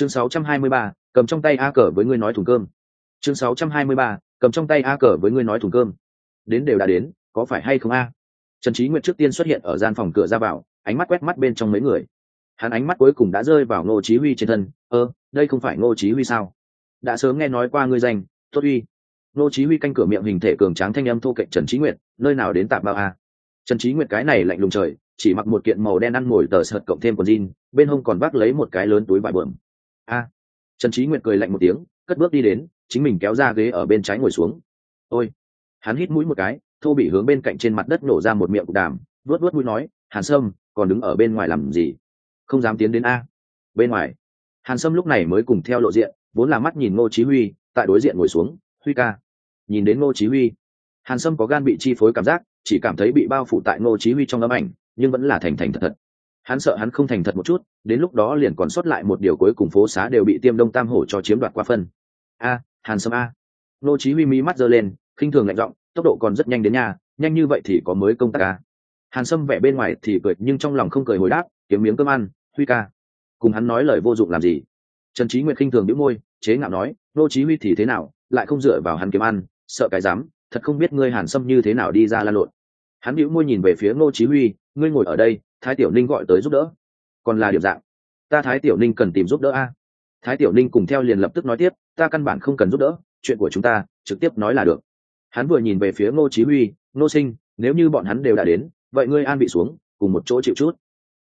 chương 623, cầm trong tay a cờ với ngươi nói thùng cơm. Chương 623, cầm trong tay a cờ với ngươi nói thùng cơm. Đến đều đã đến có phải hay không a? Trần trí nguyệt trước tiên xuất hiện ở gian phòng cửa ra vào ánh mắt quét mắt bên trong mấy người. Hắn ánh mắt cuối cùng đã rơi vào ngô chí huy trên thân. Ơ đây không phải ngô chí huy sao? Đã sớm nghe nói qua ngươi danh tốt uy ngô chí huy canh cửa miệng hình thể cường tráng thanh âm thô kệch trần trí nguyệt nơi nào đến tạm bao a? Trần trí nguyệt cái này lạnh lùng trời chỉ mặc một kiện màu đen ăn ngồi tờ sợt cộng thêm quần jean bên hông còn vác lấy một cái lớn túi vải bờm a. Trần trí nguyện cười lạnh một tiếng, cất bước đi đến, chính mình kéo ra ghế ở bên trái ngồi xuống. Ôi, hắn hít mũi một cái, thô bị hướng bên cạnh trên mặt đất nổ ra một miệng đàm vớt vớt mũi nói, hàn sâm, còn đứng ở bên ngoài làm gì? Không dám tiến đến a. Bên ngoài, hàn sâm lúc này mới cùng theo lộ diện, vốn là mắt nhìn ngô chí huy, tại đối diện ngồi xuống, huy ca. Nhìn đến ngô chí huy, hàn sâm có gan bị chi phối cảm giác, chỉ cảm thấy bị bao phủ tại ngô chí huy trong ấm ảnh, nhưng vẫn là thành thành thật thật hắn sợ hắn không thành thật một chút, đến lúc đó liền còn sót lại một điều cuối cùng phố xá đều bị tiêm đông tam hổ cho chiếm đoạt qua phân. A, hàn sâm a. Nô chí huy mí mắt giơ lên, khinh thường lạnh giọng, tốc độ còn rất nhanh đến nhà nhanh như vậy thì có mới công tác a hàn sâm vẻ bên ngoài thì cười, nhưng trong lòng không cười hồi đáp, kiếm miếng cơm ăn, huy ca. Cùng hắn nói lời vô dụng làm gì? Trần trí nguyệt khinh thường nhíu môi, chế ngạo nói, nô chí huy thì thế nào, lại không dựa vào hắn kiếm ăn, sợ cái dám, thật không biết ngươi hàn sâm như thế nào đi ra la lộn. Hắn nhíu môi nhìn về phía nô chí huy, ngươi ngồi ở đây thái tiểu ninh gọi tới giúp đỡ. Còn là điểm dạng. Ta thái tiểu ninh cần tìm giúp đỡ a. Thái tiểu ninh cùng theo liền lập tức nói tiếp, ta căn bản không cần giúp đỡ, chuyện của chúng ta, trực tiếp nói là được. Hắn vừa nhìn về phía ngô chí huy, ngô sinh, nếu như bọn hắn đều đã đến, vậy ngươi an bị xuống, cùng một chỗ chịu chút.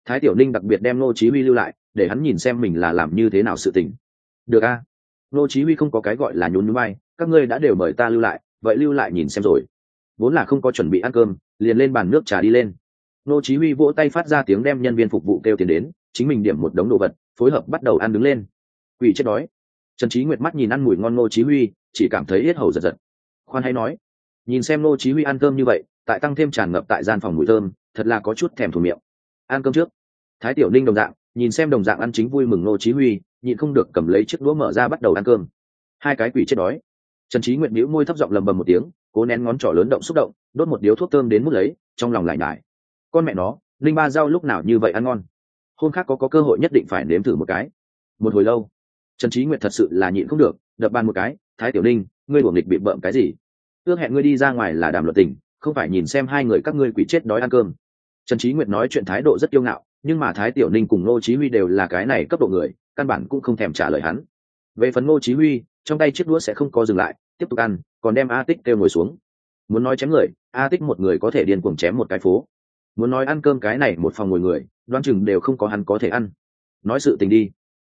Thái tiểu ninh đặc biệt đem ngô chí huy lưu lại, để hắn nhìn xem mình là làm như thế nào sự tình. Được a. Ngô chí huy không có cái gọi là nhún nhún các ngươi đã đều mời ta lưu lại, vậy lưu lại nhìn xem rồi. Vốn là không có chuẩn bị ăn cơm, liền lên bàn nước trà đi lên. Nô chí huy vỗ tay phát ra tiếng đem nhân viên phục vụ kêu tiền đến, chính mình điểm một đống đồ vật, phối hợp bắt đầu ăn đứng lên. Quỷ chết đói. Trần trí nguyệt mắt nhìn ăn mùi ngon Nô chí huy, chỉ cảm thấy yết hầu giật giật. Khoan hay nói, nhìn xem Nô chí huy ăn cơm như vậy, tại tăng thêm tràn ngập tại gian phòng mùi thơm, thật là có chút thèm thuồng miệng. Ăn cơm trước. Thái tiểu ninh đồng dạng, nhìn xem đồng dạng ăn chính vui mừng Nô chí huy, nhịn không được cầm lấy chiếc đũa mở ra bắt đầu ăn cơm. Hai cái quỷ chết đói. Trần trí nguyệt bĩu môi thấp giọng lầm bầm một tiếng, cố nén ngón trỏ lớn động xúc động, đốt một điếu thuốc thơm đến mút lấy trong lòng lại nải con mẹ nó, linh ba rau lúc nào như vậy ăn ngon? Hôm khác có có cơ hội nhất định phải nếm thử một cái. Một hồi lâu, trần trí nguyệt thật sự là nhịn không được, đập bàn một cái, thái tiểu ninh ngươi buồng nghịch bị bợm cái gì? Ước hẹn ngươi đi ra ngoài là đàm luật tình, không phải nhìn xem hai người các ngươi quỷ chết đói ăn cơm. Trần trí nguyệt nói chuyện thái độ rất kiêu ngạo, nhưng mà thái tiểu ninh cùng ngô chí huy đều là cái này cấp độ người, căn bản cũng không thèm trả lời hắn. Về phần ngô chí huy, trong tay chiếc đũa sẽ không có dừng lại, tiếp tục ăn, còn đem a tích kêu ngồi xuống. Muốn nói chém người, a tích một người có thể điên cuồng chém một cái phố muốn nói ăn cơm cái này một phòng ngồi người đoan chừng đều không có hắn có thể ăn. Nói sự tình đi.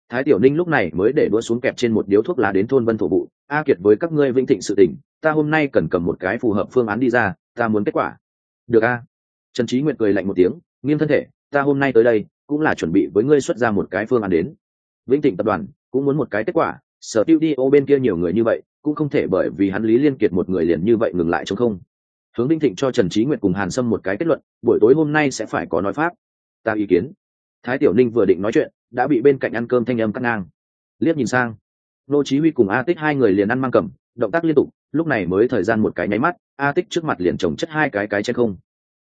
Thái tiểu ninh lúc này mới để đua xuống kẹp trên một điếu thuốc lá đến thôn vân thổ vụ a kiệt với các ngươi vĩnh thịnh sự tình, ta hôm nay cần cầm một cái phù hợp phương án đi ra, ta muốn kết quả. Được a. Trần trí nguyệt cười lạnh một tiếng, nghiêm thân thể, ta hôm nay tới đây, cũng là chuẩn bị với ngươi xuất ra một cái phương án đến. Vĩnh thịnh tập đoàn, cũng muốn một cái kết quả, sở tiêu đi, ô, bên kia nhiều người như vậy, cũng không thể bởi vì hắn lý liên kiệt một người liền như vậy ngừng lại chống không hướng đinh thịnh cho trần trí nguyệt cùng hàn sâm một cái kết luận, buổi tối hôm nay sẽ phải có nói pháp. Ta ý kiến. Thái tiểu ninh vừa định nói chuyện, đã bị bên cạnh ăn cơm thanh âm cắt ngang. Liếc nhìn sang. Nô chí huy cùng a tích hai người liền ăn mang cầm, động tác liên tục, lúc này mới thời gian một cái nháy mắt, a tích trước mặt liền trồng chất hai cái cái chén không.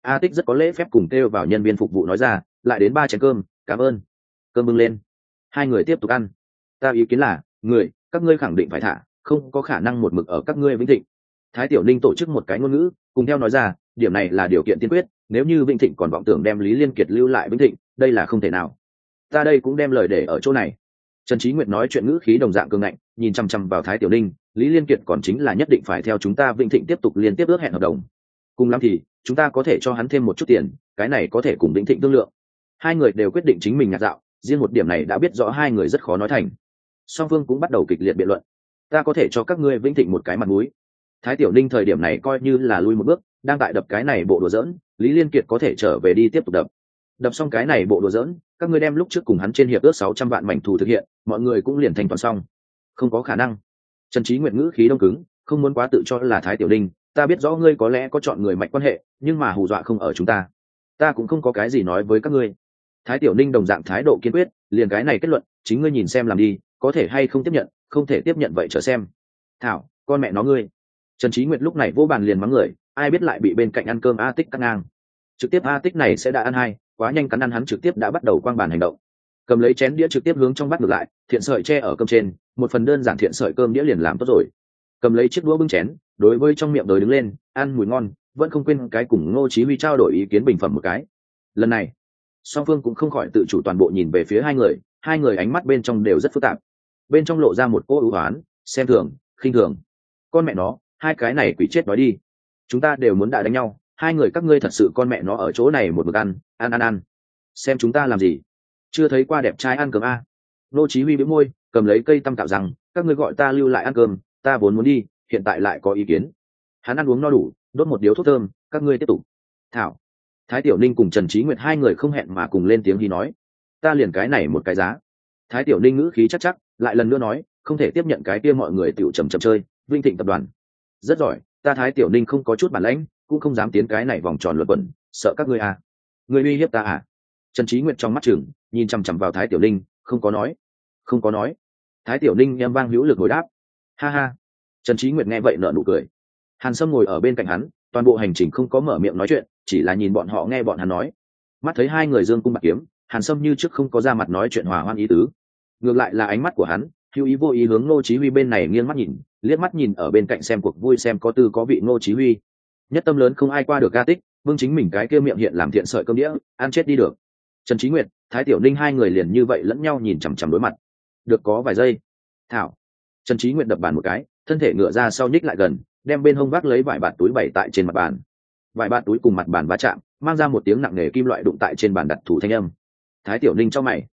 A tích rất có lễ phép cùng kêu vào nhân viên phục vụ nói ra, lại đến ba chén cơm, cảm ơn. Cơm bưng lên. Hai người tiếp tục ăn. Ta ý kiến là, người, các ngươi khẳng định phải thả, không có khả năng một mực ở các ngươi vĩnh thịnh thái tiểu ninh tổ chức một cái ngôn ngữ, cùng theo nói ra, điểm này là điều kiện tiên quyết, nếu như vĩnh thịnh còn vọng tưởng đem lý liên kiệt lưu lại vĩnh thịnh, đây là không thể nào. Ta đây cũng đem lời để ở chỗ này. Trần trí nguyệt nói chuyện ngữ khí đồng dạng cường ngạnh, nhìn chăm chăm vào thái tiểu ninh, lý liên kiệt còn chính là nhất định phải theo chúng ta vĩnh thịnh tiếp tục liên tiếp ước hẹn hợp đồng. Cùng lắm thì, chúng ta có thể cho hắn thêm một chút tiền, cái này có thể cùng vĩnh thịnh thương lượng. Hai người đều quyết định chính mình nhạt dạo, riêng một điểm này đã biết rõ hai người rất khó nói thành. Song phương cũng bắt đầu kịch liệt biện luận. Ta có thể cho các ngươi vĩnh thịnh một cái mặt mũi thái tiểu ninh thời điểm này coi như là lui một bước, đang tại đập cái này bộ đồ dỡn lý liên kiệt có thể trở về đi tiếp tục đập. Đập xong cái này bộ đồ dỡn các ngươi đem lúc trước cùng hắn trên hiệp ước sáu trăm vạn mảnh thù thực hiện, mọi người cũng liền thành toàn xong. Không có khả năng. Trần trí nguyện ngữ khí đông cứng, không muốn quá tự cho là thái tiểu ninh, ta biết rõ ngươi có lẽ có chọn người mạnh quan hệ, nhưng mà hù dọa không ở chúng ta. Ta cũng không có cái gì nói với các ngươi. Thái tiểu ninh đồng dạng thái độ kiên quyết, liền cái này kết luận, chính ngươi nhìn xem làm đi, có thể hay không tiếp nhận, không thể tiếp nhận vậy chờ xem. Thảo, con mẹ nó ngươi trần trí nguyệt lúc này vô bàn liền mắng người, ai biết lại bị bên cạnh ăn cơm a tích cắt ngang. Trực tiếp a tích này sẽ đã ăn hai, quá nhanh cắn ăn hắn trực tiếp đã bắt đầu quang bàn hành động. Cầm lấy chén đĩa trực tiếp hướng trong bắt ngược lại, thiện sợi che ở cơm trên, một phần đơn giản thiện sợi cơm đĩa liền làm tốt rồi. Cầm lấy chiếc đũa bưng chén, đối với trong miệng đời đứng lên, ăn mùi ngon, vẫn không quên cái cùng ngô chí huy trao đổi ý kiến bình phẩm một cái. Lần này, song phương cũng không khỏi tự chủ toàn bộ nhìn về phía hai người hai người ánh mắt bên trong đều rất phức tạp. Bên trong lộ ra một cô ưu hoán, xem thường, khinh thường. Con mẹ nó hai cái này quỷ chết nói đi. Chúng ta đều muốn đại đánh nhau, hai người các ngươi thật sự con mẹ nó ở chỗ này một mực ăn ăn ăn ăn. Xem chúng ta làm gì. Chưa thấy qua đẹp trai ăn cơm a. Nô chí huy bĩu môi, cầm lấy cây tăm cạo rằng, các ngươi gọi ta lưu lại ăn cơm, ta vốn muốn đi, hiện tại lại có ý kiến. Hắn ăn uống no đủ, đốt một điếu thuốc thơm, các ngươi tiếp tục. Thảo. Thái tiểu ninh cùng trần trí nguyệt hai người không hẹn mà cùng lên tiếng đi nói. Ta liền cái này một cái giá. Thái tiểu ninh ngữ khí chắc chắc, lại lần nữa nói, không thể tiếp nhận cái kia mọi người tiểu trầm trầm chơi, vinh thịnh tập đoàn rất giỏi, ta thái tiểu ninh không có chút bản lãnh, cũng không dám tiến cái này vòng tròn luật quẩn, sợ các ngươi à. Người uy hiếp ta à? Trần trí nguyệt trong mắt chừng, nhìn chằm chằm vào thái tiểu ninh, không có nói. Không có nói. Thái tiểu ninh em vang hữu lực hồi đáp. Ha ha. Trần trí nguyệt nghe vậy nở nụ cười. Hàn sâm ngồi ở bên cạnh hắn, toàn bộ hành trình không có mở miệng nói chuyện, chỉ là nhìn bọn họ nghe bọn hắn nói. Mắt thấy hai người dương cung bạc kiếm, hàn sâm như trước không có ra mặt nói chuyện hòa hoan ý tứ. Ngược lại là ánh mắt của hắn hữu ý vô ý hướng ngô chí huy bên này nghiêng mắt nhìn, liếc mắt nhìn ở bên cạnh xem cuộc vui xem có tư có vị ngô chí huy. Nhất tâm lớn không ai qua được ca tích vương chính mình cái kia miệng hiện làm thiện sợi cơm đĩa, ăn chết đi được. Trần trí nguyệt, thái tiểu ninh hai người liền như vậy lẫn nhau nhìn chằm chằm đối mặt. Được có vài giây. Thảo. Trần trí nguyệt đập bàn một cái, thân thể ngựa ra sau nhích lại gần, đem bên hông vác lấy vải bạt túi bày tại trên mặt bàn. Vải bạt túi cùng mặt bàn va chạm, mang ra một tiếng nặng nề kim loại đụng tại trên bàn đặt thủ thanh âm. Thái tiểu ninh cho mày.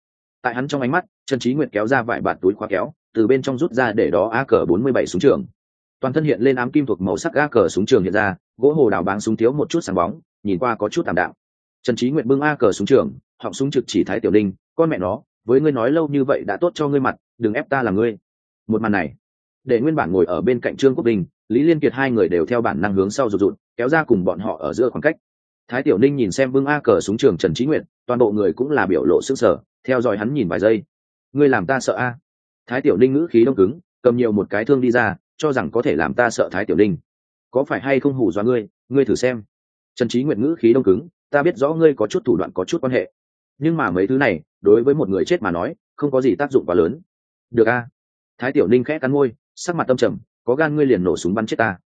Tại hắn trong ánh mắt trần trí nguyệt kéo ra vải bạt túi khóa kéo, từ bên trong rút ra để đó a cờ bốn mươi bảy súng trường. Toàn thân hiện lên ám kim thuộc màu sắc a cờ súng trường hiện ra, gỗ hồ đào báng súng thiếu một chút sáng bóng, nhìn qua có chút tạm đạo trần trí nguyệt bưng a cờ súng trường, họng súng trực chỉ thái tiểu ninh, con mẹ nó, với ngươi nói lâu như vậy đã tốt cho ngươi mặt, đừng ép ta là ngươi. Một màn này, để nguyên bản ngồi ở bên cạnh trương quốc đình lý liên kiệt hai người đều theo bản năng hướng sau rụt rụt, kéo ra cùng bọn họ ở giữa khoảng cách. Thái tiểu ninh nhìn xem bưng a cờ súng trường trần trí nguyện toàn bộ người cũng là biểu lộ sức sở theo dõi hắn nhìn vài giây ngươi làm ta sợ a? Thái tiểu ninh ngữ khí đông cứng, cầm nhiều một cái thương đi ra, cho rằng có thể làm ta sợ thái tiểu ninh. Có phải hay không hù do ngươi? Ngươi thử xem. Trần trí nguyện ngữ khí đông cứng, ta biết rõ ngươi có chút thủ đoạn, có chút quan hệ. Nhưng mà mấy thứ này, đối với một người chết mà nói, không có gì tác dụng quá lớn. Được a? Thái tiểu ninh khẽ cắn môi, sắc mặt tâm trầm, có gan ngươi liền nổ súng bắn chết ta.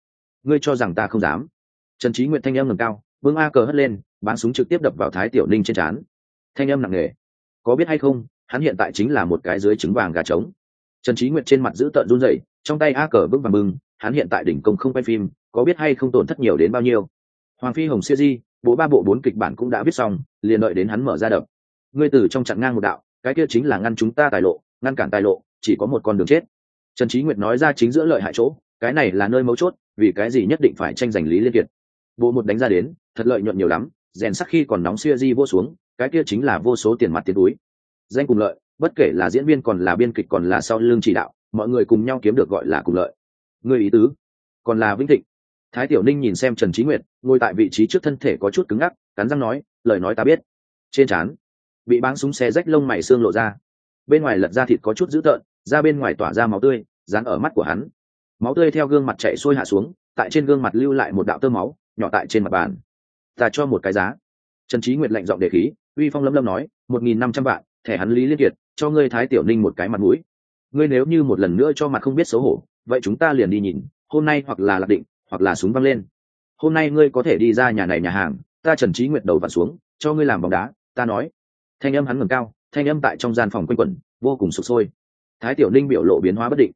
Ngươi cho rằng ta không dám. Trần trí nguyện thanh âm ngầm cao, vương a cờ hất lên bán súng trực tiếp đập vào thái tiểu ninh trên trán. Thanh âm nặng nề. Có biết hay không hắn hiện tại chính là một cái dưới trứng vàng gà trống. Trần trí nguyện trên mặt giữ tợn run rẩy, trong tay a cờ vững và mừng. hắn hiện tại đỉnh công không quay phim, có biết hay không tổn thất nhiều đến bao nhiêu. Hoàng phi hồng siêu di, bộ ba bộ bốn kịch bản cũng đã viết xong, liền đợi đến hắn mở ra đập. Ngươi từ trong chặn ngang một đạo, cái kia chính là ngăn chúng ta tài lộ, ngăn cản tài lộ, chỉ có một con đường chết. Trần trí nguyệt nói ra chính giữa lợi hại chỗ, cái này là nơi mấu chốt, vì cái gì nhất định phải tranh giành lý liên kiệt. Bộ một đánh ra đến, thật lợi nhuận nhiều lắm, rèn sắc khi còn nóng xuya di vô xuống, cái kia chính là vô số tiền mặt tiền túi danh cùng lợi, bất kể là diễn viên còn là biên kịch còn là sau lương chỉ đạo, mọi người cùng nhau kiếm được gọi là cùng lợi. Người ý tứ, còn là vĩnh thịnh. Thái tiểu ninh nhìn xem trần trí nguyệt, ngồi tại vị trí trước thân thể có chút cứng ngắc, cắn răng nói, lời nói ta biết. Trên trán, bị báng súng xe rách lông mày xương lộ ra. Bên ngoài lật ra thịt có chút dữ tợn, ra bên ngoài tỏa ra máu tươi, dán ở mắt của hắn. Máu tươi theo gương mặt chạy xuôi hạ xuống, tại trên gương mặt lưu lại một đạo tơ máu, nhỏ tại trên mặt bàn. Ta cho một cái giá. Trần trí nguyệt lạnh giọng đề khí, uy phong lâm lâm nói, một nghìn năm trăm vạn thẻ hắn lý liên kiệt, cho ngươi thái tiểu ninh một cái mặt mũi. Ngươi nếu như một lần nữa cho mặt không biết xấu hổ, vậy chúng ta liền đi nhìn, hôm nay hoặc là lạc định, hoặc là súng văng lên. Hôm nay ngươi có thể đi ra nhà này nhà hàng, ta trần trí nguyệt đầu vặn xuống, cho ngươi làm bóng đá, ta nói. Thanh âm hắn ngầm cao, thanh âm tại trong gian phòng quanh quẩn, vô cùng sụp sôi. Thái tiểu ninh biểu lộ biến hóa bất định.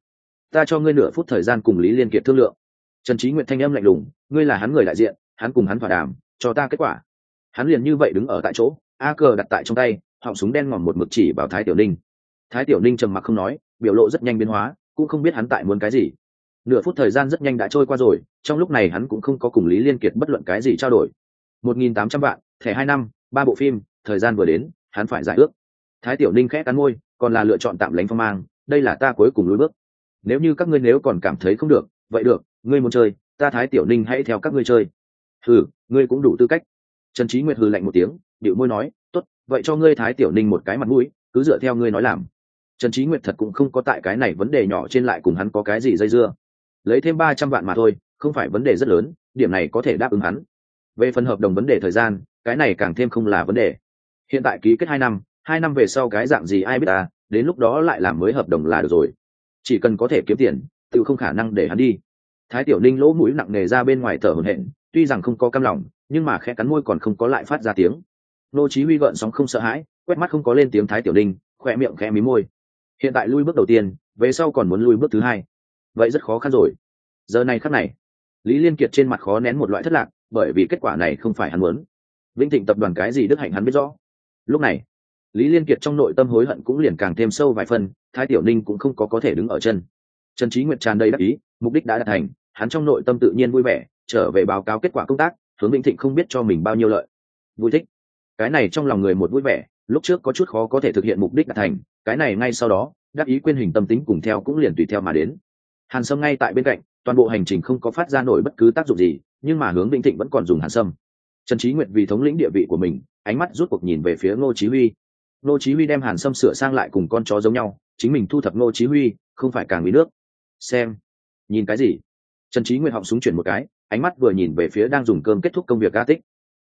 Ta cho ngươi nửa phút thời gian cùng lý liên kiệt thương lượng. Trần trí nguyện thanh âm lạnh lùng, ngươi là hắn người đại diện, hắn cùng hắn thỏa đàm, cho ta kết quả. Hắn liền như vậy đứng ở tại chỗ, a cờ đặt tại trong tay họng súng đen ngòm một mực chỉ vào thái tiểu ninh. Thái tiểu ninh trầm mặc không nói, biểu lộ rất nhanh biến hóa, cũng không biết hắn tại muốn cái gì. Nửa phút thời gian rất nhanh đã trôi qua rồi, trong lúc này hắn cũng không có cùng lý liên kiệt bất luận cái gì trao đổi. Một nghìn tám trăm vạn, thẻ hai năm, ba bộ phim, thời gian vừa đến, hắn phải giải ước. Thái tiểu ninh khẽ cắn môi, còn là lựa chọn tạm lánh phong mang, đây là ta cuối cùng lối bước. Nếu như các ngươi nếu còn cảm thấy không được, vậy được, ngươi muốn chơi, ta thái tiểu ninh hãy theo các ngươi chơi. Hừ, ngươi cũng đủ tư cách. Trần trí nguyệt hừ lạnh một tiếng điệu môi nói, tốt vậy cho ngươi thái tiểu ninh một cái mặt mũi, cứ dựa theo ngươi nói làm. Trần trí nguyệt thật cũng không có tại cái này vấn đề nhỏ trên lại cùng hắn có cái gì dây dưa. Lấy thêm ba trăm vạn mà thôi, không phải vấn đề rất lớn, điểm này có thể đáp ứng hắn. Về phần hợp đồng vấn đề thời gian, cái này càng thêm không là vấn đề. Hiện tại ký kết hai năm hai năm về sau cái dạng gì ai biết ta đến lúc đó lại làm mới hợp đồng là được rồi. Chỉ cần có thể kiếm tiền, tự không khả năng để hắn đi. Thái tiểu ninh lỗ mũi nặng nề ra bên ngoài thở hổn hển, tuy rằng không có cam lòng, nhưng mà khẽ cắn môi còn không có lại phát ra tiếng nô chí huy gợn sóng không sợ hãi, quét mắt không có lên tiếng thái tiểu ninh khoe miệng khẽ mí môi. Hiện tại lui bước đầu tiên, về sau còn muốn lui bước thứ hai. Vậy rất khó khăn rồi. Giờ này khắc này, lý liên kiệt trên mặt khó nén một loại thất lạc, bởi vì kết quả này không phải hắn muốn. Vĩnh thịnh tập đoàn cái gì đức hạnh hắn biết rõ. Lúc này, lý liên kiệt trong nội tâm hối hận cũng liền càng thêm sâu vài phần, thái tiểu ninh cũng không có có thể đứng ở chân. Trần trí nguyệt tràn đầy đắc ý, mục đích đã đạt thành, hắn trong nội tâm tự nhiên vui vẻ, trở về báo cáo kết quả công tác, hướng vĩnh thịnh không biết cho mình bao nhiêu lợi. Vui thích cái này trong lòng người một vui vẻ, lúc trước có chút khó có thể thực hiện mục đích đạt thành, cái này ngay sau đó đắc ý quyên hình tâm tính cùng theo cũng liền tùy theo mà đến. Hàn sâm ngay tại bên cạnh, toàn bộ hành trình không có phát ra nổi bất cứ tác dụng gì, nhưng mà hướng vĩnh thịnh vẫn còn dùng hàn sâm. Trần trí nguyện vì thống lĩnh địa vị của mình, ánh mắt rút cuộc nhìn về phía ngô chí huy. Ngô chí huy đem hàn sâm sửa sang lại cùng con chó giống nhau, chính mình thu thập ngô chí huy, không phải càng bị nước. Xem, nhìn cái gì? Trần trí nguyện họng súng chuyển một cái, ánh mắt vừa nhìn về phía đang dùng cơm kết thúc công việc Ga tích.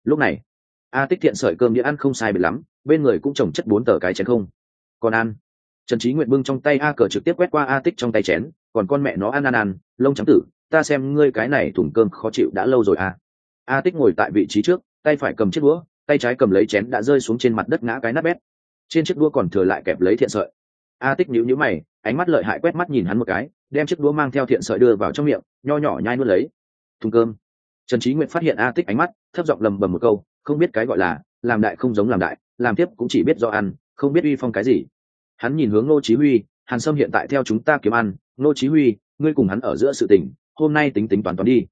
Lúc này a tích thiện sợi cơm đĩa ăn không sai biệt lắm, bên người cũng trồng chất bốn tờ cái chén không. Còn ăn. Trần trí nguyện bưng trong tay a cờ trực tiếp quét qua a tích trong tay chén, còn con mẹ nó ăn ăn ăn, lông trắng tử, ta xem ngươi cái này thùng cơm khó chịu đã lâu rồi à. A tích ngồi tại vị trí trước, tay phải cầm chiếc đũa, tay trái cầm lấy chén đã rơi xuống trên mặt đất ngã cái nát bét. Trên chiếc đũa còn thừa lại kẹp lấy thiện sợi. A tích nhíu nhíu mày, ánh mắt lợi hại quét mắt nhìn hắn một cái, đem chiếc đũa mang theo thiện sợi đưa vào trong miệng, nho nhỏ nhai nuốt lấy. Thùng cơm. Trần trí nguyện phát hiện a tích ánh mắt, thấp giọng lầm bầm một câu không biết cái gọi là làm đại không giống làm đại làm tiếp cũng chỉ biết do ăn không biết uy phong cái gì. Hắn nhìn hướng ngô chí huy hàn sâm hiện tại theo chúng ta kiếm ăn ngô chí huy ngươi cùng hắn ở giữa sự tình hôm nay tính tính toán toán đi.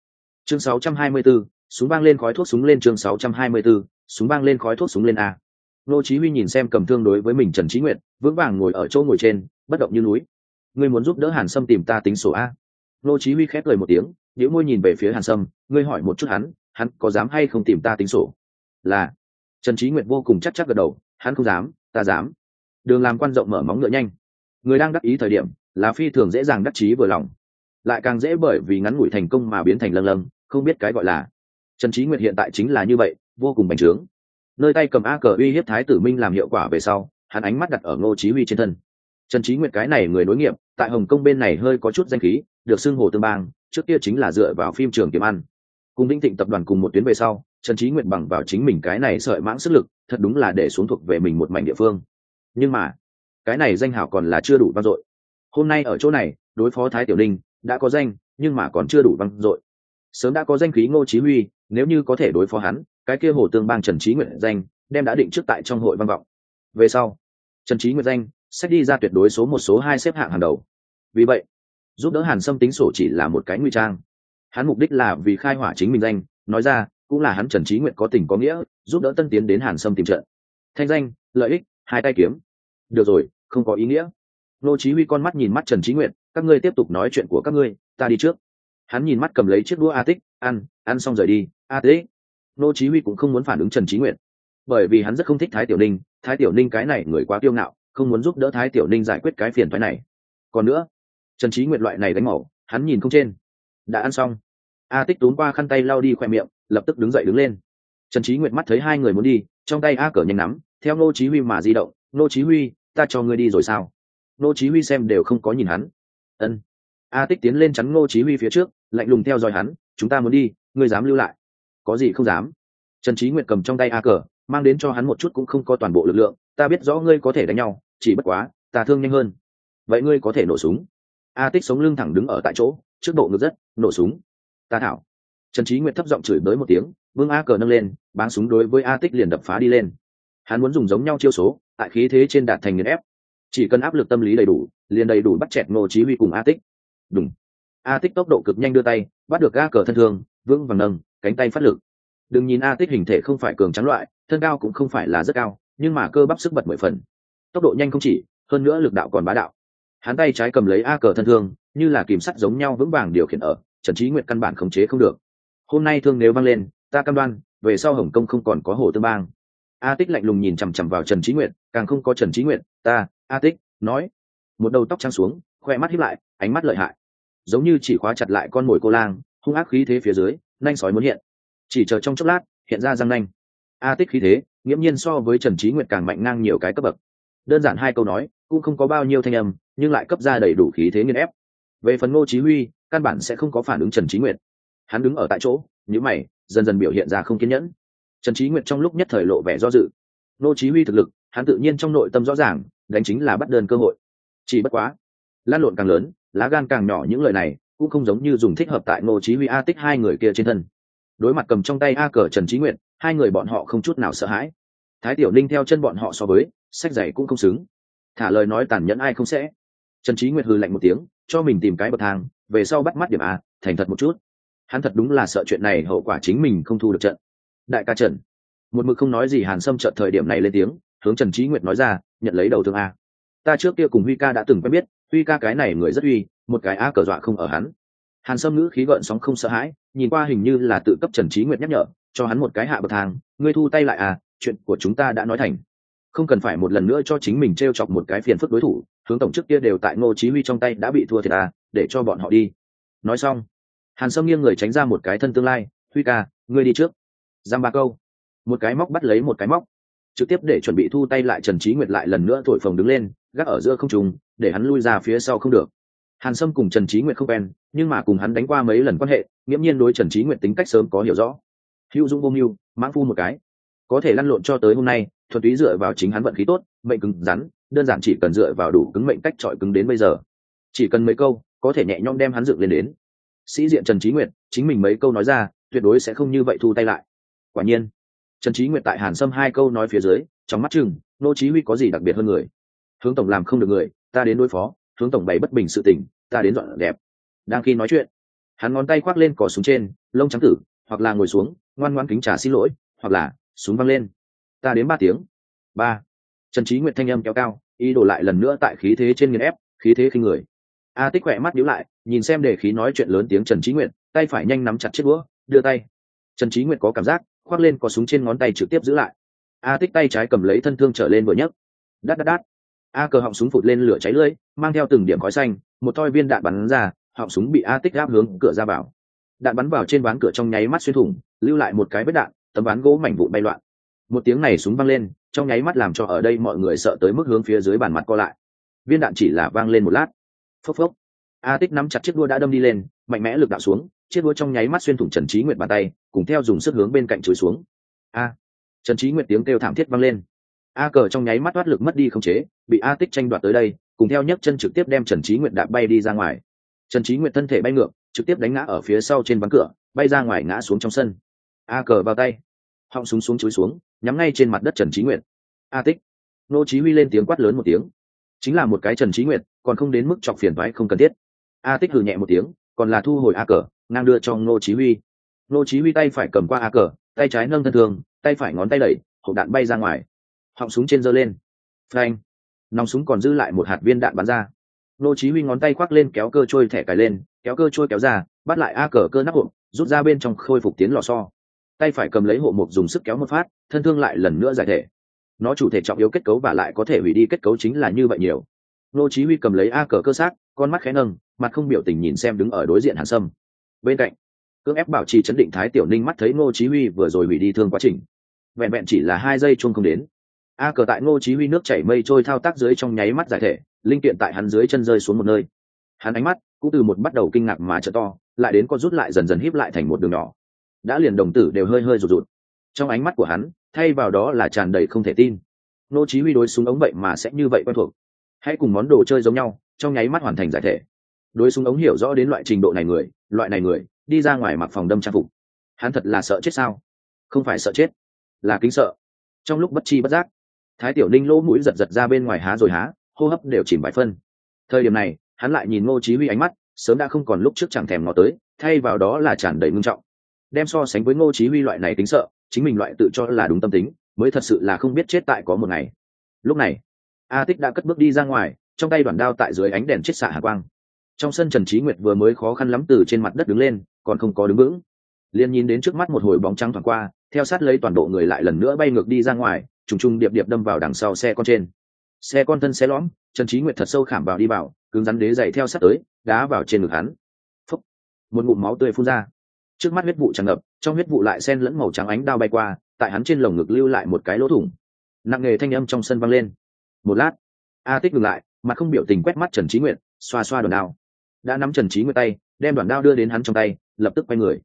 Chương 624, súng vang lên khói thuốc súng lên chương 624, súng vang lên khói thuốc súng lên a. Ngô chí huy nhìn xem cầm thương đối với mình trần trí nguyện vững vàng ngồi ở chỗ ngồi trên bất động như núi. Ngươi muốn giúp đỡ hàn sâm tìm ta tính sổ a? Ngô chí huy khép lời một tiếng nếu môi nhìn về phía hàn sâm ngươi hỏi một chút hắn hắn có dám hay không tìm ta tính sổ? Là, trần trí nguyện vô cùng chắc chắc gật đầu, hắn không dám, ta dám. Đường làm quan rộng mở móng ngựa nhanh. Người đang đắc ý thời điểm, là phi thường dễ dàng đắc chí vừa lòng. Lại càng dễ bởi vì ngắn ngủi thành công mà biến thành lâng lâng, không biết cái gọi là. Trần trí nguyệt hiện tại chính là như vậy, vô cùng bành trướng. Nơi tay cầm a cờ uy hiếp thái tử minh làm hiệu quả về sau, hắn ánh mắt đặt ở ngô chí huy trên thân. Trần trí nguyệt cái này người nối nghiệp, tại hồng kông bên này hơi có chút danh khí, được xưng hồ tương bang, trước kia chính là dựa vào phim trường kiếm ăn. Cùng Đinh thịnh tập đoàn cùng một tuyến về sau trần trí nguyện bằng vào chính mình cái này sợi mãng sức lực, thật đúng là để xuống thuộc về mình một mảnh địa phương. Nhưng mà, cái này danh hảo còn là chưa đủ vang dội. Hôm nay ở chỗ này, đối phó thái tiểu Linh đã có danh, nhưng mà còn chưa đủ vang dội. Sớm đã có danh khí ngô chí huy, nếu như có thể đối phó hắn, cái kia hồ tương bang trần trí nguyện danh, đem đã định trước tại trong hội văn vọng. Về sau, trần trí nguyện danh, sẽ đi ra tuyệt đối số một, số hai xếp hạng hàng đầu. Vì vậy, giúp đỡ hàn sâm tính sổ chỉ là một cái nguy trang. Hắn mục đích là vì khai hỏa chính mình danh, nói ra cũng là hắn trần trí nguyện có tình có nghĩa, giúp đỡ tân tiến đến hàn sâm tìm trận. Thanh danh, lợi ích, hai tay kiếm. Được rồi, không có ý nghĩa. Nô chí huy con mắt nhìn mắt trần trí nguyện các ngươi tiếp tục nói chuyện của các ngươi, ta đi trước. Hắn nhìn mắt cầm lấy chiếc đũa a tích, ăn ăn xong rời đi. A tích. Nô chí huy cũng không muốn phản ứng trần trí nguyện bởi vì hắn rất không thích thái tiểu ninh, thái tiểu ninh cái này người quá kiêu ngạo, không muốn giúp đỡ thái tiểu ninh giải quyết cái phiền toái này. Còn nữa, trần trí nguyện loại này đánh màu hắn nhìn không trên. Đã ăn xong a tích túm qua khăn tay lau đi khoe miệng, lập tức đứng dậy đứng lên. Trần trí Nguyệt mắt thấy hai người muốn đi, trong tay a cờ nhanh nắm, theo nô chí huy mà di động nô chí huy, ta cho ngươi đi rồi sao? Nô chí huy xem đều không có nhìn hắn. Ân. A tích tiến lên chắn nô chí huy phía trước, lạnh lùng theo dõi hắn, chúng ta muốn đi, ngươi dám lưu lại? Có gì không dám. Trần trí Nguyệt cầm trong tay a cờ, mang đến cho hắn một chút cũng không có toàn bộ lực lượng, ta biết rõ ngươi có thể đánh nhau, chỉ bất quá, ta thương nhanh hơn. Vậy ngươi có thể nổ súng. A tích sống lưng thẳng đứng ở tại chỗ, trước bộ ngực rất nổ súng ta thảo. Trần trí nguyện thấp giọng chửi bới một tiếng, vương a cờ nâng lên bán súng đối với a tích liền đập phá đi lên. Hắn muốn dùng giống nhau chiêu số, tại khí thế trên đạt thành nghiền ép. Chỉ cần áp lực tâm lý đầy đủ, liền đầy đủ bắt chẹt ngô chí huy cùng a tích. Đúng a tích tốc độ cực nhanh đưa tay, bắt được a cờ thân thương, vững vàng nâng, cánh tay phát lực. Đừng nhìn a tích hình thể không phải cường trắng loại, thân cao cũng không phải là rất cao, nhưng mà cơ bắp sức bật mười phần. Tốc độ nhanh không chỉ, hơn nữa lực đạo còn bá đạo. Hắn tay trái cầm lấy a cờ thân thương, như là kìm sắt giống nhau vững vàng điều khiển ở trần trí nguyện căn bản khống chế không được. Hôm nay thương nếu văng lên, ta cam đoan, về sau hồng kông không còn có hồ tương bang. A tích lạnh lùng nhìn chằm chằm vào trần trí nguyện càng không có trần trí nguyện ta, a tích, nói. Một đầu tóc trắng xuống, khoe mắt hiếp lại, ánh mắt lợi hại. Giống như chỉ khóa chặt lại con mồi cô lang, hung ác khí thế phía dưới nanh sói muốn hiện. Chỉ chờ trong chốc lát, hiện ra răng nanh. A tích khí thế, nghiễm nhiên so với trần trí nguyệt càng mạnh ngang nhiều cái cấp bậc. Đơn giản hai câu nói, cũng không có bao nhiêu thanh âm, nhưng lại cấp ra đầy đủ khí thế nghiên ép về phần ngô chí huy, căn bản sẽ không có phản ứng trần trí nguyệt. Hắn đứng ở tại chỗ những mày, dần dần biểu hiện ra không kiên nhẫn. Trần trí nguyệt trong lúc nhất thời lộ vẻ do dự. Ngô chí huy thực lực, hắn tự nhiên trong nội tâm rõ ràng, đánh chính là bắt đơn cơ hội. Chỉ bất quá, lan lộn càng lớn, lá gan càng nhỏ những lời này, cũng không giống như dùng thích hợp tại ngô chí huy a tích hai người kia trên thân. Đối mặt cầm trong tay a cờ trần trí nguyện hai người bọn họ không chút nào sợ hãi. Thái tiểu linh theo chân bọn họ so với, sách giày cũng không xứng. Thả lời nói tàn nhẫn ai không sẽ. Trần trí nguyệt hừ lạnh một tiếng cho mình tìm cái bậc thang, về sau bắt mắt điểm a, thành thật một chút. Hắn thật đúng là sợ chuyện này hậu quả chính mình không thu được trận. Đại ca trần, một mực không nói gì hàn sâm trận thời điểm này lên tiếng, hướng trần trí nguyệt nói ra, nhận lấy đầu thương a. Ta trước kia cùng huy ca đã từng quen biết, huy ca cái này người rất uy, một cái a cờ dọa không ở hắn. Hàn sâm ngữ khí gợn sóng không sợ hãi, nhìn qua hình như là tự cấp trần trí nguyệt nhắc nhở, cho hắn một cái hạ bậc thang, ngươi thu tay lại à chuyện của chúng ta đã nói thành không cần phải một lần nữa cho chính mình t r e o chọc một cái phiền phức đối thủ, hướng tổng trước kia đều tại ngô chí huy trong tay đã bị thua thiệt à để cho bọn họ đi. Nói xong, hàn sâm nghiêng người tránh ra một cái thân tương lai, huy ca, ngươi đi trước. Giam ba câu, một cái móc bắt lấy một cái móc, trực tiếp để chuẩn bị thu tay lại trần trí nguyệt lại lần nữa thổi phồng đứng lên, gác ở giữa không trùng để hắn lui ra phía sau không được. Hàn sâm cùng trần trí nguyệt không quen, nhưng mà cùng hắn đánh qua mấy lần quan hệ, nghiễm nhiên đối trần trí nguyệt tính cách sớm có hiểu rõ. Hữu dũng vô mưu, mãng phu một cái. Có thể lăn lộn cho tới hôm nay thuần túy dựa vào chính hắn vận khí tốt, mệnh cứng rắn, đơn giản chỉ cần dựa vào đủ cứng mệnh cách trọi cứng đến bây giờ. Chỉ cần mấy câu, có thể nhẹ nhõm đem hắn dựng lên đến. Sĩ diện trần trí nguyệt, chính mình mấy câu nói ra, tuyệt đối sẽ không như vậy thu tay lại. Quả nhiên, trần trí nguyệt tại hàn sâm hai câu nói phía dưới, trong mắt chừng, nô chí huy có gì đặc biệt hơn người? Hướng tổng làm không được người, ta đến đối phó, hướng tổng bày bất bình sự tình, ta đến dọn đẹp đang khi nói chuyện, hắn ngón tay khoác lên cỏ súng trên, lông trắng tử, hoặc là ngồi xuống, ngoan ngoãn kính trả xin lỗi, hoặc là súng văng lên ta đến ba tiếng. Ba. Trần trí nguyện thanh âm kéo cao, ý đổ lại lần nữa tại khí thế trên nghiền ép, khí thế khi người. A tích khỏe mắt nhíu lại, nhìn xem để khí nói chuyện lớn tiếng trần trí nguyện tay phải nhanh nắm chặt chiếc đũa, đưa tay. Trần trí nguyện có cảm giác, khoác lên có súng trên ngón tay trực tiếp giữ lại. A tích tay trái cầm lấy thân thương trở lên vừa nhấc. Đắt đắt đắt a cờ họng súng phụt lên lửa cháy lưỡi, mang theo từng điểm khói xanh, một thoi viên đạn bắn ra, họng súng bị a tích gáp hướng cửa ra vào. Đạn bắn vào trên ván cửa trong nháy mắt xuyên thủng, lưu lại một cái vết đạn, tấm ván gỗ mảnh vụn bay loạn một tiếng này súng văng lên, trong nháy mắt làm cho ở đây mọi người sợ tới mức hướng phía dưới bàn mặt co lại. Viên đạn chỉ là vang lên một lát. Phốc phốc. A tích nắm chặt chiếc đua đã đâm đi lên, mạnh mẽ lực đạo xuống, chiếc đua trong nháy mắt xuyên thủng trần trí nguyệt bàn tay, cùng theo dùng sức hướng bên cạnh chối xuống. A. Trần trí nguyệt tiếng kêu thảm thiết vang lên. A cờ trong nháy mắt thoát lực mất đi không chế, bị a tích tranh đoạt tới đây, cùng theo nhấc chân trực tiếp đem trần trí nguyệt đạp bay đi ra ngoài. Trần trí nguyệt thân thể bay ngược, trực tiếp đánh ngã ở phía sau trên ván cửa, bay ra ngoài ngã xuống trong sân. A cờ vào tay họng súng xuống chối xuống, nhắm ngay trên mặt đất trần trí nguyệt. A tích. Nô chí huy lên tiếng quát lớn một tiếng. Chính là một cái trần trí nguyệt, còn không đến mức chọc phiền toái không cần thiết. A tích hừ nhẹ một tiếng, còn là thu hồi a cờ, ngang đưa cho nô chí huy. Nô chí huy tay phải cầm qua a cờ, tay trái nâng thân thường tay phải ngón tay đẩy, hộp đạn bay ra ngoài. Họng súng trên giơ lên. Phanh. Nòng súng còn dư lại một hạt viên đạn bắn ra. Nô chí huy ngón tay quắc lên kéo cơ trôi thẻ cài lên, kéo cơ trôi kéo ra, bắt lại a cờ cơ nắp hộp, rút ra bên trong khôi phục tiến lò xo tay phải cầm lấy hộ mục dùng sức kéo một phát, thân thương lại lần nữa giải thể. Nó chủ thể trọng yếu kết cấu và lại có thể hủy đi kết cấu chính là như vậy nhiều. Nô chí huy cầm lấy a cờ cơ sát con mắt khẽ nâng, mặt không biểu tình nhìn xem đứng ở đối diện hàn sâm. Bên cạnh, cưỡng ép bảo trì chấn định thái tiểu ninh mắt thấy nô chí huy vừa rồi hủy đi thương quá trình. Vẹn vẹn chỉ là hai giây chuông không đến. A cờ tại ngô chí huy nước chảy mây trôi thao tác dưới trong nháy mắt giải thể, linh kiện tại hắn dưới chân rơi xuống một nơi. Hắn ánh mắt cũng từ một bắt đầu kinh ngạc mà trợ to, lại đến có rút lại dần dần híp lại thành một đường nhỏ đã liền đồng tử đều hơi hơi rụt rụt. Trong ánh mắt của hắn, thay vào đó là tràn đầy không thể tin. Ngô chí huy đối súng ống vậy mà sẽ như vậy quen thuộc. Hãy cùng món đồ chơi giống nhau, trong nháy mắt hoàn thành giải thể. Đối súng ống hiểu rõ đến loại trình độ này người, loại này người, đi ra ngoài mặc phòng đâm trang phục. Hắn thật là sợ chết sao? Không phải sợ chết, là kính sợ. Trong lúc bất chi bất giác, thái tiểu ninh lỗ mũi giật giật ra bên ngoài há rồi há, hô hấp đều chìm vài phân. Thời điểm này, hắn lại nhìn ngô chí huy ánh mắt, sớm đã không còn lúc trước chẳng thèm ngó tới, thay vào đó là tràn đầy ngưng trọng đem so sánh với ngô chí huy loại này tính sợ, chính mình loại tự cho là đúng tâm tính, mới thật sự là không biết chết tại có một ngày. Lúc này, a tích đã cất bước đi ra ngoài, trong tay đoàn đao tại dưới ánh đèn chết xạ hà quang. Trong sân trần trí nguyệt vừa mới khó khăn lắm từ trên mặt đất đứng lên, còn không có đứng vững. Liền nhìn đến trước mắt một hồi bóng trắng thoáng qua, theo sát lấy toàn bộ người lại lần nữa bay ngược đi ra ngoài, trùng trùng điệp điệp đâm vào đằng sau xe con trên. Xe con thân xe lõm, trần trí nguyệt thật sâu khảm vào đi vào, cứng rắn đế dày theo sát tới, đá vào trên ngực hắn. Phúc. một ngụm máu tươi phun ra trước mắt huyết vụ tràn ngập, trong huyết vụ lại sen lẫn màu trắng ánh đao bay qua, tại hắn trên lồng ngực lưu lại một cái lỗ thủng. Nặng nề thanh âm trong sân vang lên. Một lát, a tích ngừng lại, mặt không biểu tình quét mắt trần trí nguyện xoa xoa đòn đao. Đã nắm trần trí nguyện tay, đem đoàn đao đưa đến hắn trong tay, lập tức quay người.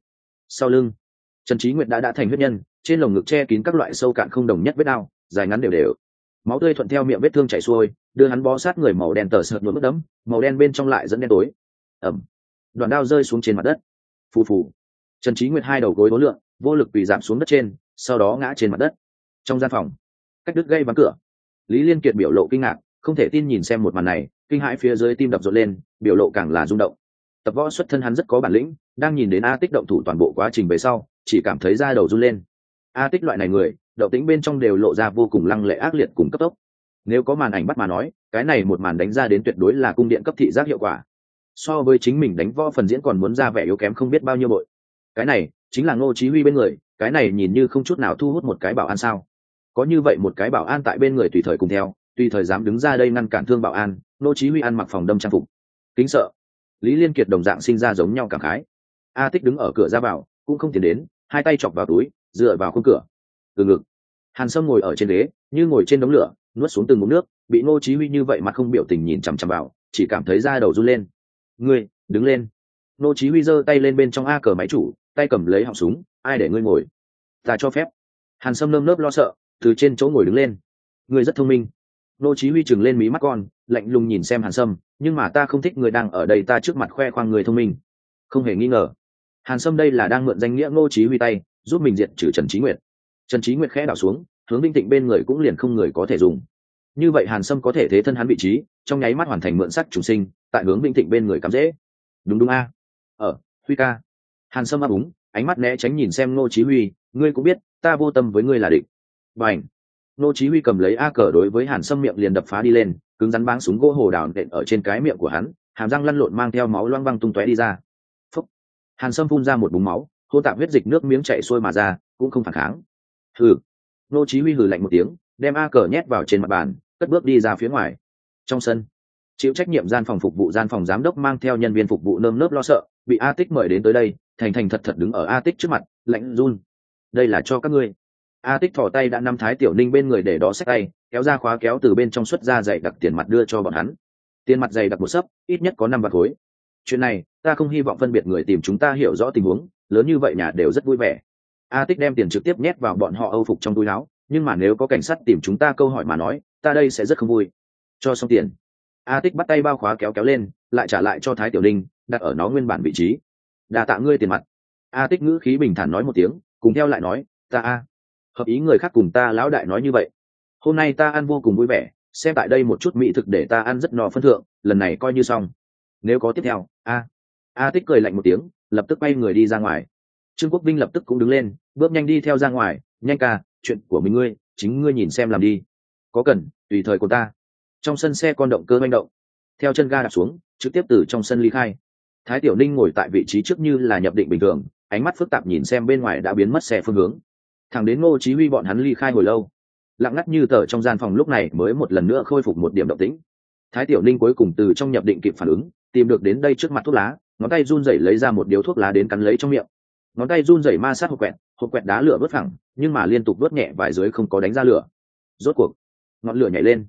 Sau lưng, trần trí nguyện đã đã thành huyết nhân, trên lồng ngực che kín các loại sâu cạn không đồng nhất vết đao, dài ngắn đều đều. Máu tươi thuận theo miệng vết thương chảy xuôi, đưa hắn bó sát người màu đen tờ sợt nhuộm nước đấm, màu đen bên trong lại dẫn đen tối. Ẩm. Đoàn đao rơi xuống trên mặt đất. Phù phù trần trí nguyệt hai đầu gối đối lượng vô lực bị giảm xuống đất trên, sau đó ngã trên mặt đất. Trong gian phòng, cách đứt gây vắng cửa. Lý liên kiệt biểu lộ kinh ngạc, không thể tin nhìn xem một màn này, kinh hãi phía dưới tim đập rộn lên, biểu lộ càng là rung động. Tập võ xuất thân hắn rất có bản lĩnh, đang nhìn đến a tích động thủ toàn bộ quá trình về sau, chỉ cảm thấy da đầu run lên. A tích loại này người, động tĩnh bên trong đều lộ ra vô cùng lăng lệ ác liệt cùng cấp tốc. Nếu có màn ảnh bắt mà nói, cái này một màn đánh ra đến tuyệt đối là cung điện cấp thị giác hiệu quả. So với chính mình đánh võ phần diễn còn muốn ra vẻ yếu kém không biết bao nhiêu bội cái này chính là ngô chí huy bên người, cái này nhìn như không chút nào thu hút một cái bảo an sao? Có như vậy một cái bảo an tại bên người tùy thời cùng theo, tùy thời dám đứng ra đây ngăn cản thương bảo an, ngô chí huy ăn mặc phòng đâm trang phục. Kính sợ. Lý liên kiệt đồng dạng sinh ra giống nhau cảm khái. A tích đứng ở cửa ra vào, cũng không tiến đến, hai tay chọc vào túi, dựa vào khung cửa. Từ ngực. Hàn sâm ngồi ở trên ghế, như ngồi trên đống lửa, nuốt xuống từng ngụm nước, bị ngô chí huy như vậy mà không biểu tình nhìn chằm chằm vào, chỉ cảm thấy da đầu run lên. Ngươi, đứng lên. Ngô chí huy giơ tay lên bên trong a cờ máy chủ tay cầm lấy họng súng, ai để ngươi ngồi? Ta cho phép. Hàn sâm nơm nớp lo sợ, từ trên chỗ ngồi đứng lên. Ngươi rất thông minh. Nô chí huy chừng lên mí mắt con, lạnh lùng nhìn xem hàn sâm, nhưng mà ta không thích người đang ở đây ta trước mặt khoe khoang người thông minh. Không hề nghi ngờ. Hàn sâm đây là đang mượn danh nghĩa Nô chí huy tay, giúp mình diệt trừ trần trí nguyệt. Trần trí nguyệt khẽ đảo xuống, hướng vinh tịnh bên người cũng liền không người có thể dùng. Như vậy hàn sâm có thể thế thân hắn vị trí, trong nháy mắt hoàn thành mượn sắc chủ sinh, tại hướng vinh tịnh bên người cắm dễ. Đúng đúng a. Ở, huy ca hàn sâm ấp úng, ánh mắt né tránh nhìn xem ngô chí huy, ngươi cũng biết, ta vô tâm với ngươi là địch. Bảnh ngô chí huy cầm lấy a cờ đối với hàn sâm miệng liền đập phá đi lên, cứng rắn báng súng gỗ hồ đào nện ở trên cái miệng của hắn, hàm răng lăn lộn mang theo máu loang văng tung tóe đi ra. Phúc. hàn sâm phun ra một búng máu, hô tạm huyết dịch nước miếng chảy xuôi mà ra, cũng không phản kháng. Hừ! Nô chí huy hừ lạnh một tiếng, đem a cờ nhét vào trên mặt bàn, cất bước đi ra phía ngoài. Trong sân, chịu trách nhiệm gian phòng phục vụ gian phòng giám đốc mang theo nhân viên phục vụ nơm nớp lo sợ, bị a tích mời đến tới đây thành thành thật thật đứng ở a tích trước mặt, lạnh run. Đây là cho các ngươi. A tích thò tay đã nắm thái tiểu ninh bên người để đó xách tay, kéo ra khóa kéo từ bên trong xuất ra dày đặc tiền mặt đưa cho bọn hắn. Tiền mặt dày đặc một sấp, ít nhất có năm vạt khối. Chuyện này, ta không hy vọng phân biệt người tìm chúng ta hiểu rõ tình huống, lớn như vậy nhà đều rất vui vẻ. A tích đem tiền trực tiếp nhét vào bọn họ âu phục trong túi áo, nhưng mà nếu có cảnh sát tìm chúng ta câu hỏi mà nói, ta đây sẽ rất không vui. Cho xong tiền. A tích bắt tay bao khóa kéo kéo lên, lại trả lại cho thái tiểu ninh, đặt ở nó nguyên bản vị trí đà tạ ngươi tiền mặt. A tích ngữ khí bình thản nói một tiếng, cùng theo lại nói, ta a, hợp ý người khác cùng ta lão đại nói như vậy. Hôm nay ta ăn vô cùng vui vẻ, xem tại đây một chút mỹ thực để ta ăn rất no phân thượng, lần này coi như xong. Nếu có tiếp theo, a a tích cười lạnh một tiếng, lập tức bay người đi ra ngoài. Trương quốc vinh lập tức cũng đứng lên, bước nhanh đi theo ra ngoài, nhanh ca, chuyện của mình ngươi, chính ngươi nhìn xem làm đi. Có cần, tùy thời của ta. Trong sân xe con động cơ manh động, theo chân ga đạp xuống, trực tiếp từ trong sân ly khai thái tiểu ninh ngồi tại vị trí trước như là nhập định bình thường, ánh mắt phức tạp nhìn xem bên ngoài đã biến mất xe phương hướng. Thẳng đến ngô chí huy bọn hắn ly khai hồi lâu. Lặng ngắt như tờ trong gian phòng lúc này mới một lần nữa khôi phục một điểm động tĩnh. Thái tiểu ninh cuối cùng từ trong nhập định kịp phản ứng, tìm được đến đây trước mặt thuốc lá, ngón tay run rẩy lấy ra một điếu thuốc lá đến cắn lấy trong miệng. Ngón tay run rẩy ma sát hộp quẹt hộp quẹt đá lửa vớt phẳng, nhưng mà liên tục vớt nhẹ vài dưới không có đánh ra lửa. Rốt cuộc, ngọn lửa nhảy lên.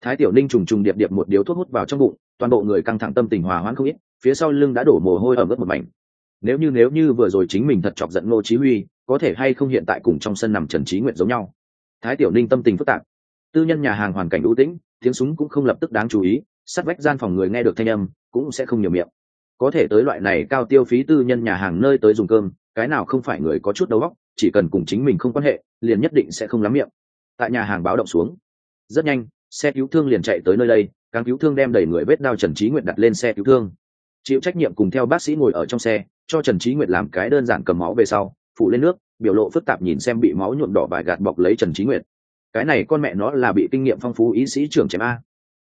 Thái tiểu ninh trùng trùng điệp điệp một điếu thuốc hút vào trong bụng, toàn bộ người căng thẳng tâm tình hòa hoãn không ít phía sau lưng đã đổ mồ hôi ở mức một mảnh. Nếu như nếu như vừa rồi chính mình thật chọc giận ngô chí huy, có thể hay không hiện tại cùng trong sân nằm trần trí nguyện giống nhau? Thái tiểu ninh tâm tình phức tạp. Tư nhân nhà hàng hoàn cảnh ưu tĩnh, tiếng súng cũng không lập tức đáng chú ý, sát vách gian phòng người nghe được thanh âm, cũng sẽ không nhiều miệng. Có thể tới loại này cao tiêu phí tư nhân nhà hàng nơi tới dùng cơm, cái nào không phải người có chút đầu óc, chỉ cần cùng chính mình không quan hệ, liền nhất định sẽ không lắm miệng. Tại nhà hàng báo động xuống, rất nhanh, xe cứu thương liền chạy tới nơi đây càng cứu thương đem đẩy người vết đao trần trí nguyện đặt lên xe cứu thương chịu trách nhiệm cùng theo bác sĩ ngồi ở trong xe, cho trần trí Nguyệt làm cái đơn giản cầm máu về sau phụ lên nước, biểu lộ phức tạp nhìn xem bị máu nhuộm đỏ vài gạt bọc lấy trần trí Nguyệt. cái này con mẹ nó là bị kinh nghiệm phong phú ý sĩ trưởng chém a.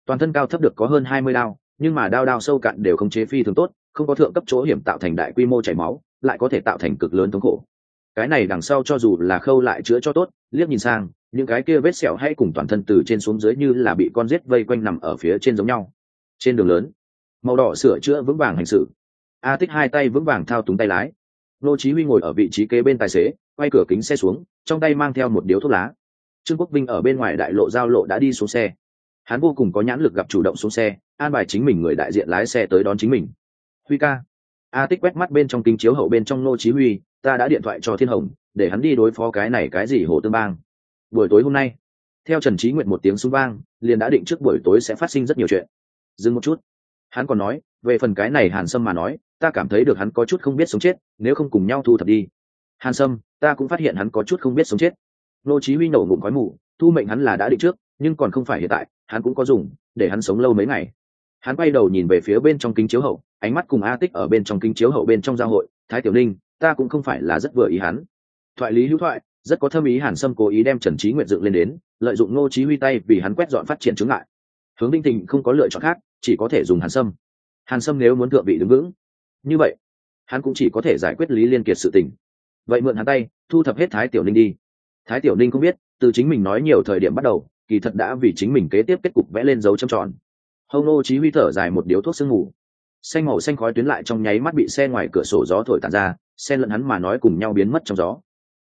Toàn thân cao thấp được có hơn hai mươi đao, nhưng mà đao đao sâu cạn đều không chế phi thường tốt, không có thượng cấp chỗ hiểm tạo thành đại quy mô chảy máu, lại có thể tạo thành cực lớn thống khổ. Cái này đằng sau cho dù là khâu lại chữa cho tốt, liếc nhìn sang, những cái kia vết sẹo hay cùng toàn thân từ trên xuống dưới như là bị con rết vây quanh nằm ở phía trên giống nhau. Trên đường lớn màu đỏ sửa chữa vững vàng hành sự. A tích hai tay vững vàng thao túng tay lái. Nô chí huy ngồi ở vị trí kế bên tài xế, quay cửa kính xe xuống, trong tay mang theo một điếu thuốc lá. Trương quốc vinh ở bên ngoài đại lộ giao lộ đã đi xuống xe. Hắn vô cùng có nhãn lực gặp chủ động xuống xe, an bài chính mình người đại diện lái xe tới đón chính mình. Huy ca. A tích quét mắt bên trong kính chiếu hậu bên trong nô chí huy, ta đã điện thoại cho thiên hồng, để hắn đi đối phó cái này cái gì hồ tương bang. Buổi tối hôm nay, theo trần trí nguyện một tiếng súng vang, liền đã định trước buổi tối sẽ phát sinh rất nhiều chuyện. Dừng một chút hắn còn nói, về phần cái này hàn sâm mà nói, ta cảm thấy được hắn có chút không biết sống chết, nếu không cùng nhau thu thập đi. Hàn sâm, ta cũng phát hiện hắn có chút không biết sống chết. Nô chí huy nổ ngụm khói mù, thu mệnh hắn là đã định trước, nhưng còn không phải hiện tại, hắn cũng có dùng, để hắn sống lâu mấy ngày. Hắn quay đầu nhìn về phía bên trong kính chiếu hậu, ánh mắt cùng a tích ở bên trong kính chiếu hậu bên trong giao hội, thái tiểu ninh, ta cũng không phải là rất vừa ý hắn. Thoại lý hữu thoại, rất có thâm ý hàn sâm cố ý đem trần trí nguyện dựng lên đến, lợi dụng ngô chí huy tay vì hắn quét dọn phát triển chứng ngại. Hướng đinh tình không có lựa chọn khác chỉ có thể dùng hàn sâm. Hàn sâm nếu muốn thượng vị đứng vững, như vậy, hắn cũng chỉ có thể giải quyết lý liên kiệt sự tình. Vậy mượn hắn tay, thu thập hết thái tiểu ninh đi. Thái tiểu ninh không biết, từ chính mình nói nhiều thời điểm bắt đầu, kỳ thật đã vì chính mình kế tiếp kết cục vẽ lên dấu trầm tròn. Hồng nô chí huy thở dài một điếu thuốc sương ngủ xanh màu xanh khói tuyến lại trong nháy mắt bị xe ngoài cửa sổ gió thổi tàn ra xe lẫn hắn mà nói cùng nhau biến mất trong gió.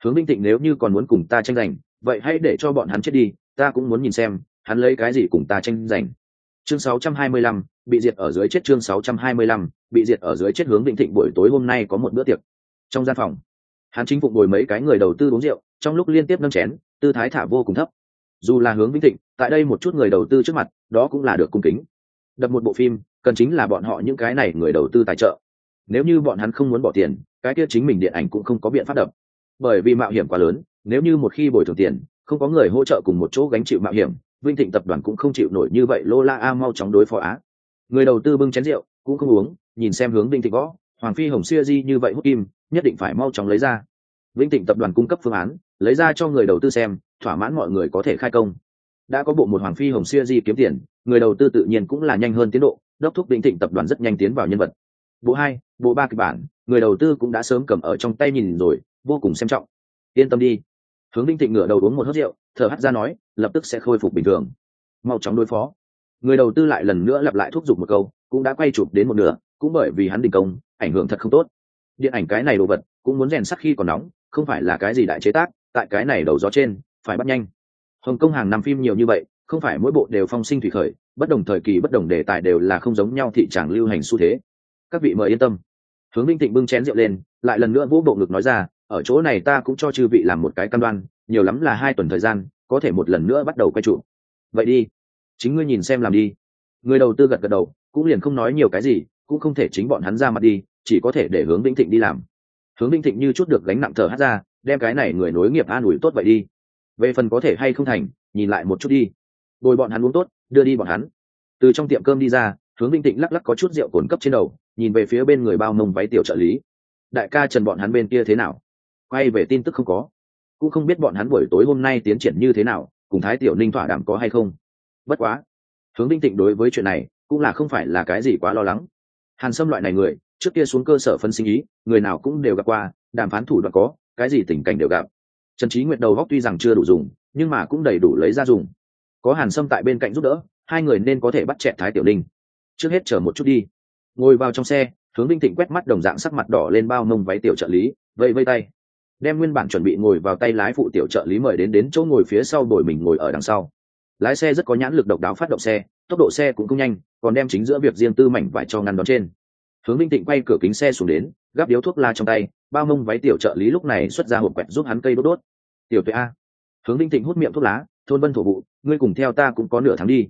Hướng minh thịnh nếu như còn muốn cùng ta tranh giành, vậy hãy để cho bọn hắn chết đi, ta cũng muốn nhìn xem, hắn lấy cái gì cùng ta tranh giành chương 625, bị diệt ở dưới chết chương 625, bị diệt ở dưới chết hướng vĩnh thịnh buổi tối hôm nay có một bữa tiệc. Trong gian phòng hắn chính phục ngồi mấy cái người đầu tư uống rượu trong lúc liên tiếp nâng chén tư thái thả vô cùng thấp. Dù là hướng vĩnh thịnh tại đây một chút người đầu tư trước mặt đó cũng là được cung kính. Đập một bộ phim cần chính là bọn họ những cái này người đầu tư tài trợ. Nếu như bọn hắn không muốn bỏ tiền cái kia chính mình điện ảnh cũng không có biện pháp đập. Bởi vì mạo hiểm quá lớn nếu như một khi bồi thường tiền không có người hỗ trợ cùng một chỗ gánh chịu mạo hiểm vinh thịnh tập đoàn cũng không chịu nổi như vậy, lô la a mau chóng đối phó á. Người đầu tư bưng chén rượu, cũng không uống, nhìn xem hướng vinh thịnh gõ, hoàng phi hồng xưa di như vậy hút kim, nhất định phải mau chóng lấy ra. Vinh thịnh tập đoàn cung cấp phương án, lấy ra cho người đầu tư xem, thỏa mãn mọi người có thể khai công. Đã có bộ một hoàng phi hồng xưa di kiếm tiền, người đầu tư tự nhiên cũng là nhanh hơn tiến độ, đốc thúc Vinh thịnh tập đoàn rất nhanh tiến vào nhân vật. Bộ hai, bộ ba kịch bản, người đầu tư cũng đã sớm cầm ở trong tay nhìn rồi, vô cùng xem trọng. Yên tâm đi. Hướng vinh thịnh ngửa đầu uống một hớt rượu thở hắt ra nói, lập tức sẽ khôi phục bình thường. Mau chóng đối phó. Người đầu tư lại lần nữa lặp lại thúc giục một câu, cũng đã quay chụp đến một nửa, cũng bởi vì hắn đình công, ảnh hưởng thật không tốt. Điện ảnh cái này đồ vật, cũng muốn rèn sắc khi còn nóng, không phải là cái gì đại chế tác, tại cái này đầu gió trên, phải bắt nhanh. Hồng kông hàng năm phim nhiều như vậy, không phải mỗi bộ đều phong sinh thủy khởi, bất đồng thời kỳ, bất đồng đề tài đều là không giống nhau thị tràng lưu hành xu thế. Các vị mời yên tâm. Hướng minh thịnh bưng chén rượu lên, lại lần nữa vỗ bộ ngực nói ra, ở chỗ này ta cũng cho chư vị làm một cái căn đoan nhiều lắm là hai tuần thời gian, có thể một lần nữa bắt đầu quay trụ. Vậy đi. Chính ngươi nhìn xem làm đi. Người đầu tư gật gật đầu, cũng liền không nói nhiều cái gì, cũng không thể chính bọn hắn ra mặt đi, chỉ có thể để hướng vĩnh thịnh đi làm. Hướng vĩnh thịnh như chút được gánh nặng thở hát ra, đem cái này người nối nghiệp an ủi tốt vậy đi. Về phần có thể hay không thành, nhìn lại một chút đi. Bồi bọn hắn uống tốt, đưa đi bọn hắn. Từ trong tiệm cơm đi ra, hướng vĩnh thịnh lắc lắc có chút rượu cồn cấp trên đầu, nhìn về phía bên người bao mông váy tiểu trợ lý. Đại ca trần bọn hắn bên kia thế nào? Quay về tin tức không có cũng không biết bọn hắn buổi tối hôm nay tiến triển như thế nào, cùng thái tiểu ninh thỏa đảm có hay không. Bất quá, hướng vinh tịnh đối với chuyện này cũng là không phải là cái gì quá lo lắng. Hàn sâm loại này người, trước kia xuống cơ sở phân sinh ý, người nào cũng đều gặp qua, đàm phán thủ đoạn có, cái gì tình cảnh đều gặp. Trần trí nguyện đầu góc tuy rằng chưa đủ dùng, nhưng mà cũng đầy đủ lấy ra dùng. Có hàn sâm tại bên cạnh giúp đỡ, hai người nên có thể bắt chẹt thái tiểu linh trước hết chờ một chút đi. Ngồi vào trong xe, hướng vinh thịnh quét mắt đồng dạng sắc mặt đỏ lên bao mông váy tiểu trợ lý vây vây tay đem nguyên bản chuẩn bị ngồi vào tay lái phụ tiểu trợ lý mời đến đến chỗ ngồi phía sau đổi mình ngồi ở đằng sau. Lái xe rất có nhãn lực độc đáo phát động xe, tốc độ xe cũng không nhanh, còn đem chính giữa việc riêng tư mảnh vải cho ngăn đón trên. Hướng minh tịnh quay cửa kính xe xuống đến, gắp điếu thuốc la trong tay, bao mông váy tiểu trợ lý lúc này xuất ra hộp quẹt giúp hắn cây đốt đốt. Tiểu tuệ a. Hướng minh tịnh hút miệng thuốc lá, thôn vân thổ vụ, ngươi cùng theo ta cũng có nửa tháng đi.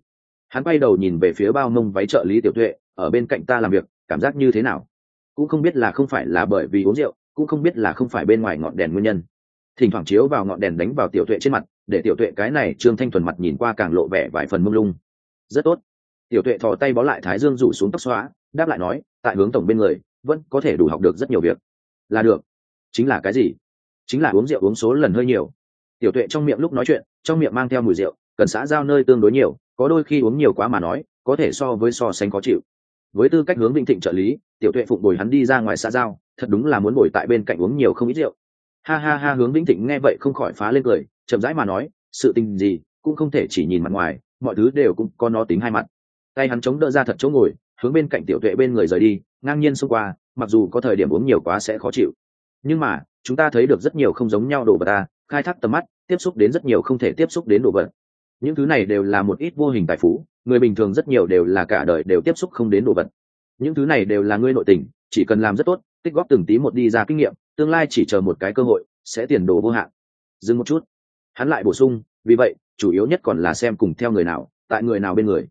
Hắn quay đầu nhìn về phía bao mông váy trợ lý tiểu tuệ, ở bên cạnh ta làm việc, cảm giác như thế nào? Cũng không biết là không phải là bởi vì uống rượu cũng không biết là không phải bên ngoài ngọn đèn nguyên nhân. Thỉnh thoảng chiếu vào ngọn đèn đánh vào tiểu tuệ trên mặt, để tiểu tuệ cái này trương thanh thuần mặt nhìn qua càng lộ vẻ vài phần mông lung. Rất tốt. Tiểu tuệ thò tay bó lại thái dương rủ xuống tóc xóa, đáp lại nói, tại hướng tổng bên người, vẫn có thể đủ học được rất nhiều việc. Là được. Chính là cái gì? Chính là uống rượu uống số lần hơi nhiều. Tiểu tuệ trong miệng lúc nói chuyện, trong miệng mang theo mùi rượu, cần xã giao nơi tương đối nhiều, có đôi khi uống nhiều quá mà nói, có thể so với so sánh khó chịu. Với tư cách hướng vinh thịnh trợ lý, tiểu tuệ phụng bồi hắn đi ra ngoài xã giao thật đúng là muốn ngồi tại bên cạnh uống nhiều không ít rượu. Ha ha ha, hướng vĩnh thịnh nghe vậy không khỏi phá lên cười, chậm rãi mà nói, sự tình gì, cũng không thể chỉ nhìn mặt ngoài, mọi thứ đều cũng có nó tính hai mặt. Tay hắn chống đỡ ra thật chỗ ngồi, hướng bên cạnh tiểu tuệ bên người rời đi, ngang nhiên xông qua, mặc dù có thời điểm uống nhiều quá sẽ khó chịu. Nhưng mà, chúng ta thấy được rất nhiều không giống nhau đồ vật ta, khai thác tầm mắt, tiếp xúc đến rất nhiều không thể tiếp xúc đến đồ vật. Những thứ này đều là một ít vô hình tài phú, người bình thường rất nhiều đều là cả đời đều tiếp xúc không đến đồ vật. Những thứ này đều là ngươi nội tình, chỉ cần làm rất tốt tích góp từng tí một đi ra kinh nghiệm, tương lai chỉ chờ một cái cơ hội, sẽ tiền đồ vô hạn. Dừng một chút. Hắn lại bổ sung, vì vậy, chủ yếu nhất còn là xem cùng theo người nào, tại người nào bên người.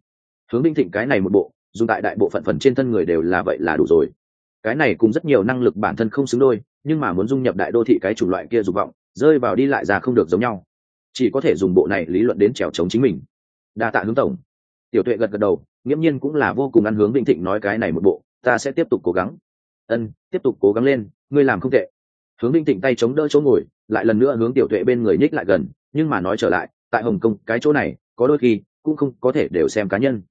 Hướng binh thịnh cái này một bộ, dùng tại đại bộ phận phần trên thân người đều là vậy là đủ rồi. Cái này cùng rất nhiều năng lực bản thân không xứng đôi, nhưng mà muốn dung nhập đại đô thị cái chủng loại kia dục vọng, rơi vào đi lại ra không được giống nhau. Chỉ có thể dùng bộ này lý luận đến trèo chống chính mình. Đa tạ hướng tổng. Tiểu tuệ gật gật đầu, nghiễm nhiên cũng là vô cùng ăn hướng vĩnh thịnh nói cái này một bộ, ta sẽ tiếp tục cố gắng ân, tiếp tục cố gắng lên, ngươi làm không tệ. Hướng vĩnh thịnh tay chống đỡ chỗ ngồi, lại lần nữa hướng tiểu tuệ bên người nhích lại gần, nhưng mà nói trở lại, tại hồng kông, cái chỗ này, có đôi khi cũng không có thể đều xem cá nhân.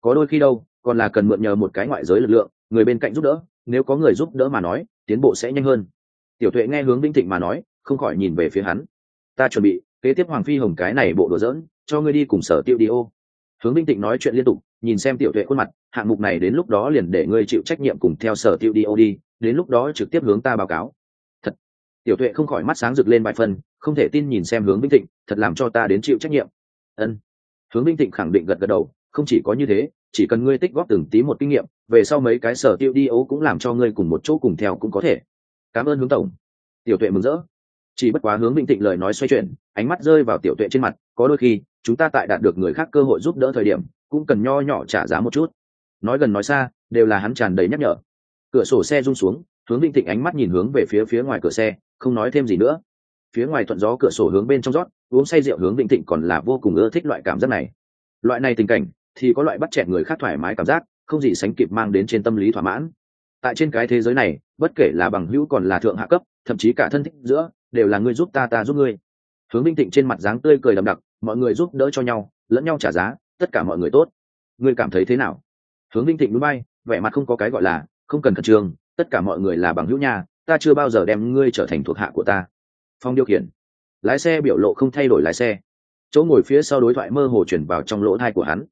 Có đôi khi đâu, còn là cần mượn nhờ một cái ngoại giới lực lượng, người bên cạnh giúp đỡ, nếu có người giúp đỡ mà nói, tiến bộ sẽ nhanh hơn. Tiểu tuệ nghe hướng vĩnh thịnh mà nói, không khỏi nhìn về phía hắn. Ta chuẩn bị, kế tiếp hoàng phi hồng cái này bộ đùa dỡn cho ngươi đi cùng sở tiêu đi ô. Hướng vĩnh thịnh nói chuyện liên tục nhìn xem tiểu tuệ khuôn mặt, hạng mục này đến lúc đó liền để ngươi chịu trách nhiệm cùng theo sở tiêu đi ô đi, đến lúc đó trực tiếp hướng ta báo cáo. Thật. Tiểu tuệ không khỏi mắt sáng rực lên vài phần, không thể tin nhìn xem hướng vĩnh thịnh, thật làm cho ta đến chịu trách nhiệm. Ân. Hướng vĩnh thịnh khẳng định gật gật đầu, không chỉ có như thế, chỉ cần ngươi tích góp từng tí một kinh nghiệm, về sau mấy cái sở tiêu đi ô cũng làm cho ngươi cùng một chỗ cùng theo cũng có thể. Cảm ơn hướng tổng. Tiểu tuệ mừng rỡ. Chỉ bất quá hướng vĩnh thịnh lời nói xoay chuyển, ánh mắt rơi vào tiểu tuệ trên mặt, có đôi khi, chúng ta tại đạt được người khác cơ hội giúp đỡ thời điểm cũng cần nho nhỏ trả giá một chút. Nói gần nói xa, đều là hắn tràn đầy nhắc nhở. Cửa sổ xe rung xuống, hướng vinh thịnh ánh mắt nhìn hướng về phía phía ngoài cửa xe, không nói thêm gì nữa. Phía ngoài thuận gió cửa sổ hướng bên trong rót, uống say rượu hướng vĩnh thịnh còn là vô cùng ưa thích loại cảm giác này. Loại này tình cảnh, thì có loại bắt chẹn người khác thoải mái cảm giác, không gì sánh kịp mang đến trên tâm lý thỏa mãn. Tại trên cái thế giới này, bất kể là bằng hữu còn là thượng hạ cấp, thậm chí cả thân thích giữa, đều là ngươi giúp ta ta giúp ngươi. Hướng vinh thịnh trên mặt dáng tươi cười đậm đặc, mọi người giúp đỡ cho nhau, lẫn nhau trả giá tất cả mọi người tốt. Ngươi cảm thấy thế nào? Hướng vinh thịnh núi bay, vẻ mặt không có cái gọi là, không cần khẩn trương, tất cả mọi người là bằng hữu nhà ta chưa bao giờ đem ngươi trở thành thuộc hạ của ta. Phong điều khiển. Lái xe biểu lộ không thay đổi lái xe. Chỗ ngồi phía sau đối thoại mơ hồ chuyển vào trong lỗ thai của hắn.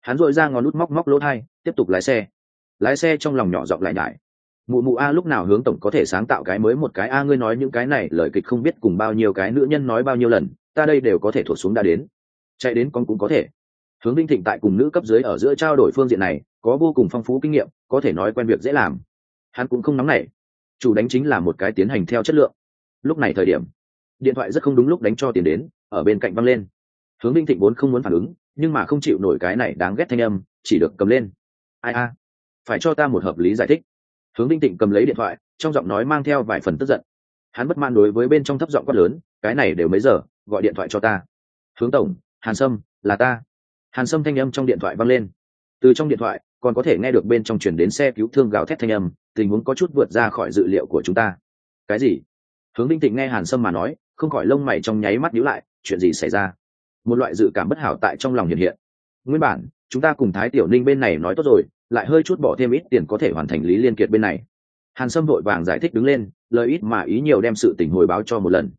Hắn dội ra ngón nút móc móc lỗ thai, tiếp tục lái xe. Lái xe trong lòng nhỏ giọng lại nhải. Mụ mụ a lúc nào hướng tổng có thể sáng tạo cái mới một cái a, ngươi nói những cái này, lời kịch không biết cùng bao nhiêu cái nữ nhân nói bao nhiêu lần, ta đây đều có thể thuộc xuống đã đến. Chạy đến con cũng có thể hướng vinh thịnh tại cùng nữ cấp dưới ở giữa trao đổi phương diện này, có vô cùng phong phú kinh nghiệm, có thể nói quen việc dễ làm. Hắn cũng không nóng nảy. Chủ đánh chính là một cái tiến hành theo chất lượng. Lúc này thời điểm, điện thoại rất không đúng lúc đánh cho tiền đến, ở bên cạnh văng lên. Hướng vinh thịnh vốn không muốn phản ứng, nhưng mà không chịu nổi cái này đáng ghét thanh âm, chỉ được cầm lên. Ai a, phải cho ta một hợp lý giải thích. Hướng vinh thịnh cầm lấy điện thoại, trong giọng nói mang theo vài phần tức giận. Hắn bất man đối với bên trong thấp giọng quát lớn, cái này đều mấy giờ, gọi điện thoại cho ta. Hướng tổng, hàn sâm, là ta hàn sâm thanh âm trong điện thoại vang lên. Từ trong điện thoại, còn có thể nghe được bên trong chuyển đến xe cứu thương gào thét thanh âm, tình huống có chút vượt ra khỏi dự liệu của chúng ta. Cái gì? Hướng vinh tịnh nghe hàn sâm mà nói, không khỏi lông mày trong nháy mắt nhíu lại, chuyện gì xảy ra? Một loại dự cảm bất hảo tại trong lòng hiện hiện. Nguyên bản, chúng ta cùng thái tiểu ninh bên này nói tốt rồi, lại hơi chút bỏ thêm ít tiền có thể hoàn thành lý liên kiệt bên này. Hàn sâm vội vàng giải thích đứng lên, lời ít mà ý nhiều đem sự tình hồi báo cho một lần.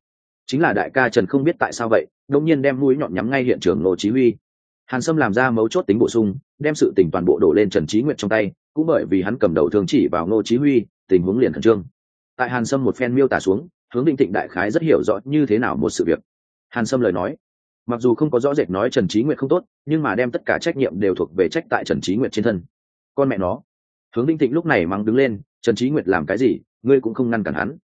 Chính là đại ca trần không biết tại sao vậy đông nhiên đem mũi nhọn nhắm ngay hiện trường nô chí huy hàn sâm làm ra mấu chốt tính bổ sung, đem sự tình toàn bộ đổ lên trần trí nguyệt trong tay, cũng bởi vì hắn cầm đầu thường chỉ vào Ngô chí huy, tình huống liền khẩn trương. Tại hàn sâm một phen miêu tả xuống, hướng định thịnh đại khái rất hiểu rõ như thế nào một sự việc. Hàn sâm lời nói, mặc dù không có rõ rệt nói trần trí nguyệt không tốt, nhưng mà đem tất cả trách nhiệm đều thuộc về trách tại trần trí nguyệt trên thân. Con mẹ nó, hướng đinh thịnh lúc này mắng đứng lên, trần trí nguyệt làm cái gì, ngươi cũng không ngăn cản hắn.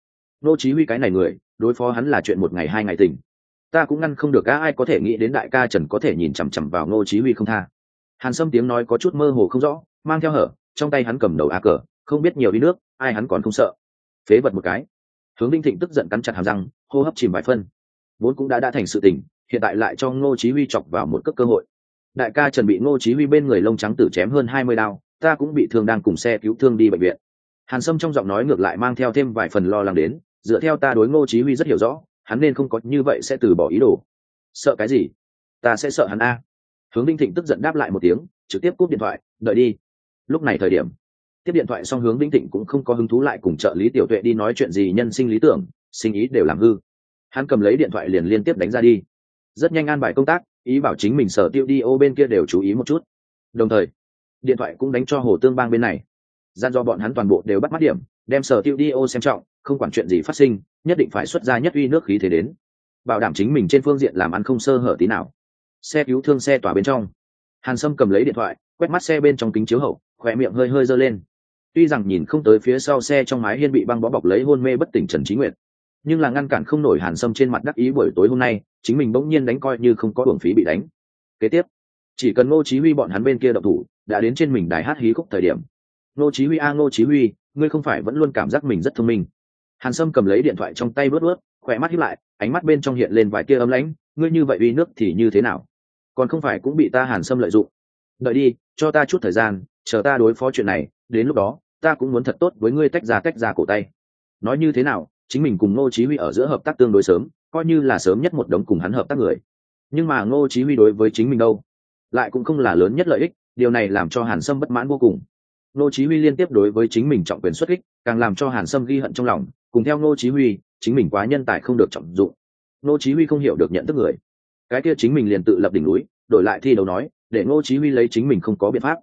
Nô chí huy cái này người, đối phó hắn là chuyện một ngày hai ngày tỉnh ta cũng ngăn không được á ai có thể nghĩ đến đại ca trần có thể nhìn chằm chằm vào nô chí huy không tha. Hàn sâm tiếng nói có chút mơ hồ không rõ, mang theo hở, trong tay hắn cầm đầu a cờ, không biết nhiều đi nước, ai hắn còn không sợ. Phế vật một cái. Hướng đinh thịnh tức giận cắn chặt hàm răng, hô hấp chìm vài phân. Vốn cũng đã đã thành sự tình, hiện tại lại cho ngô chí huy chọc vào một cước cơ hội. Đại ca trần bị ngô chí huy bên người lông trắng tử chém hơn 20 đao, ta cũng bị thương đang cùng xe cứu thương đi bệnh viện. Hàn sâm trong giọng nói ngược lại mang theo thêm vài phần lo lắng đến, dựa theo ta đối ngô chí huy rất hiểu rõ hắn nên không có như vậy sẽ từ bỏ ý đồ. Sợ cái gì? Ta sẽ sợ hắn a. Hướng đinh thịnh tức giận đáp lại một tiếng, trực tiếp cúp điện thoại, đợi đi. Lúc này thời điểm, tiếp điện thoại xong hướng đinh thịnh cũng không có hứng thú lại cùng trợ lý tiểu tuệ đi nói chuyện gì, nhân sinh lý tưởng, sinh ý đều làm hư. Hắn cầm lấy điện thoại liền liên tiếp đánh ra đi. Rất nhanh an bài công tác, ý bảo chính mình sở tiêu đi, ô, bên kia đều chú ý một chút. Đồng thời, điện thoại cũng đánh cho hồ tương bang bên này. Gian do bọn hắn toàn bộ đều bắt mắt điểm, đem sở tiêu đi, ô, xem trọng không quản chuyện gì phát sinh, nhất định phải xuất ra nhất uy nước khí thế đến. Bảo đảm chính mình trên phương diện làm ăn không sơ hở tí nào. Xe cứu thương xe tỏa bên trong. Hàn sâm cầm lấy điện thoại, quét mắt xe bên trong kính chiếu hậu khỏe miệng hơi hơi dơ lên. Tuy rằng nhìn không tới phía sau xe trong mái hiên bị băng bó bọc lấy hôn mê bất tỉnh trần trí nguyệt, nhưng là ngăn cản không nổi hàn sâm trên mặt đắc ý buổi tối hôm nay, chính mình bỗng nhiên đánh coi như không có hưởng phí bị đánh. Kế tiếp, chỉ cần ngô chí huy bọn hắn bên kia độc thủ, đã đến trên mình đài hát hí khúc thời điểm. Ngô chí huy a, ngô chí huy, ngươi không phải vẫn luôn cảm giác mình rất thông minh hàn sâm cầm lấy điện thoại trong tay bước bước, khỏe mắt híp lại ánh mắt bên trong hiện lên vài tia ấm lãnh ngươi như vậy uy nước thì như thế nào? Còn không phải cũng bị ta hàn sâm lợi dụng. Đợi đi cho ta chút thời gian chờ ta đối phó chuyện này đến lúc đó ta cũng muốn thật tốt với ngươi tách ra tách ra cổ tay. Nói như thế nào chính mình cùng ngô chí huy ở giữa hợp tác tương đối sớm coi như là sớm nhất một đống cùng hắn hợp tác người. Nhưng mà ngô chí huy đối với chính mình đâu? Lại cũng không là lớn nhất lợi ích điều này làm cho hàn sâm bất mãn vô cùng. Ngô chí huy liên tiếp đối với chính mình trọng quyền xuất kích càng làm cho hàn sâm ghi hận trong lòng cùng theo ngô chí huy, chính mình quá nhân tài không được trọng dụng. Ngô chí huy không hiểu được nhận thức người. Cái kia chính mình liền tự lập đỉnh núi, đổi lại thi đấu nói, để ngô chí huy lấy chính mình không có biện pháp.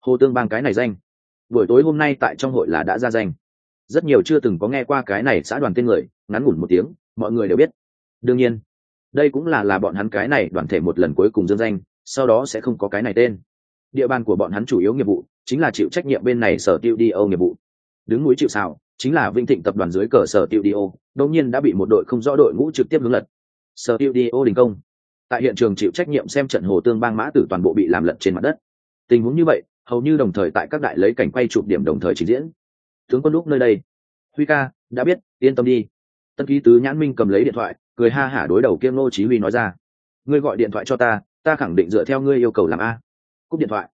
Hồ tương bang cái này danh. Buổi tối hôm nay tại trong hội là đã ra danh. Rất nhiều chưa từng có nghe qua cái này xã đoàn tên người, ngắn ngủn một tiếng, mọi người đều biết. Đương nhiên, đây cũng là là bọn hắn cái này đoàn thể một lần cuối cùng dương danh, sau đó sẽ không có cái này tên. Địa bàn của bọn hắn chủ yếu nghiệp vụ, chính là chịu trách nhiệm bên này sở tiêu đi âu nghiệp vụ. Đứng núi chịu xào chính là vinh thịnh tập đoàn dưới cờ sở tiêu đi đột nhiên đã bị một đội không rõ đội ngũ trực tiếp hướng lật. Sở tiêu đi đình công. Tại hiện trường chịu trách nhiệm xem trận hồ tương bang mã tử toàn bộ bị làm lật trên mặt đất. Tình huống như vậy, hầu như đồng thời tại các đại lấy cảnh quay chụp điểm đồng thời trình diễn. Tướng quân lúc nơi đây. Huy ca, đã biết, yên tâm đi. Tân ký tứ nhãn minh cầm lấy điện thoại, cười ha hả đối đầu kiêm nô chí huy nói ra. Ngươi gọi điện thoại cho ta ta khẳng định dựa theo ngươi yêu cầu làm a. Cúp điện thoại.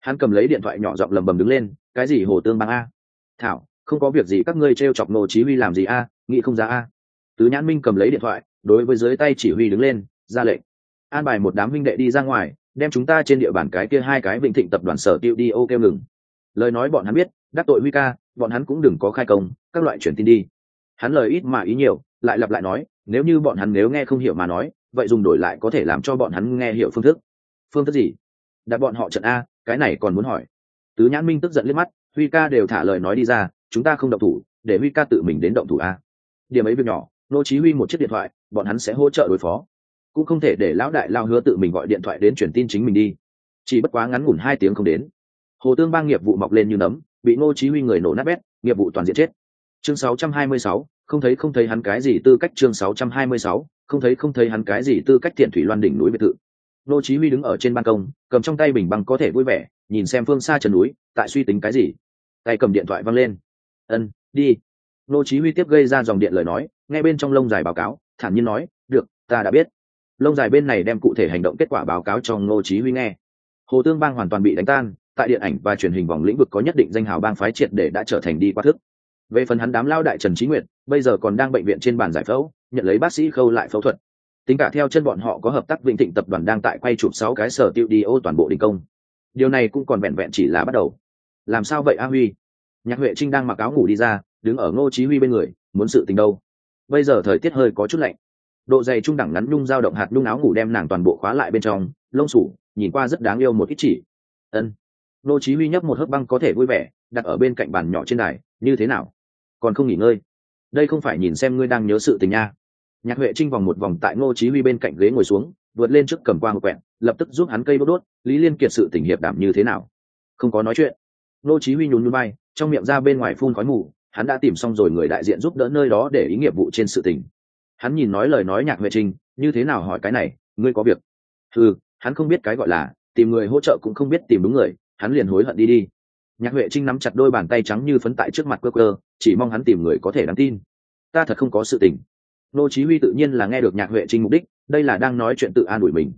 Hắn cầm lấy điện thoại nhỏ giọng lầm bầm đứng lên, cái gì hồ tương bang a? Thảo không có việc gì, các ngươi treo chọc nô chí huy làm gì a? Nghĩ không ra a. Tứ nhãn minh cầm lấy điện thoại, đối với dưới tay chỉ huy đứng lên, ra lệnh. An bài một đám huynh đệ đi ra ngoài, đem chúng ta trên địa bàn cái kia hai cái vịnh thịnh tập đoàn sở tiêu đi ô kêu ngừng. Lời nói bọn hắn biết, đắc tội huy ca, bọn hắn cũng đừng có khai công, các loại truyền tin đi. Hắn lời ít mà ý nhiều, lại lặp lại nói, nếu như bọn hắn nếu nghe không hiểu mà nói, vậy dùng đổi lại có thể làm cho bọn hắn nghe hiểu phương thức. Phương thức gì? Đặt bọn họ trận a, cái này còn muốn hỏi. Tứ nhãn minh tức giận liếc mắt, huy ca đều thả lời nói đi ra chúng ta không động thủ để huy ca tự mình đến động thủ a điểm ấy việc nhỏ nô chí huy một chiếc điện thoại bọn hắn sẽ hỗ trợ đối phó. Cũng không thể để lão đại lao hứa tự mình gọi điện thoại đến truyền tin chính mình đi. Chỉ bất quá ngắn ngủn hai tiếng không đến. Hồ tương bang nghiệp vụ mọc lên như nấm bị nô chí huy người nổ nát bét nghiệp vụ toàn diện chết. Chương 626, không thấy không thấy hắn cái gì tư cách chương 626, không thấy không thấy hắn cái gì tư cách thiện thủy loan đỉnh núi biệt thự. Nô chí huy đứng ở trên ban công cầm trong tay bình băng có thể vui vẻ nhìn xem phương xa chân núi tại suy tính cái gì. Tay cầm điện thoại văng lên ân, đi. Ngô chí huy tiếp gây ra dòng điện lời nói, nghe bên trong lông dài báo cáo, thản nhiên nói, được, ta đã biết. Lông dài bên này đem cụ thể hành động kết quả báo cáo cho ngô chí huy nghe. Hồ tương bang hoàn toàn bị đánh tan, tại điện ảnh và truyền hình vòng lĩnh vực có nhất định danh hào bang phái triệt để đã trở thành đi qua thức. Về phần hắn đám lao đại trần trí nguyệt, bây giờ còn đang bệnh viện trên bàn giải phẫu, nhận lấy bác sĩ khâu lại phẫu thuật. Tính cả theo chân bọn họ có hợp tác vĩnh thịnh tập đoàn đang tại quay chụp sáu cái sở tiêu đi ô toàn bộ đình công. Điều này cũng còn vẹn vẹn chỉ là bắt đầu. Làm sao vậy a huy? Nhạc huệ trinh đang mặc áo ngủ đi ra, đứng ở ngô chí huy bên người, muốn sự tình đâu? Bây giờ thời tiết hơi có chút lạnh. Độ dày trung đẳng ngắn nhung dao động hạt nhung áo ngủ đem nàng toàn bộ khóa lại bên trong, lông sủ, nhìn qua rất đáng yêu một ít chỉ. Ân. Ngô chí huy nhấp một hớp băng có thể vui vẻ, đặt ở bên cạnh bàn nhỏ trên đài, như thế nào? Còn không nghỉ ngơi? Đây không phải nhìn xem ngươi đang nhớ sự tình nha. Nhạc huệ trinh vòng một vòng tại Ngô chí huy bên cạnh ghế ngồi xuống, vượt lên trước cầm qua một quẹt, lập tức giúp hắn cây bút đốt, lý liên kiệt sự tình hiệp đảm như thế nào? Không có nói chuyện nô chí huy nhún nhún vai, trong miệng ra bên ngoài phun khói mù, hắn đã tìm xong rồi người đại diện giúp đỡ nơi đó để ý nghiệp vụ trên sự tình. Hắn nhìn nói lời nói nhạc huệ trinh như thế nào hỏi cái này, ngươi có việc? Ừ hắn không biết cái gọi là, tìm người hỗ trợ cũng không biết tìm đúng người, hắn liền hối hận đi đi. Nhạc huệ trinh nắm chặt đôi bàn tay trắng như phấn tại trước mặt cơ cơ chỉ mong hắn tìm người có thể đáng tin. Ta thật không có sự tình. Nô chí huy tự nhiên là nghe được nhạc huệ trinh mục đích, đây là đang nói chuyện tự an ủi mình.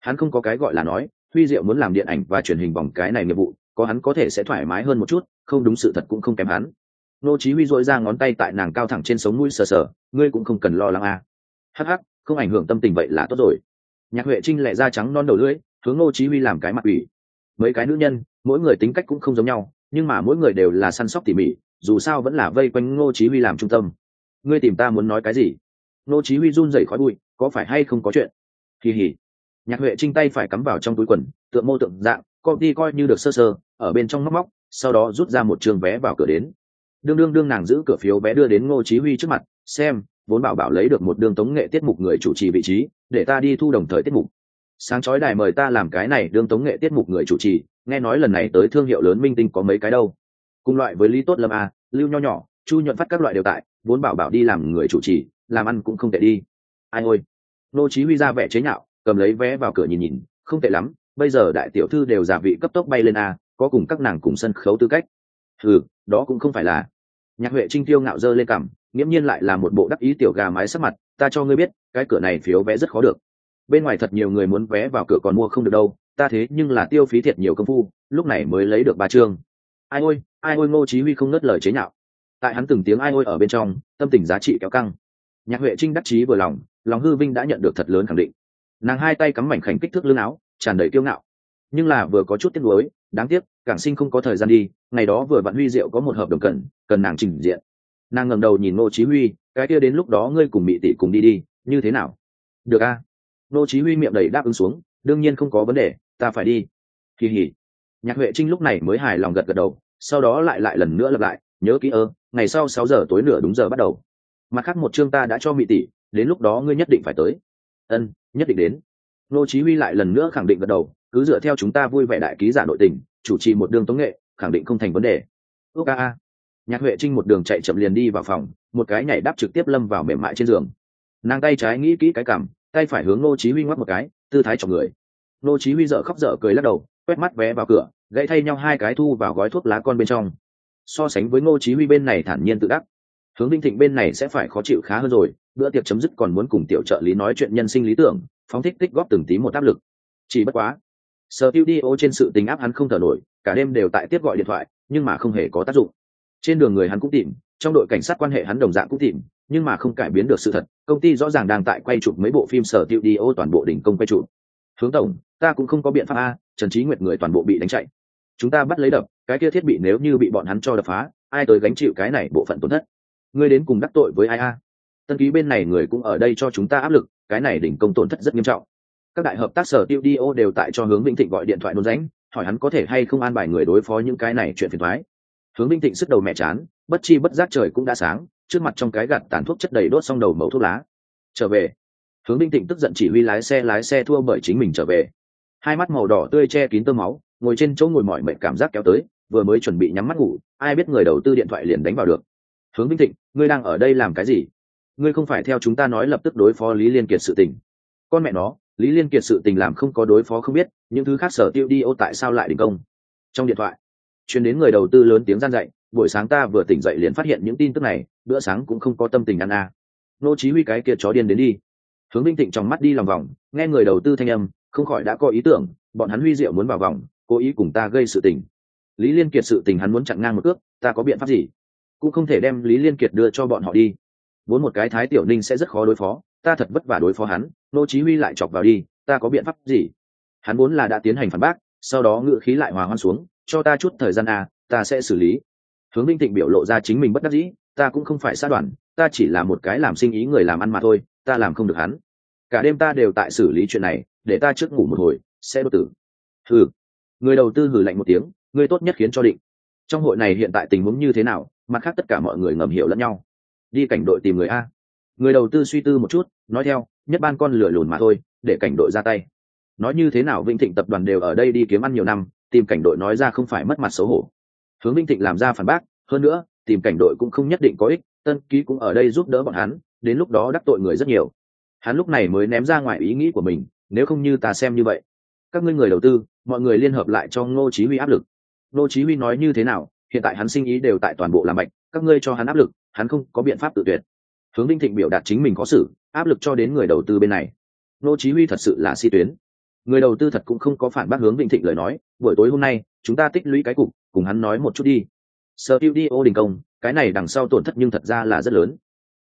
Hắn không có cái gọi là nói, huy diệu muốn làm điện ảnh và truyền hình vòng cái này nghiệp vụ có hắn có thể sẽ thoải mái hơn một chút, không đúng sự thật cũng không kém hắn. Nô chí huy dội ra ngón tay tại nàng cao thẳng trên sống mũi sờ sờ, ngươi cũng không cần lo lắng à. Hắc hắc, không ảnh hưởng tâm tình vậy là tốt rồi. Nhạc huệ trinh lại da trắng non đầu lưỡi, hướng nô chí huy làm cái mặt ủy. Mấy cái nữ nhân, mỗi người tính cách cũng không giống nhau, nhưng mà mỗi người đều là săn sóc tỉ mỉ, dù sao vẫn là vây quanh ngô chí huy làm trung tâm. Ngươi tìm ta muốn nói cái gì? Ngô chí huy run rẩy khói bụi, có phải hay không có chuyện? Kỳ hỉ. Nhạc huệ trinh tay phải cắm vào trong túi quần tượng mô tượng dạng công ty coi như được sơ sơ, ở bên trong móc móc sau đó rút ra một trường vé vào cửa đến. Đương đương đương nàng giữ cửa phiếu vé đưa đến ngô chí huy trước mặt, xem, vốn bảo bảo lấy được một đường tống nghệ tiết mục người chủ trì vị trí, để ta đi thu đồng thời tiết mục. Sáng chói đài mời ta làm cái này đương tống nghệ tiết mục người chủ trì, nghe nói lần này tới thương hiệu lớn minh tinh có mấy cái đâu. Cùng loại với lý tốt lâm a, lưu nho nhỏ, chu nhuận phát các loại đều tại, vốn bảo bảo đi làm người chủ trì, làm ăn cũng không tệ đi. Ai ôi. Nô chí huy ra vẻ chế nhạo, cầm lấy vé vào cửa nhìn nhìn, không tệ lắm bây giờ đại tiểu thư đều giả vị cấp tốc bay lên a, có cùng các nàng cùng sân khấu tư cách. Ừ đó cũng không phải là. Nhạc huệ trinh tiêu ngạo dơ lên cằm, nghiễm nhiên lại là một bộ đắc ý tiểu gà mái sắc mặt, ta cho ngươi biết, cái cửa này phiếu vé rất khó được. Bên ngoài thật nhiều người muốn vé vào cửa còn mua không được đâu, ta thế nhưng là tiêu phí thiệt nhiều công phu, lúc này mới lấy được ba chương. Ai ôi ai ôi ngô chí huy không ngớt lời chế nhạo. Tại hắn từng tiếng ai ôi ở bên trong, tâm tình giá trị kéo căng. Nhạc huệ trinh đắc chí vừa lòng lòng hư vinh đã nhận được thật lớn khẳng định. Nàng hai tay cắm mảnh khảnh kích thước lưng áo tràn đầy kiêu ngạo. Nhưng là vừa có chút tiếc nuối, đáng tiếc, cảng sinh không có thời gian đi, ngày đó vừa vạn huy diệu có một hợp đồng cần cần nàng trình diện. Nàng ngẩng đầu nhìn ngô chí huy, cái kia đến lúc đó ngươi cùng mỹ tỷ cùng đi đi, như thế nào? Được a. Ngô chí huy miệng đầy đáp ứng xuống, đương nhiên không có vấn đề, ta phải đi. Kỳ hỉ. Nhạc huệ trinh lúc này mới hài lòng gật gật đầu, sau đó lại lại lần nữa lặp lại, nhớ kỹ ơ, ngày sau sáu giờ tối nửa đúng giờ bắt đầu. Mặt khác một chương ta đã cho mỹ tỷ, đến lúc đó ngươi nhất định phải tới. Ân, nhất định đến nô chí huy lại lần nữa khẳng định gật đầu, cứ dựa theo chúng ta vui vẻ đại ký giả nội tình, chủ trì một đường tống nghệ, khẳng định không thành vấn đề. Ước a. Nhạc huệ trinh một đường chạy chậm liền đi vào phòng, một cái nhảy đáp trực tiếp lâm vào mềm mại trên giường. Nàng tay trái nghĩ kỹ cái cảm tay phải hướng nô chí huy ngoắc một cái, tư thái cho người. Nô chí huy dở khóc dở cười lắc đầu, quét mắt vé vào cửa, gãy thay nhau hai cái thu vào gói thuốc lá con bên trong. So sánh với ngô chí huy bên này thản nhiên tự đắc. Hướng vinh thịnh bên này sẽ phải khó chịu khá hơn rồi, bữa tiệc chấm dứt còn muốn cùng tiểu trợ lý nói chuyện nhân sinh lý tưởng phóng thích tích góp từng tí một áp lực. Chỉ bất quá, sở tiêu đi ô trên sự tình áp hắn không thở nổi, cả đêm đều tại tiếp gọi điện thoại, nhưng mà không hề có tác dụng. Trên đường người hắn cũng tìm, trong đội cảnh sát quan hệ hắn đồng dạng cũng tìm, nhưng mà không cải biến được sự thật, công ty rõ ràng đang tại quay chụp mấy bộ phim sở tiêu đi ô toàn bộ đỉnh công quay chụp. Hướng tổng, ta cũng không có biện pháp a, trần trí nguyệt người toàn bộ bị đánh chạy. Chúng ta bắt lấy đập, cái kia thiết bị nếu như bị bọn hắn cho đập phá, ai tới gánh chịu cái này bộ phận tổn thất? Ngươi đến cùng đắc tội với ai a? Tân ký bên này người cũng ở đây cho chúng ta áp lực cái này đỉnh công tổn thất rất nghiêm trọng. Các đại hợp tác sở tiêu đi ô đều tại cho hướng vĩnh thịnh gọi điện thoại nôn ránh hỏi hắn có thể hay không an bài người đối phó những cái này chuyện phiền thoái hướng vĩnh thịnh sức đầu mẹ chán, bất chi bất giác trời cũng đã sáng, trước mặt trong cái gạt tàn thuốc chất đầy đốt xong đầu mẫu thuốc lá. Trở về. Hướng vĩnh thịnh tức giận chỉ huy lái xe lái xe thua bởi chính mình trở về. Hai mắt màu đỏ tươi che kín tơ máu, ngồi trên chỗ ngồi mỏi mệt cảm giác kéo tới, vừa mới chuẩn bị nhắm mắt ngủ, ai biết người đầu tư điện thoại liền đánh vào được. Hướng vĩnh thịnh, ngươi đang ở đây làm cái gì? Ngươi không phải theo chúng ta nói lập tức đối phó lý liên kiệt sự tình. Con mẹ nó, lý liên kiệt sự tình làm không có đối phó không biết, những thứ khác sở tiêu đi ô tại sao lại đình công? Trong điện thoại chuyển đến người đầu tư lớn tiếng gian dạy, buổi sáng ta vừa tỉnh dậy liền phát hiện những tin tức này, bữa sáng cũng không có tâm tình ăn à. nô chí huy cái kia chó điên đến đi. Hướng minh thịnh trong mắt đi lòng vòng, nghe người đầu tư thanh âm, không khỏi đã có ý tưởng, bọn hắn huy diệu muốn vào vòng, cố ý cùng ta gây sự tình. Lý liên kiệt sự tình hắn muốn chặn ngang một cước, ta có biện pháp gì? Cũng không thể đem lý liên kiệt đưa cho bọn họ đi vốn một cái thái tiểu ninh sẽ rất khó đối phó, ta thật vất vả đối phó hắn, nô chí huy lại chọc vào đi, ta có biện pháp gì? Hắn vốn là đã tiến hành phản bác, sau đó ngựa khí lại hòa hoan xuống, cho ta chút thời gian à ta sẽ xử lý. Hướng minh thịnh biểu lộ ra chính mình bất đắc dĩ, ta cũng không phải sát đoàn, ta chỉ là một cái làm sinh ý người làm ăn mà thôi, ta làm không được hắn. Cả đêm ta đều tại xử lý chuyện này, để ta trước ngủ một hồi, sẽ đột tử. Hừ. Người đầu tư hừ lạnh một tiếng, người tốt nhất khiến cho định. Trong hội này hiện tại tình huống như thế nào, mặt khác tất cả mọi người ngầm hiểu lẫn nhau đi cảnh đội tìm người a. Người đầu tư suy tư một chút, nói theo, nhất ban con lửa lùn mà thôi, để cảnh đội ra tay. Nói như thế nào vinh thịnh tập đoàn đều ở đây đi kiếm ăn nhiều năm, tìm cảnh đội nói ra không phải mất mặt xấu hổ. Hướng vĩnh thịnh làm ra phản bác, hơn nữa, tìm cảnh đội cũng không nhất định có ích, tân ký cũng ở đây giúp đỡ bọn hắn, đến lúc đó đắc tội người rất nhiều. Hắn lúc này mới ném ra ngoài ý nghĩ của mình, nếu không như ta xem như vậy. Các ngươi người đầu tư, mọi người liên hợp lại cho ngô chí huy áp lực. Ngô chí huy nói như thế nào, hiện tại hắn sinh ý đều tại toàn bộ làm mạch các ngươi cho hắn áp lực hắn không có biện pháp tự tuyệt. Hướng đinh thịnh biểu đạt chính mình có xử, áp lực cho đến người đầu tư bên này. Nô chí huy thật sự là si tuyến. Người đầu tư thật cũng không có phản bác hướng đinh thịnh lời nói, buổi tối hôm nay, chúng ta tích lũy cái cục, cùng hắn nói một chút đi. Studio đình công, cái này đằng sau tổn thất nhưng thật ra là rất lớn.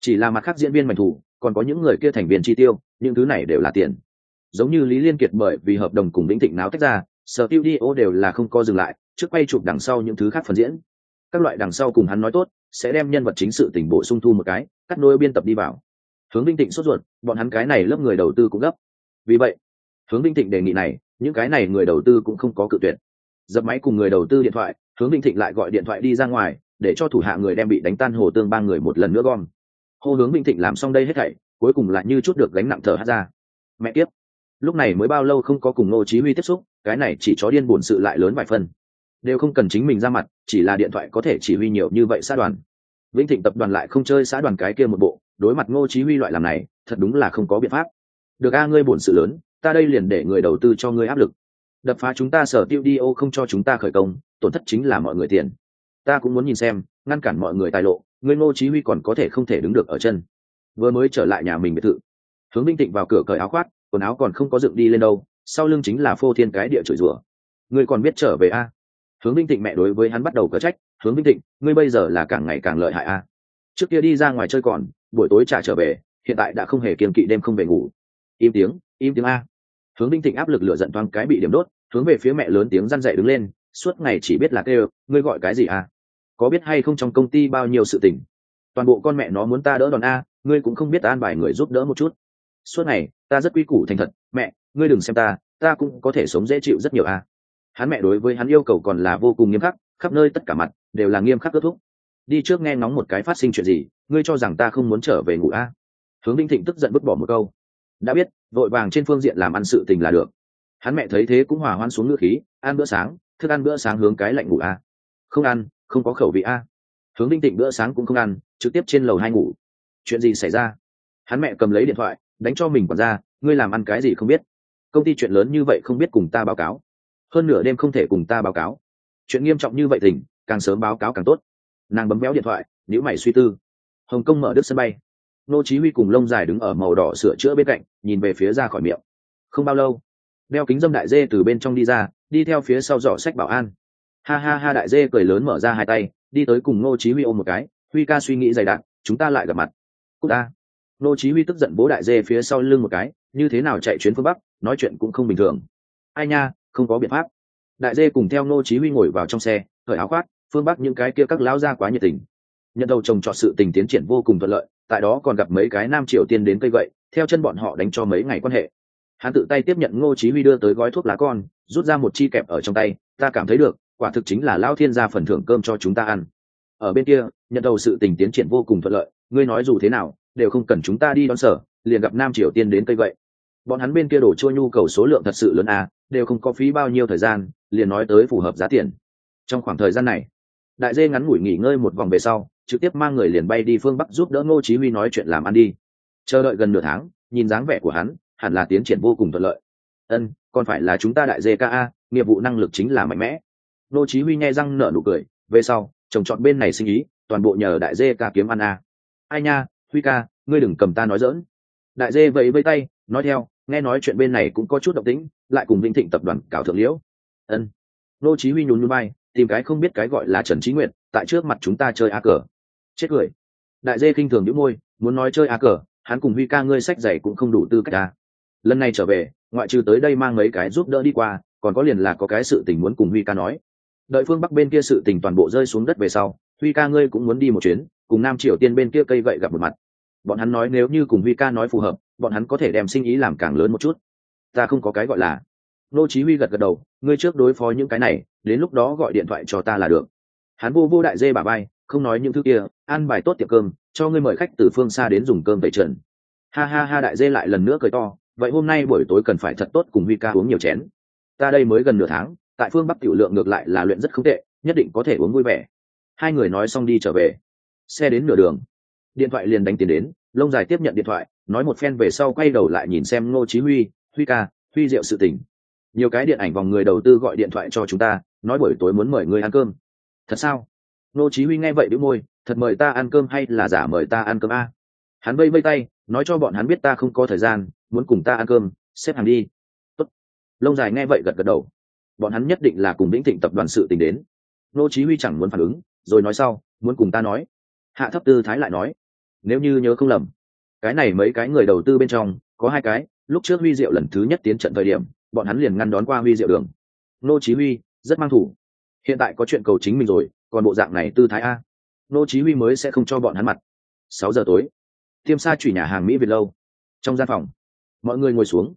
Chỉ là mặt khác diễn viên mạnh thủ, còn có những người kia thành viên chi tiêu, những thứ này đều là tiền. Giống như lý liên kiệt bởi vì hợp đồng cùng đinh thịnh náo tách ra sở tiêu đi ô đều là không co dừng lại, trước quay chụp đằng sau những thứ khác phần diễn. Các loại đằng sau cùng hắn nói tốt sẽ đem nhân vật chính sự tỉnh bổ sung thu một cái, cắt nối biên tập đi vào. Hướng vinh thịnh sốt ruột, bọn hắn cái này lớp người đầu tư cũng gấp. Vì vậy, hướng vinh thịnh đề nghị này, những cái này người đầu tư cũng không có cự tuyệt. Dập máy cùng người đầu tư điện thoại, hướng vinh thịnh lại gọi điện thoại đi ra ngoài, để cho thủ hạ người đem bị đánh tan hồ tương ba người một lần nữa gom. Hô hướng binh thịnh làm xong đây hết thảy, cuối cùng lại như chút được gánh nặng thở hát ra. Mẹ tiếp lúc này mới bao lâu không có cùng ngô chí huy tiếp xúc, cái này chỉ chó điên buồn sự lại lớn vài phần đều không cần chính mình ra mặt, chỉ là điện thoại có thể chỉ huy nhiều như vậy xã đoàn. Vĩnh thịnh tập đoàn lại không chơi xã đoàn cái kia một bộ, đối mặt ngô chí huy loại làm này, thật đúng là không có biện pháp. Được a, ngươi buồn sự lớn, ta đây liền để người đầu tư cho ngươi áp lực. Đập phá chúng ta sở tiêu đi ô không cho chúng ta khởi công, tổn thất chính là mọi người tiền. Ta cũng muốn nhìn xem, ngăn cản mọi người tài lộ, ngươi ngô chí huy còn có thể không thể đứng được ở chân. Vừa mới trở lại nhà mình biệt thự, hướng vinh thịnh vào cửa cởi áo khoác, quần áo còn không có dựng đi lên đâu, sau lưng chính là phô thiên cái địa chửi rủa. Ngươi còn biết trở về a? Hướng vinh thịnh mẹ đối với hắn bắt đầu cớ trách, hướng vinh thịnh, ngươi bây giờ là càng ngày càng lợi hại a. Trước kia đi ra ngoài chơi còn, buổi tối trả trở về, hiện tại đã không hề kiềm kỵ đêm không về ngủ. Im tiếng im tiếng a. Hướng vinh thịnh áp lực lửa giận toang cái bị điểm đốt, hướng về phía mẹ lớn tiếng răn dậy đứng lên, suốt ngày chỉ biết là kêu, ngươi gọi cái gì a? Có biết hay không trong công ty bao nhiêu sự tình? Toàn bộ con mẹ nó muốn ta đỡ đòn a, ngươi cũng không biết an bài người giúp đỡ một chút. Suốt ngày, ta rất quy củ thành thật, mẹ, ngươi đừng xem ta ta cũng có thể sống dễ chịu rất nhiều a hắn mẹ đối với hắn yêu cầu còn là vô cùng nghiêm khắc, khắp nơi tất cả mặt đều là nghiêm khắc kết thúc. Đi trước nghe ngóng một cái phát sinh chuyện gì, ngươi cho rằng ta không muốn trở về ngủ a? Hướng đinh thịnh tức giận vứt bỏ một câu. Đã biết, vội vàng trên phương diện làm ăn sự tình là được. Hắn mẹ thấy thế cũng hòa hoan xuống ngựa khí, ăn bữa sáng, thức ăn bữa sáng hướng cái lạnh ngủ a. Không ăn, không có khẩu vị a. Hướng đinh thịnh bữa sáng cũng không ăn, trực tiếp trên lầu hai ngủ. Chuyện gì xảy ra? Hắn mẹ cầm lấy điện thoại, đánh cho mình quản ra ngươi làm ăn cái gì không biết? Công ty chuyện lớn như vậy không biết cùng ta báo cáo hơn nửa đêm không thể cùng ta báo cáo. Chuyện nghiêm trọng như vậy thỉnh, càng sớm báo cáo càng tốt. Nàng bấm béo điện thoại nếu mày suy tư. Hồng kông mở đức sân bay. Nô chí huy cùng lông dài đứng ở màu đỏ sửa chữa bên cạnh, nhìn về phía ra khỏi miệng. Không bao lâu, đeo kính dâm đại dê từ bên trong đi ra, đi theo phía sau giỏ sách bảo an. Ha ha ha đại dê cười lớn mở ra hai tay, đi tới cùng nô chí huy ôm một cái. Huy ca suy nghĩ dày đặc, chúng ta lại gặp mặt. Cút ta. Nô chí huy tức giận bố đại dê phía sau lưng một cái, như thế nào chạy chuyến phương bắc, nói chuyện cũng không bình thường. Ai nha không có biện pháp. Đại dê cùng theo nô chí huy ngồi vào trong xe, cởi áo khoác, phương bắc những cái kia các lão gia quá nhiệt tình. Nhận đầu trồng trọt sự tình tiến triển vô cùng thuận lợi, tại đó còn gặp mấy cái nam triều tiên đến cây gậy, theo chân bọn họ đánh cho mấy ngày quan hệ. Hắn tự tay tiếp nhận ngô chí huy đưa tới gói thuốc lá con, rút ra một chi kẹp ở trong tay, ta cảm thấy được, quả thực chính là lão thiên gia phần thưởng cơm cho chúng ta ăn. Ở bên kia, nhận đầu sự tình tiến triển vô cùng thuận lợi, ngươi nói dù thế nào, đều không cần chúng ta đi đón sở, liền gặp nam triều tiên đến cây gậy. Bọn hắn bên kia đổ chua nhu cầu số lượng thật sự lớn à đều không có phí bao nhiêu thời gian liền nói tới phù hợp giá tiền. Trong khoảng thời gian này đại dê ngắn ngủi nghỉ ngơi một vòng về sau trực tiếp mang người liền bay đi phương bắc giúp đỡ ngô chí huy nói chuyện làm ăn đi. Chờ đợi gần nửa tháng nhìn dáng vẻ của hắn hẳn là tiến triển vô cùng thuận lợi. Ân còn phải là chúng ta đại dê ca, nghiệp vụ năng lực chính là mạnh mẽ. Ngô chí huy nghe răng nở nụ cười về sau trồng trọt bên này sinh ý toàn bộ nhờ đại dê ca kiếm ăn a. Ai nha huy ca ngươi đừng cầm ta nói dỡn đại dê vẫy vẫy tay nói theo nghe nói chuyện bên này cũng có chút động tĩnh, lại cùng vinh thịnh tập đoàn cào thượng liễu. Ân. Nô chí huy nhún nhún vai, tìm cái không biết cái gọi là trần trí nguyện tại trước mặt chúng ta chơi a cờ. Chết cười. Đại dê kinh thường nhíu môi, muốn nói chơi a cờ, hắn cùng huy ca ngươi sách giày cũng không đủ tư cách ta. Lần này trở về, ngoại trừ tới đây mang mấy cái giúp đỡ đi qua, còn có liền là có cái sự tình muốn cùng huy ca nói. Đợi phương bắc bên kia sự tình toàn bộ rơi xuống đất về sau, huy ca ngươi cũng muốn đi một chuyến, cùng nam triều tiên bên kia cây vậy gặp một mặt. Bọn hắn nói nếu như cùng huy ca nói phù hợp bọn hắn có thể đem sinh ý làm càng lớn một chút. Ta không có cái gọi là. Nô chí huy gật gật đầu, ngươi trước đối phó những cái này, đến lúc đó gọi điện thoại cho ta là được. Hắn vô vô đại dê bà bay không nói những thứ kia, ăn bài tốt tiệm cơm, cho ngươi mời khách từ phương xa đến dùng cơm tẩy trần. Ha ha ha, đại dê lại lần nữa cười to, vậy hôm nay buổi tối cần phải thật tốt cùng huy ca uống nhiều chén. Ta đây mới gần nửa tháng, tại phương bắc tiểu lượng ngược lại là luyện rất không tệ, nhất định có thể uống vui vẻ. Hai người nói xong đi trở về. Xe đến nửa đường. Điện thoại liền đánh tiền đến, lông dài tiếp nhận điện thoại nói một phen về sau quay đầu lại nhìn xem ngô chí huy huy ca, huy diệu sự tình. Nhiều cái điện ảnh vòng người đầu tư gọi điện thoại cho chúng ta, nói buổi tối muốn mời người ăn cơm. Thật sao? Ngô chí huy nghe vậy bĩu môi, thật mời ta ăn cơm hay là giả mời ta ăn cơm a? Hắn vây vây tay, nói cho bọn hắn biết ta không có thời gian, muốn cùng ta ăn cơm, xếp hàng đi. Tốt. lông dài nghe vậy gật gật đầu. Bọn hắn nhất định là cùng lĩnh thịnh tập đoàn sự tình đến. Ngô chí huy chẳng muốn phản ứng, rồi nói sau, muốn cùng ta nói? Hạ thấp tư thái lại nói, nếu như nhớ không lầm cái này mấy cái người đầu tư bên trong, có hai cái, lúc trước huy diệu lần thứ nhất tiến trận thời điểm, bọn hắn liền ngăn đón qua huy diệu đường. Nô chí huy, rất mang thủ. Hiện tại có chuyện cầu chính mình rồi, còn bộ dạng này tư thái a. Nô chí huy mới sẽ không cho bọn hắn mặt. 6 giờ tối. Tiêm sa chủy nhà hàng mỹ việt lâu. Trong gian phòng, mọi người ngồi xuống.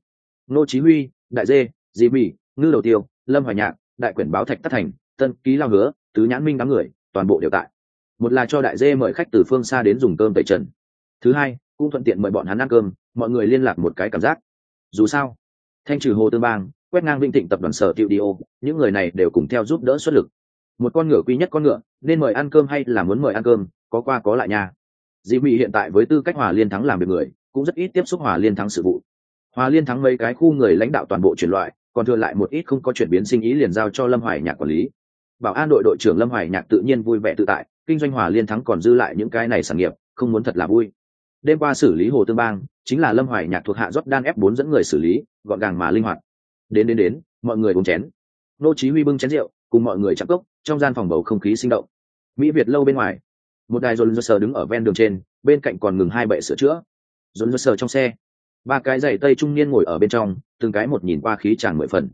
Nô chí huy, đại dê, dì bỉ ngư đầu tiêu, lâm hoài nhạc, đại quyển báo thạch tất thành, tân ký lao hứa, tứ nhãn minh đám người, toàn bộ đều tại. Một là cho đại dê mời khách từ phương xa đến dùng cơm tẩy trần. Thứ hai cũng thuận tiện mời bọn hắn ăn cơm, mọi người liên lạc một cái cảm giác. Dù sao, thanh trừ hồ tương bang, quét ngang vinh thịnh tập đoàn sở tiệu đi ô, những người này đều cùng theo giúp đỡ xuất lực. Một con ngựa quý nhất con ngựa, nên mời ăn cơm hay là muốn mời ăn cơm, có qua có lại nha. Dì mỹ hiện tại với tư cách hòa liên thắng làm việc người, cũng rất ít tiếp xúc hòa liên thắng sự vụ. Hòa liên thắng mấy cái khu người lãnh đạo toàn bộ chuyển loại, còn thừa lại một ít không có chuyển biến sinh ý liền giao cho lâm hoài nhạc quản lý. Bảo an đội đội trưởng lâm hoài nhạc tự nhiên vui vẻ tự tại, kinh doanh hòa liên thắng còn dư lại những cái này sản nghiệp, không muốn thật là vui đêm qua xử lý hồ tương bang, chính là lâm hoài nhạc thuộc hạ đan ép bốn dẫn người xử lý, gọn gàng mà linh hoạt. Đến đến đến, mọi người uống chén. Nô chí huy bưng chén rượu, cùng mọi người chạm cốc, trong gian phòng bầu không khí sinh động. Mỹ việt lâu bên ngoài, một đài dồn dơ sờ đứng ở ven đường trên, bên cạnh còn ngừng hai bệ sửa chữa. Dồn dơ sờ trong xe, ba cái giày tây trung niên ngồi ở bên trong, từng cái một nhìn qua khí chàng mười phần.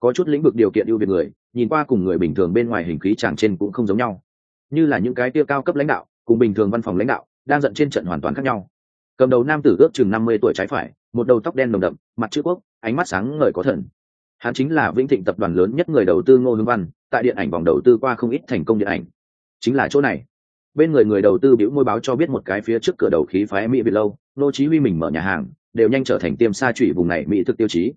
Có chút lĩnh vực điều kiện ưu việt người, nhìn qua cùng người bình thường bên ngoài hình khí chàng trên cũng không giống nhau. Như là những cái tia cao cấp lãnh đạo, cùng bình thường văn phòng lãnh đạo đang giận trên trận hoàn toàn khác nhau. Cầm đầu nam tử ước chừng năm mươi tuổi trái phải, một đầu tóc đen đồng đậm, mặt chữ quốc, ánh mắt sáng ngời có thần. Hắn chính là vĩnh thịnh tập đoàn lớn nhất người đầu tư ngô hương văn, tại điện ảnh vòng đầu tư qua không ít thành công điện ảnh. Chính là chỗ này. Bên người người đầu tư biểu môi báo cho biết một cái phía trước cửa đầu khí phái mỹ việt lâu nô chí huy mình mở nhà hàng, đều nhanh trở thành tiêm sa chủy vùng này mỹ thực tiêu chí.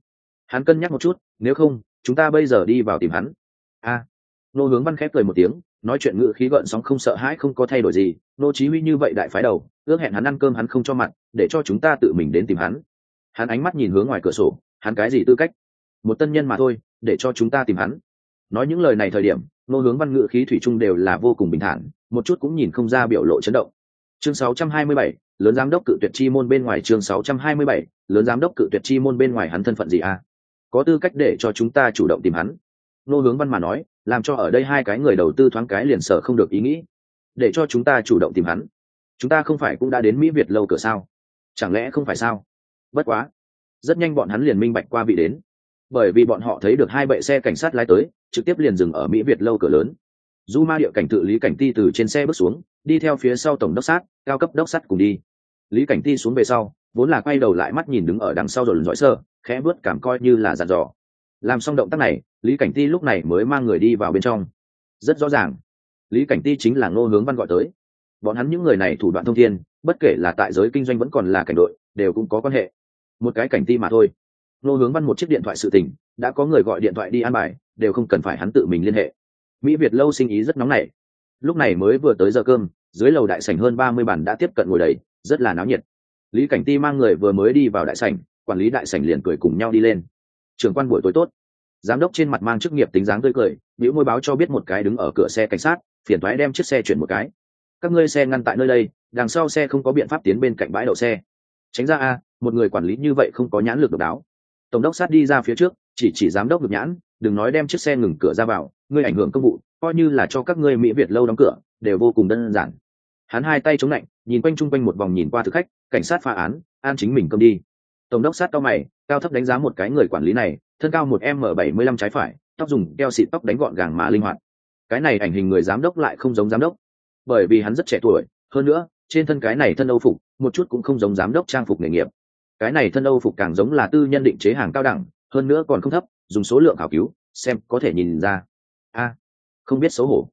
Hắn cân nhắc một chút, nếu không, chúng ta bây giờ đi vào tìm hắn. A nô hướng văn khép cười một tiếng nói chuyện ngự khí gợn sóng không sợ hãi không có thay đổi gì nô chí huy như vậy đại phái đầu ước hẹn hắn ăn cơm hắn không cho mặt để cho chúng ta tự mình đến tìm hắn. Hắn ánh mắt nhìn hướng ngoài cửa sổ hắn cái gì tư cách? Một tân nhân mà thôi để cho chúng ta tìm hắn. Nói những lời này thời điểm nô hướng văn ngự khí thủy chung đều là vô cùng bình thản một chút cũng nhìn không ra biểu lộ chấn động. Chương 627, lớn giám đốc cự tuyệt chi môn bên ngoài chương 627, lớn giám đốc cự tuyệt chi môn bên ngoài hắn thân phận gì à? Có tư cách để cho chúng ta chủ động tìm hắn. Nô hướng văn mà nói làm cho ở đây hai cái người đầu tư thoáng cái liền sở không được ý nghĩ. Để cho chúng ta chủ động tìm hắn. Chúng ta không phải cũng đã đến mỹ việt lâu cửa sao? Chẳng lẽ không phải sao? Bất quá. Rất nhanh bọn hắn liền minh bạch qua vị đến. Bởi vì bọn họ thấy được hai bệ xe cảnh sát lái tới, trực tiếp liền dừng ở mỹ việt lâu cửa lớn. Du ma địa cảnh tự lý cảnh ti từ trên xe bước xuống, đi theo phía sau tổng đốc sát, cao cấp đốc sắt cùng đi. Lý cảnh ti xuống về sau, vốn là quay đầu lại mắt nhìn đứng ở đằng sau rồi dõi sơ, khẽ vớt cảm coi như là dàn dò làm xong động tác này, lý cảnh ti lúc này mới mang người đi vào bên trong. Rất rõ ràng, lý cảnh ti chính là ngô hướng văn gọi tới. Bọn hắn những người này thủ đoạn thông thiên, bất kể là tại giới kinh doanh vẫn còn là cảnh đội, đều cũng có quan hệ. Một cái cảnh ti mà thôi. Ngô hướng văn một chiếc điện thoại sự tình, đã có người gọi điện thoại đi an bài, đều không cần phải hắn tự mình liên hệ. Mỹ việt lâu sinh ý rất nóng nảy. Lúc này mới vừa tới giờ cơm, dưới lầu đại sảnh hơn ba mươi bàn đã tiếp cận ngồi đầy, rất là náo nhiệt. Lý cảnh ti mang người vừa mới đi vào đại sảnh, quản lý đại sảnh liền cười cùng nhau đi lên. Trưởng quan buổi tối tốt. Giám đốc trên mặt mang chức nghiệp tính dáng tươi cười nữ môi báo cho biết một cái đứng ở cửa xe cảnh sát, phiền thoái đem chiếc xe chuyển một cái. Các ngươi xe ngăn tại nơi đây, đằng sau xe không có biện pháp tiến bên cạnh bãi đậu xe. Tránh ra a, một người quản lý như vậy không có nhãn lực độc đáo. Tổng đốc sát đi ra phía trước, chỉ chỉ giám đốc được nhãn, đừng nói đem chiếc xe ngừng cửa ra vào, ngươi ảnh hưởng công vụ, coi như là cho các ngươi mỹ việt lâu đóng cửa, đều vô cùng đơn giản. Hắn hai tay chống lạnh, nhìn quanh chung quanh một vòng nhìn qua thực khách, cảnh sát phá án, an chính mình cơm đi. Tổng đốc sát cao mày cao thấp đánh giá một cái người quản lý này, thân cao một m bảy mươi lăm trái phải, tóc dùng keo xịt tóc đánh gọn gàng mà linh hoạt. Cái này ảnh hình người giám đốc lại không giống giám đốc. Bởi vì hắn rất trẻ tuổi, hơn nữa, trên thân cái này thân âu phục, một chút cũng không giống giám đốc trang phục nghề nghiệp. Cái này thân âu phục càng giống là tư nhân định chế hàng cao đẳng, hơn nữa còn không thấp, dùng số lượng khảo cứu, xem có thể nhìn ra. A, không biết xấu hổ.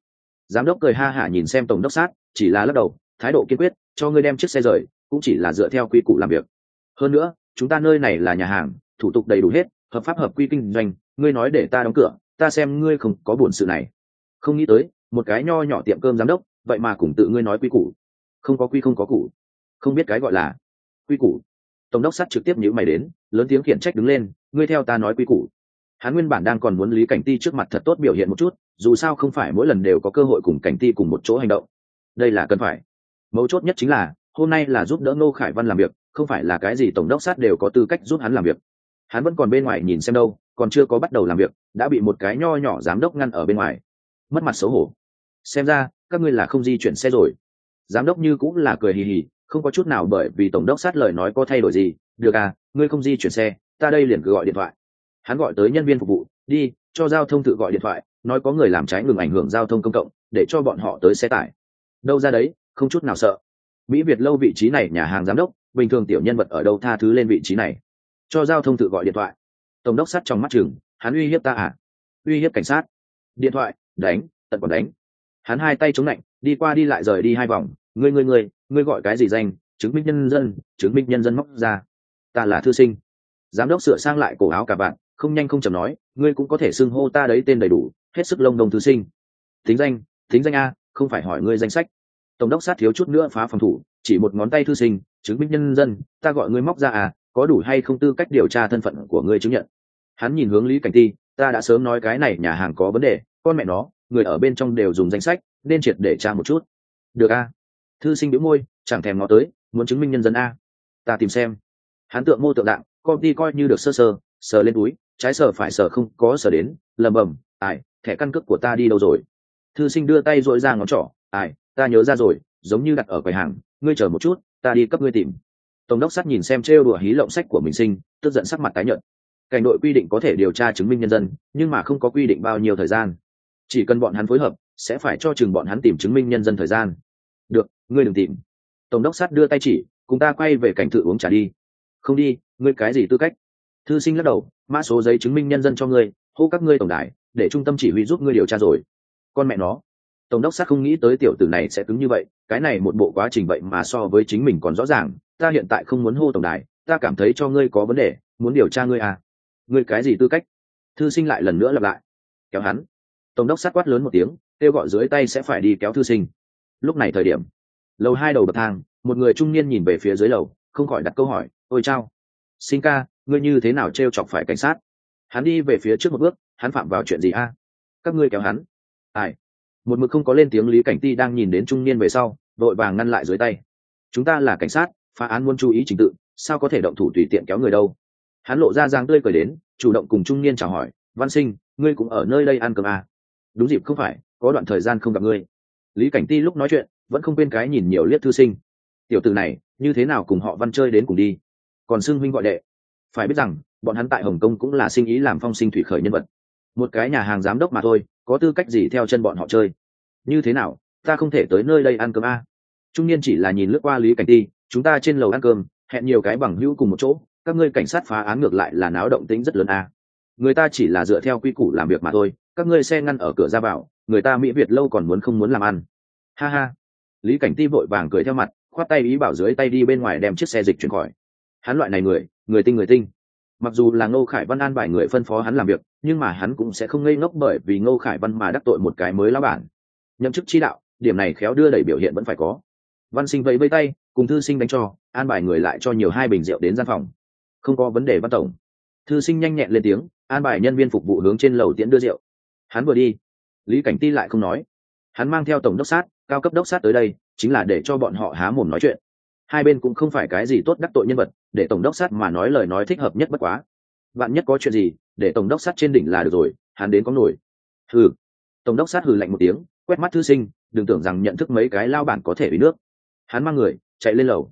Giám đốc cười ha hả nhìn xem tổng đốc sát, chỉ là lắc đầu, thái độ kiên quyết, cho ngươi đem chiếc xe rời, cũng chỉ là dựa theo quy củ làm việc. Hơn nữa chúng ta nơi này là nhà hàng, thủ tục đầy đủ hết, hợp pháp hợp quy kinh doanh, ngươi nói để ta đóng cửa, ta xem ngươi không có buồn sự này. Không nghĩ tới, một cái nho nhỏ tiệm cơm giám đốc, vậy mà cùng tự ngươi nói quy củ. Không có quy không có củ. Không biết cái gọi là quy củ. Tổng đốc sắt trực tiếp nhữ mày đến, lớn tiếng khiển trách đứng lên, ngươi theo ta nói quy củ. Hắn nguyên bản đang còn muốn lý cảnh ti trước mặt thật tốt biểu hiện một chút, dù sao không phải mỗi lần đều có cơ hội cùng cảnh ti cùng một chỗ hành động. Đây là cần phải. Mấu chốt nhất chính là, hôm nay là giúp đỡ ngô khải văn làm việc không phải là cái gì tổng đốc sát đều có tư cách giúp hắn làm việc. Hắn vẫn còn bên ngoài nhìn xem đâu, còn chưa có bắt đầu làm việc, đã bị một cái nho nhỏ giám đốc ngăn ở bên ngoài. Mất mặt xấu hổ. Xem ra, các ngươi là không di chuyển xe rồi. Giám đốc như cũng là cười hì hì, không có chút nào bởi vì tổng đốc sát lời nói có thay đổi gì. Được à ngươi không di chuyển xe, ta đây liền cứ gọi điện thoại. Hắn gọi tới nhân viên phục vụ, đi, cho giao thông tự gọi điện thoại, nói có người làm trái ngừng ảnh hưởng giao thông công cộng, để cho bọn họ tới xe tải. Đâu ra đấy, không chút nào sợ. Mỹ việt lâu vị trí này nhà hàng giám đốc bình thường tiểu nhân vật ở đâu tha thứ lên vị trí này? Cho giao thông tự gọi điện thoại. Tổng đốc sắt trong mắt chừng, hắn uy hiếp ta à? Uy hiếp cảnh sát. Điện thoại, đánh, tận còn đánh. Hắn hai tay chống lạnh, đi qua đi lại rời đi hai vòng. Ngươi ngươi ngươi ngươi gọi cái gì danh? Chứng minh nhân dân, chứng minh nhân dân móc ra. Ta là thư sinh. Giám đốc sửa sang lại cổ áo cả bạn, không nhanh không chầm nói, ngươi cũng có thể xưng hô ta đấy tên đầy đủ, hết sức lông đồng thư sinh. Tính danh tính danh a, không phải hỏi ngươi danh sách. Tổng đốc sát thiếu chút nữa phá phòng thủ, chỉ một ngón tay thư sinh chứng minh nhân dân, ta gọi ngươi móc ra à có đủ hay không tư cách điều tra thân phận của ngươi chứng nhận. Hắn nhìn hướng lý cảnh ti, ta đã sớm nói cái này nhà hàng có vấn đề, con mẹ nó, người ở bên trong đều dùng danh sách, nên triệt để tra một chút. Được a thư sinh đĩu môi, chẳng thèm ngó tới, muốn chứng minh nhân dân a? Ta tìm xem. Hắn tượng mô tượng đạo công ty coi như được sơ sơ, sờ lên túi, trái sờ phải sờ không có sờ đến, lầm bầm, ai, thẻ căn cước của ta đi đâu rồi? Thư sinh đưa tay dội ra ngón trỏ, ai, ta nhớ ra rồi, giống như đặt ở quầy hàng, ngươi chờ một chút ta đi cấp ngươi tìm. Tổng đốc sắt nhìn xem trêu đùa hí lộng sách của mình sinh, tức giận sắc mặt tái nhợt. Cảnh đội quy định có thể điều tra chứng minh nhân dân, nhưng mà không có quy định bao nhiêu thời gian. Chỉ cần bọn hắn phối hợp, sẽ phải cho chừng bọn hắn tìm chứng minh nhân dân thời gian. Được, ngươi đừng tìm. Tổng đốc sát đưa tay chỉ, cùng ta quay về cảnh thự uống trà đi. Không đi, ngươi cái gì tư cách? Thư sinh lắc đầu, mã số giấy chứng minh nhân dân cho ngươi, hô các ngươi tổng đài, để trung tâm chỉ huy giúp ngươi điều tra rồi. Con mẹ nó. Tổng đốc sát không nghĩ tới tiểu tử này sẽ cứng như vậy cái này một bộ quá trình vậy mà so với chính mình còn rõ ràng, ta hiện tại không muốn hô tổng đài, ta cảm thấy cho ngươi có vấn đề, muốn điều tra ngươi à. Ngươi cái gì tư cách? Thư sinh lại lần nữa lặp lại. Kéo hắn. Tổng đốc sát quát lớn một tiếng, kêu gọi dưới tay sẽ phải đi kéo thư sinh. Lúc này thời điểm, lầu hai đầu bậc thang, một người trung niên nhìn về phía dưới lầu, không khỏi đặt câu hỏi, ôi chao, sinh ca, ngươi như thế nào t r e o chọc phải cảnh sát? Hắn đi về phía trước một bước, hắn phạm vào chuyện gì a? Các ngươi kéo hắn. Ai một mực không có lên tiếng lý cảnh ti đang nhìn đến trung niên về sau vội vàng ngăn lại dưới tay. Chúng ta là cảnh sát, phá án muốn chú ý trình tự, sao có thể động thủ tùy tiện kéo người đâu? Hắn lộ ra giang tươi cười đến, chủ động cùng trung niên chào hỏi, văn sinh, ngươi cũng ở nơi đây ăn cơm à. đúng dịp không phải, có đoạn thời gian không gặp ngươi. Lý cảnh ti lúc nói chuyện, vẫn không quên cái nhìn nhiều liếc thư sinh. Tiểu từ này, như thế nào cùng họ văn chơi đến cùng đi? Còn xưng huynh gọi đệ. Phải biết rằng, bọn hắn tại hồng kông cũng là sinh ý làm phong sinh thủy khởi nhân vật. Một cái nhà hàng giám đốc mà thôi có tư cách gì theo chân bọn họ chơi? Như thế nào, ta không thể tới nơi đây ăn cơm a? À? trung niên chỉ là nhìn lướt qua lý cảnh ti, chúng ta trên lầu ăn cơm, hẹn nhiều cái bằng hữu cùng một chỗ, các ngươi cảnh sát phá án ngược lại là náo động tính rất lớn a. Người ta chỉ là dựa theo quy củ làm việc mà thôi, các ngươi xe ngăn ở cửa ra vào, người ta mỹ việt lâu còn muốn không muốn làm ăn. Ha ha. Lý cảnh ti vội vàng cười theo mặt, khoát tay ý bảo dưới tay đi bên ngoài đem chiếc xe dịch chuyển khỏi. Hắn loại này người người tinh người tinh mặc dù là ngô khải văn an bài người phân phó hắn làm việc, nhưng mà hắn cũng sẽ không ngây ngốc bởi vì ngô khải văn mà đắc tội một cái mới lá bản. Nhậm chức chi đạo, điểm này khéo đưa đẩy biểu hiện vẫn phải có. Văn sinh vẫy vây tay, cùng thư sinh đánh cho, an bài người lại cho nhiều hai bình rượu đến gian phòng. Không có vấn đề văn tổng. Thư sinh nhanh nhẹn lên tiếng, an bài nhân viên phục vụ hướng trên lầu tiễn đưa rượu. Hắn vừa đi, lý cảnh ti lại không nói. Hắn mang theo tổng đốc sát, cao cấp đốc sát tới đây, chính là để cho bọn họ há mồm nói chuyện hai bên cũng không phải cái gì tốt đắc tội nhân vật, để tổng đốc sát mà nói lời nói thích hợp nhất bất quá. Bạn nhất có chuyện gì, để tổng đốc sát trên đỉnh là được rồi, hắn đến có nổi. Hừ. Tổng đốc sát hừ lạnh một tiếng, quét mắt thư sinh, đừng tưởng rằng nhận thức mấy cái lao bản có thể bị nước. Hắn mang người, chạy lên lầu.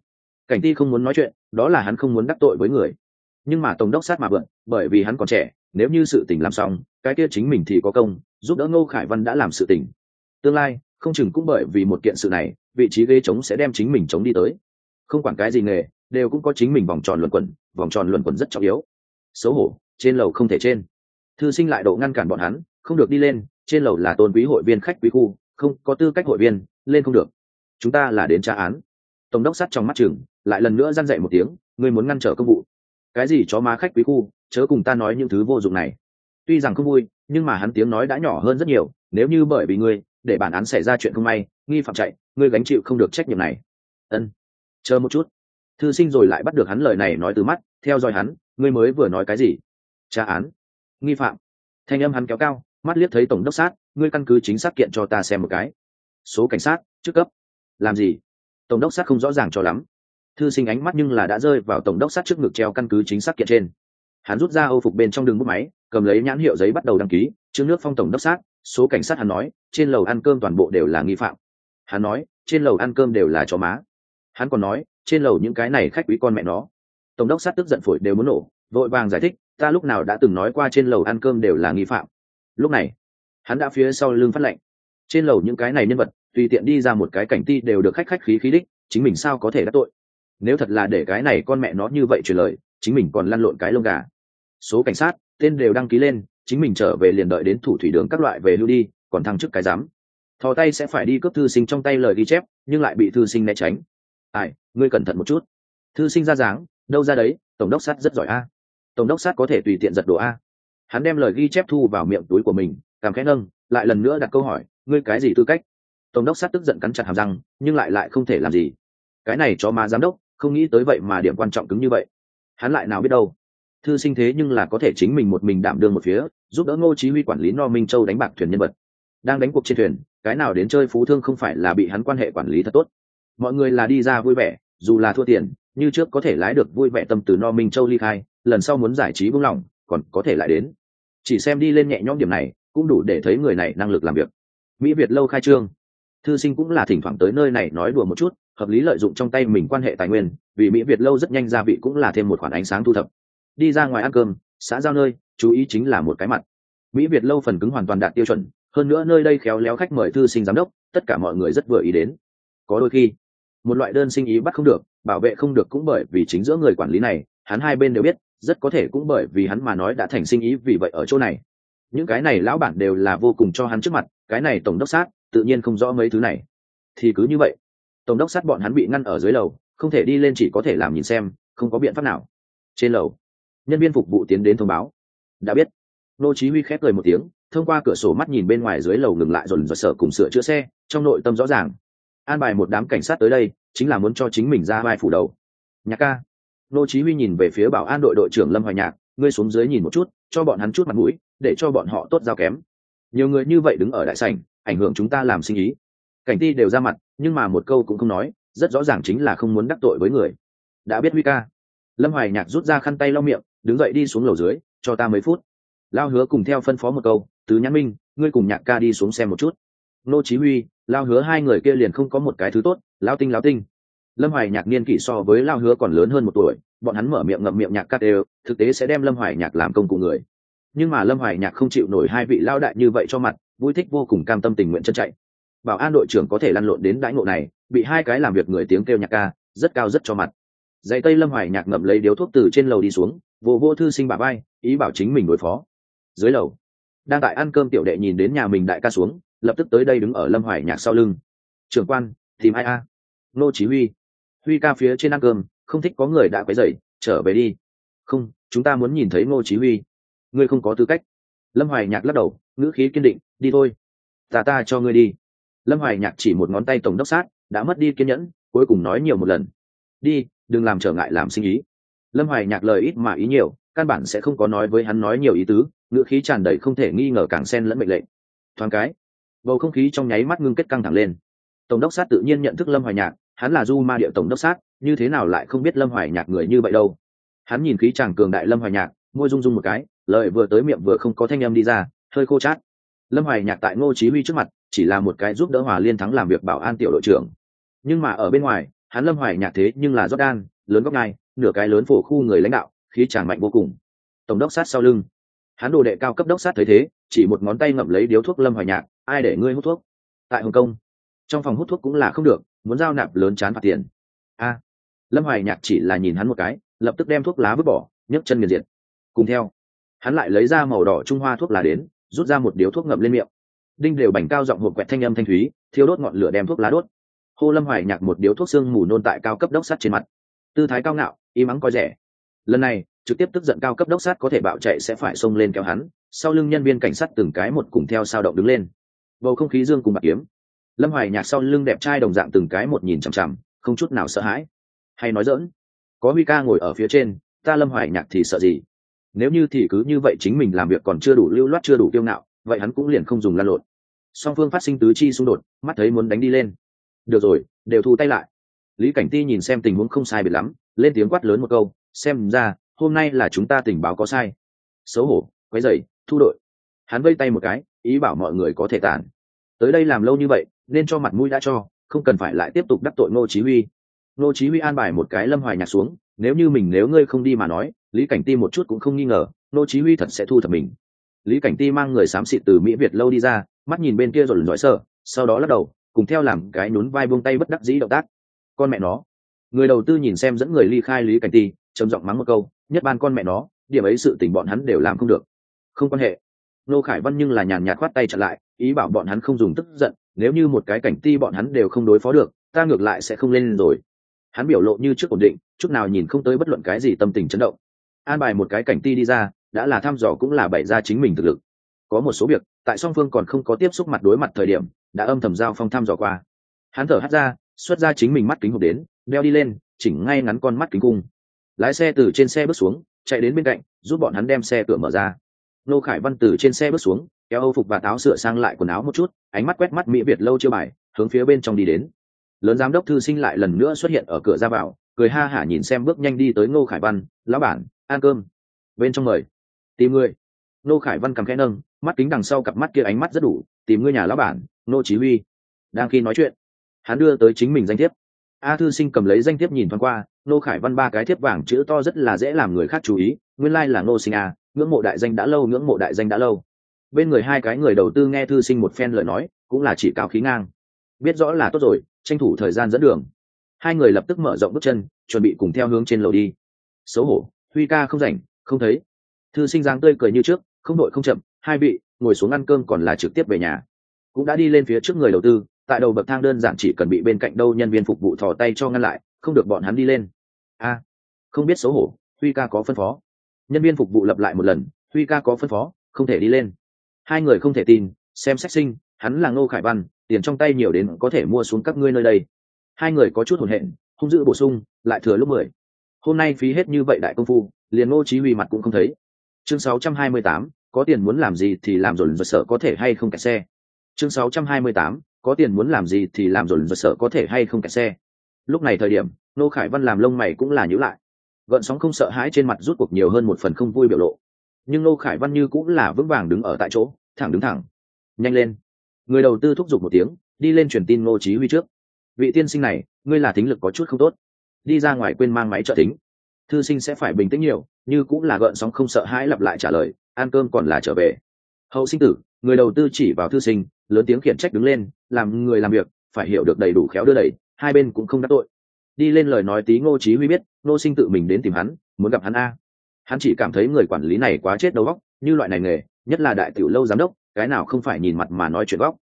Cảnh ti không muốn nói chuyện, đó là hắn không muốn đắc tội với người. Nhưng mà tổng đốc sát mà vượn bởi vì hắn còn trẻ, nếu như sự tình làm xong, cái kia chính mình thì có công, giúp đỡ ngô khải văn đã làm sự tình. Tương lai, không chừng cũng bởi vì một kiện sự này, vị trí ghế trống sẽ đem chính mình chống đi tới không quản cái gì nghề, đều cũng có chính mình vòng tròn luẩn quẩn, vòng tròn luẩn quẩn rất trọng yếu. Xấu hổ, trên lầu không thể trên. Thư sinh lại độ ngăn cản bọn hắn, không được đi lên, trên lầu là tôn quý hội viên khách quý khu, không có tư cách hội viên, lên không được. Chúng ta là đến tra án. Tổng đốc sắt trong mắt chừng, lại lần nữa răn dậy một tiếng, ngươi muốn ngăn trở công vụ. Cái gì chó má khách quý khu, chớ cùng ta nói những thứ vô dụng này. Tuy rằng không vui, nhưng mà hắn tiếng nói đã nhỏ hơn rất nhiều, nếu như bởi vì ngươi, để bản án xảy ra chuyện không may, nghi phạm chạy, ngươi gánh chịu không được trách nhiệm này. Ân chờ một chút. Thư sinh rồi lại bắt được hắn lời này nói từ mắt, theo dõi hắn, ngươi mới vừa nói cái gì? Tra án. Nghi phạm. Thanh âm hắn kéo cao, mắt liếc thấy tổng đốc sát, ngươi căn cứ chính xác kiện cho ta xem một cái. Số cảnh sát, trước cấp. Làm gì? Tổng đốc sát không rõ ràng cho lắm. Thư sinh ánh mắt nhưng là đã rơi vào tổng đốc sát trước ngực treo căn cứ chính xác kiện trên. Hắn rút ra âu phục bên trong đường bút máy, cầm lấy nhãn hiệu giấy bắt đầu đăng ký trước nước phong tổng đốc sát, số cảnh sát hắn nói, trên lầu ăn cơm toàn bộ đều là nghi phạm. Hắn nói, trên lầu ăn cơm đều là chó má hắn còn nói, trên lầu những cái này khách quý con mẹ nó. Tổng đốc sát tức giận phổi đều muốn nổ, vội vàng giải thích, ta lúc nào đã từng nói qua trên lầu ăn cơm đều là nghi phạm. Lúc này, hắn đã phía sau lưng phát lệnh. Trên lầu những cái này nhân vật, tùy tiện đi ra một cái cảnh ti đều được khách khách khí khí đích, chính mình sao có thể đắc tội? Nếu thật là để cái này con mẹ nó như vậy truyền lời, chính mình còn lăn lộn cái lông gà. Số cảnh sát, tên đều đăng ký lên, chính mình trở về liền đợi đến thủ thủy đường các loại về lưu đi, còn thăng chức cái giám. Thò tay sẽ phải đi cướp thư sinh trong tay lời ghi chép, nhưng lại bị thư sinh né tránh ai, ngươi cẩn thận một chút. Thư sinh ra dáng, đâu ra đấy, tổng đốc sát rất giỏi a. Tổng đốc sát có thể tùy tiện giật đồ a. Hắn đem lời ghi chép thu vào miệng túi của mình, cảm khẽ nâng, lại lần nữa đặt câu hỏi, ngươi cái gì tư cách? Tổng đốc sát tức giận cắn chặt hàm răng, nhưng lại lại không thể làm gì. Cái này cho ma giám đốc, không nghĩ tới vậy mà điểm quan trọng cứng như vậy. Hắn lại nào biết đâu. Thư sinh thế nhưng là có thể chính mình một mình đảm đương một phía, giúp đỡ ngô chí huy quản lý no minh châu đánh bạc thuyền nhân vật. Đang đánh cuộc trên thuyền, cái nào đến chơi phú thương không phải là bị hắn quan hệ quản lý thật tốt mọi người là đi ra vui vẻ, dù là thua tiền, như trước có thể lái được vui vẻ tâm từ no minh châu ly khai, lần sau muốn giải trí buông lỏng còn có thể lại đến. Chỉ xem đi lên nhẹ nhõm điểm này, cũng đủ để thấy người này năng lực làm việc. Mỹ việt lâu khai trương. Thư sinh cũng là thỉnh thoảng tới nơi này nói đùa một chút, hợp lý lợi dụng trong tay mình quan hệ tài nguyên, vì mỹ việt lâu rất nhanh gia vị cũng là thêm một khoản ánh sáng thu thập. Đi ra ngoài ăn cơm, xã giao nơi, chú ý chính là một cái mặt. Mỹ việt lâu phần cứng hoàn toàn đạt tiêu chuẩn, hơn nữa nơi đây khéo léo khách mời thư sinh giám đốc, tất cả mọi người rất vừa ý đến. Có đôi khi một loại đơn sinh ý bắt không được, bảo vệ không được cũng bởi vì chính giữa người quản lý này, hắn hai bên đều biết, rất có thể cũng bởi vì hắn mà nói đã thành sinh ý vì vậy ở chỗ này. Những cái này lão bản đều là vô cùng cho hắn trước mặt, cái này tổng đốc sát, tự nhiên không rõ mấy thứ này. Thì cứ như vậy, tổng đốc sát bọn hắn bị ngăn ở dưới lầu, không thể đi lên chỉ có thể làm nhìn xem, không có biện pháp nào. Trên lầu, nhân viên phục vụ tiến đến thông báo. Đã biết. Nô chí huy khép cười một tiếng, thông qua cửa sổ mắt nhìn bên ngoài dưới lầu ngừng lại dồn dập sở cùng sửa chữa xe, trong nội tâm rõ ràng an bài một đám cảnh sát tới đây, chính là muốn cho chính mình ra vai phủ đầu. Nhạc ca. Nô chí huy nhìn về phía bảo an đội đội trưởng lâm hoài nhạc, ngươi xuống dưới nhìn một chút, cho bọn hắn chút mặt mũi, để cho bọn họ tốt giao kém. Nhiều người như vậy đứng ở đại sảnh, ảnh hưởng chúng ta làm sinh ý. Cảnh ti đều ra mặt, nhưng mà một câu cũng không nói, rất rõ ràng chính là không muốn đắc tội với người. Đã biết huy ca. Lâm hoài nhạc rút ra khăn tay lau miệng, đứng dậy đi xuống lầu dưới, cho ta mấy phút. Lao hứa cùng theo phân phó một câu, tứ nhãn minh, ngươi cùng nhạc ca đi xuống xem một chút. Nô chí huy lao hứa hai người kia liền không có một cái thứ tốt, lao tinh lao tinh. Lâm hoài nhạc niên kỷ so với lao hứa còn lớn hơn một tuổi, bọn hắn mở miệng ngậm miệng nhạc cắt đều, thực tế sẽ đem lâm hoài nhạc làm công cụ người. Nhưng mà lâm hoài nhạc không chịu nổi hai vị lao đại như vậy cho mặt, vui thích vô cùng cam tâm tình nguyện chân chạy. Bảo an đội trưởng có thể lăn lộn đến đãi ngộ này, bị hai cái làm việc người tiếng kêu nhạc ca, rất cao rất cho mặt. Dạy tây lâm hoài nhạc ngậm lấy điếu thuốc từ trên lầu đi xuống, vô vô thư sinh bà bay ý bảo chính mình đối phó. Dưới lầu, đang tại ăn cơm tiểu đệ nhìn đến nhà mình đại ca xuống lập tức tới đây đứng ở lâm hoài nhạc sau lưng. Trưởng quan, tìm ai a? Nô chí huy. Huy ca phía trên ăn cơm, không thích có người đã quấy rầy, trở về đi. Không, chúng ta muốn nhìn thấy ngô chí huy. Ngươi không có tư cách. Lâm hoài nhạc lắc đầu, ngữ khí kiên định, đi thôi. Ta ta cho ngươi đi. Lâm hoài nhạc chỉ một ngón tay tổng đốc sát, đã mất đi kiên nhẫn, cuối cùng nói nhiều một lần. Đi, đừng làm trở ngại làm sinh ý. Lâm hoài nhạc lời ít mà ý nhiều, căn bản sẽ không có nói với hắn nói nhiều ý tứ, ngữ khí tràn đầy không thể nghi ngờ càng xen lẫn mệnh lệnh. Thoáng cái bầu không khí trong nháy mắt ngưng kết căng thẳng lên. Tổng đốc sát tự nhiên nhận thức lâm hoài nhạc, hắn là du ma địa tổng đốc sát, như thế nào lại không biết lâm hoài nhạc người như vậy đâu. Hắn nhìn khí chàng cường đại lâm hoài nhạc, môi rung rung một cái, lời vừa tới miệng vừa không có thanh âm đi ra, hơi khô chát. Lâm hoài nhạc tại ngô chí huy trước mặt, chỉ là một cái giúp đỡ hòa liên thắng làm việc bảo an tiểu đội trưởng. Nhưng mà ở bên ngoài, hắn lâm hoài nhạc thế nhưng là jordan lớn góc ngai nửa cái lớn phổ khu người lãnh đạo, khí chàng mạnh vô cùng. Tổng đốc sát sau lưng. Hắn đồ đệ cao cấp đốc sát thấy thế, chỉ một ngón tay ngậm lấy điếu thuốc lâm hoài nhạc ai để ngươi hút thuốc? Tại hồng kông. Trong phòng hút thuốc cũng là không được, muốn giao nạp lớn chán phạt tiền. A. Lâm hoài nhạc chỉ là nhìn hắn một cái, lập tức đem thuốc lá vứt bỏ, nhấc chân nghiền diệt. Cùng theo, hắn lại lấy ra màu đỏ trung hoa thuốc lá đến, rút ra một điếu thuốc ngậm lên miệng. Đinh đều bành cao giọng hộp quẹt thanh âm thanh thúy, thiêu đốt ngọn lửa đem thuốc lá đốt. Hô lâm hoài nhạc một điếu thuốc xương mù nôn tại cao cấp đốc sắt trên mặt. Tư thái cao ngạo, y mắng coi rẻ. Lần này, trực tiếp tức giận cao cấp đốc sát có thể bạo chạy sẽ phải xông lên kéo hắn, sau lưng nhân viên cảnh sát từng cái một cùng theo sao động đứng lên bầu không khí dương cùng bạc kiếm. Lâm hoài nhạc sau lưng đẹp trai đồng dạng từng cái một nhìn chằm chằm, không chút nào sợ hãi. Hay nói dỡn có huy ca ngồi ở phía trên, ta lâm hoài nhạc thì sợ gì? Nếu như thì cứ như vậy chính mình làm việc còn chưa đủ lưu loát chưa đủ kiêu ngạo, vậy hắn cũng liền không dùng lan lộn. Song phương phát sinh tứ chi xung đột, mắt thấy muốn đánh đi lên. Được rồi, đều thu tay lại. Lý cảnh ti nhìn xem tình huống không sai biệt lắm, lên tiếng quát lớn một câu, xem ra, hôm nay là chúng ta tình báo có sai. Xấu hổ, quấy dày thu đội. Hắn vây tay một cái ý bảo mọi người có thể tản tới đây làm lâu như vậy, nên cho mặt mũi đã cho, không cần phải lại tiếp tục đắc tội ngô chí huy. Ngô chí huy an bài một cái lâm hoài nhạc xuống, nếu như mình, nếu ngươi không đi mà nói, lý cảnh ti một chút cũng không nghi ngờ, ngô chí huy thật sẽ thu thập mình. Lý cảnh ti mang người sám xịt từ mỹ việt lâu đi ra, mắt nhìn bên kia rồi nói sợ sau đó lắc đầu, cùng theo làm cái nhún vai buông tay bất đắc dĩ động tác. Con mẹ nó. Người đầu tư nhìn xem dẫn người ly khai lý cảnh ti, trầm giọng mắng một câu, nhất ban con mẹ nó, điểm ấy sự tình bọn hắn đều làm không được. Không quan hệ nô khải văn nhưng là nhàn nhạt khoát tay chặn lại, ý bảo bọn hắn không dùng tức giận, nếu như một cái cảnh ti bọn hắn đều không đối phó được, ta ngược lại sẽ không lên rồi. Hắn biểu lộ như trước ổn định, chút nào nhìn không tới bất luận cái gì tâm tình chấn động. An bài một cái cảnh ti đi ra, đã là thăm dò cũng là bày ra chính mình thực lực. Có một số việc, tại song phương còn không có tiếp xúc mặt đối mặt thời điểm, đã âm thầm giao phong thăm dò qua. Hắn thở hắt ra, xuất ra chính mình mắt kính hộp đến, đeo đi lên, chỉnh ngay ngắn con mắt kính cung. Lái xe từ trên xe bước xuống, chạy đến bên cạnh, giúp bọn hắn đem xe cửa mở ra nô khải văn từ trên xe bước xuống, kéo âu phục và táo sửa sang lại quần áo một chút, ánh mắt quét mắt mỹ việt lâu chưa bài, hướng phía bên trong đi đến. Lớn giám đốc thư sinh lại lần nữa xuất hiện ở cửa ra vào, cười ha hả nhìn xem bước nhanh đi tới ngô khải văn, lão bản, ăn cơm. Bên trong mời. Tìm người. Ngô khải văn cầm khẽ nâng, mắt kính đằng sau cặp mắt kia ánh mắt rất đủ, tìm ngươi nhà lão bản, ngô chí huy. Đang khi nói chuyện, hắn đưa tới chính mình danh thiếp. A thư sinh cầm lấy danh thiếp nhìn thoáng qua, ngô khải văn ba cái thiếp vàng chữ to rất là dễ làm người khác chú ý, nguyên lai like là ngô sinh a ngưỡng mộ đại danh đã lâu, ngưỡng mộ đại danh đã lâu. Bên người hai cái người đầu tư nghe thư sinh một phen lời nói, cũng là chỉ cao khí ngang. Biết rõ là tốt rồi, tranh thủ thời gian dẫn đường. Hai người lập tức mở rộng bước chân, chuẩn bị cùng theo hướng trên lầu đi. Xấu hổ, huy ca không rảnh, không thấy. Thư sinh giang tươi cười như trước, không đội không chậm, hai vị, ngồi xuống ăn cơm còn là trực tiếp về nhà. Cũng đã đi lên phía trước người đầu tư, tại đầu bậc thang đơn giản chỉ cần bị bên cạnh đâu nhân viên phục vụ thò tay cho ngăn lại, không được bọn hắn đi lên. A, không biết xấu hổ, huy ca có phân phó nhân viên phục vụ lập lại một lần huy ca có phân phó không thể đi lên. Hai người không thể tin xem sách sinh hắn là ngô khải văn tiền trong tay nhiều đến có thể mua xuống các ngươi nơi đây. Hai người có chút hồn hện không giữ bổ sung lại thừa lúc mười. Hôm nay phí hết như vậy đại công phu liền ngô chí huy mặt cũng không thấy. Chương 628, có tiền muốn làm gì thì làm rồi vật sợ có thể hay không kẹt xe. Chương 628, có tiền muốn làm gì thì làm rồi vật sợ có thể hay không kẹt xe. Lúc này thời điểm Ngô khải văn làm lông mày cũng là nhíu lại gợn sóng không sợ hãi trên mặt rút cuộc nhiều hơn một phần không vui biểu lộ. Nhưng nô khải văn như cũng là vững vàng đứng ở tại chỗ, thẳng đứng thẳng. Nhanh lên. Người đầu tư thúc giục một tiếng, đi lên truyền tin ngô chí huy trước. Vị tiên sinh này, ngươi là tính lực có chút không tốt. Đi ra ngoài quên mang máy trợ tính thư sinh sẽ phải bình tĩnh nhiều, như cũng là gợn sóng không sợ hãi lặp lại trả lời, ăn cơm còn là trở về. Hậu sinh tử, người đầu tư chỉ vào thư sinh, lớn tiếng khiển trách đứng lên, làm người làm việc, phải hiểu được đầy đủ khéo đưa đẩy, hai bên cũng không đắc tội đi lên lời nói tí ngô chí huy biết, ngô sinh tự mình đến tìm hắn, muốn gặp hắn a. Hắn chỉ cảm thấy người quản lý này quá chết đầu óc, như loại này nghề, nhất là đại tiểu lâu giám đốc, cái nào không phải nhìn mặt mà nói chuyện góc.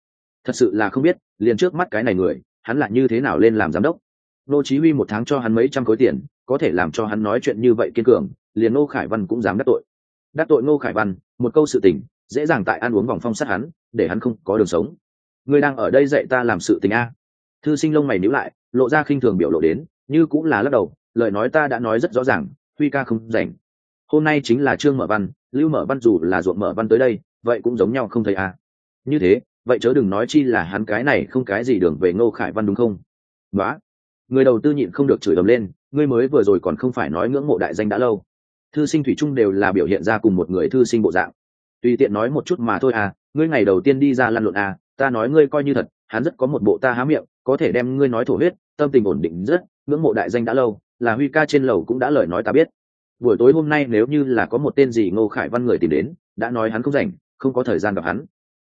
Thật sự là không biết, liền trước mắt cái này người, hắn là như thế nào lên làm giám đốc. Nô chí huy một tháng cho hắn mấy trăm khối tiền, có thể làm cho hắn nói chuyện như vậy kiên cường, liền nô khải văn cũng dám đắc tội. Đắc tội nô khải văn, một câu sự tình, dễ dàng tại ăn uống vòng phong sát hắn, để hắn không có đường sống. Người đang ở đây dạy ta làm sự tình a. Thư sinh lông mày níu lại lộ ra khinh thường biểu lộ đến, như cũng là lắc đầu, lời nói ta đã nói rất rõ ràng, huy ca không rảnh. Hôm nay chính là trương mở văn, lưu mở văn dù là ruộng mở văn tới đây, vậy cũng giống nhau không thấy à? như thế, vậy chớ đừng nói chi là hắn cái này không cái gì đường về ngô khải văn đúng không? Nói người đầu tư nhịn không được chửi ầm lên, ngươi mới vừa rồi còn không phải nói ngưỡng mộ đại danh đã lâu. Thư sinh thủy Trung đều là biểu hiện ra cùng một người thư sinh bộ dạng. Tùy tiện nói một chút mà thôi à ngươi ngày đầu tiên đi ra lăn lộn à ta nói ngươi coi như thật, hắn rất có một bộ ta há miệng, có thể đem ngươi nói thổ huyết tâm tình ổn định rất, ngưỡng mộ đại danh đã lâu, là huy ca trên lầu cũng đã lời nói ta biết. Buổi tối hôm nay nếu như là có một tên gì ngô khải văn người tìm đến, đã nói hắn không rảnh, không có thời gian gặp hắn.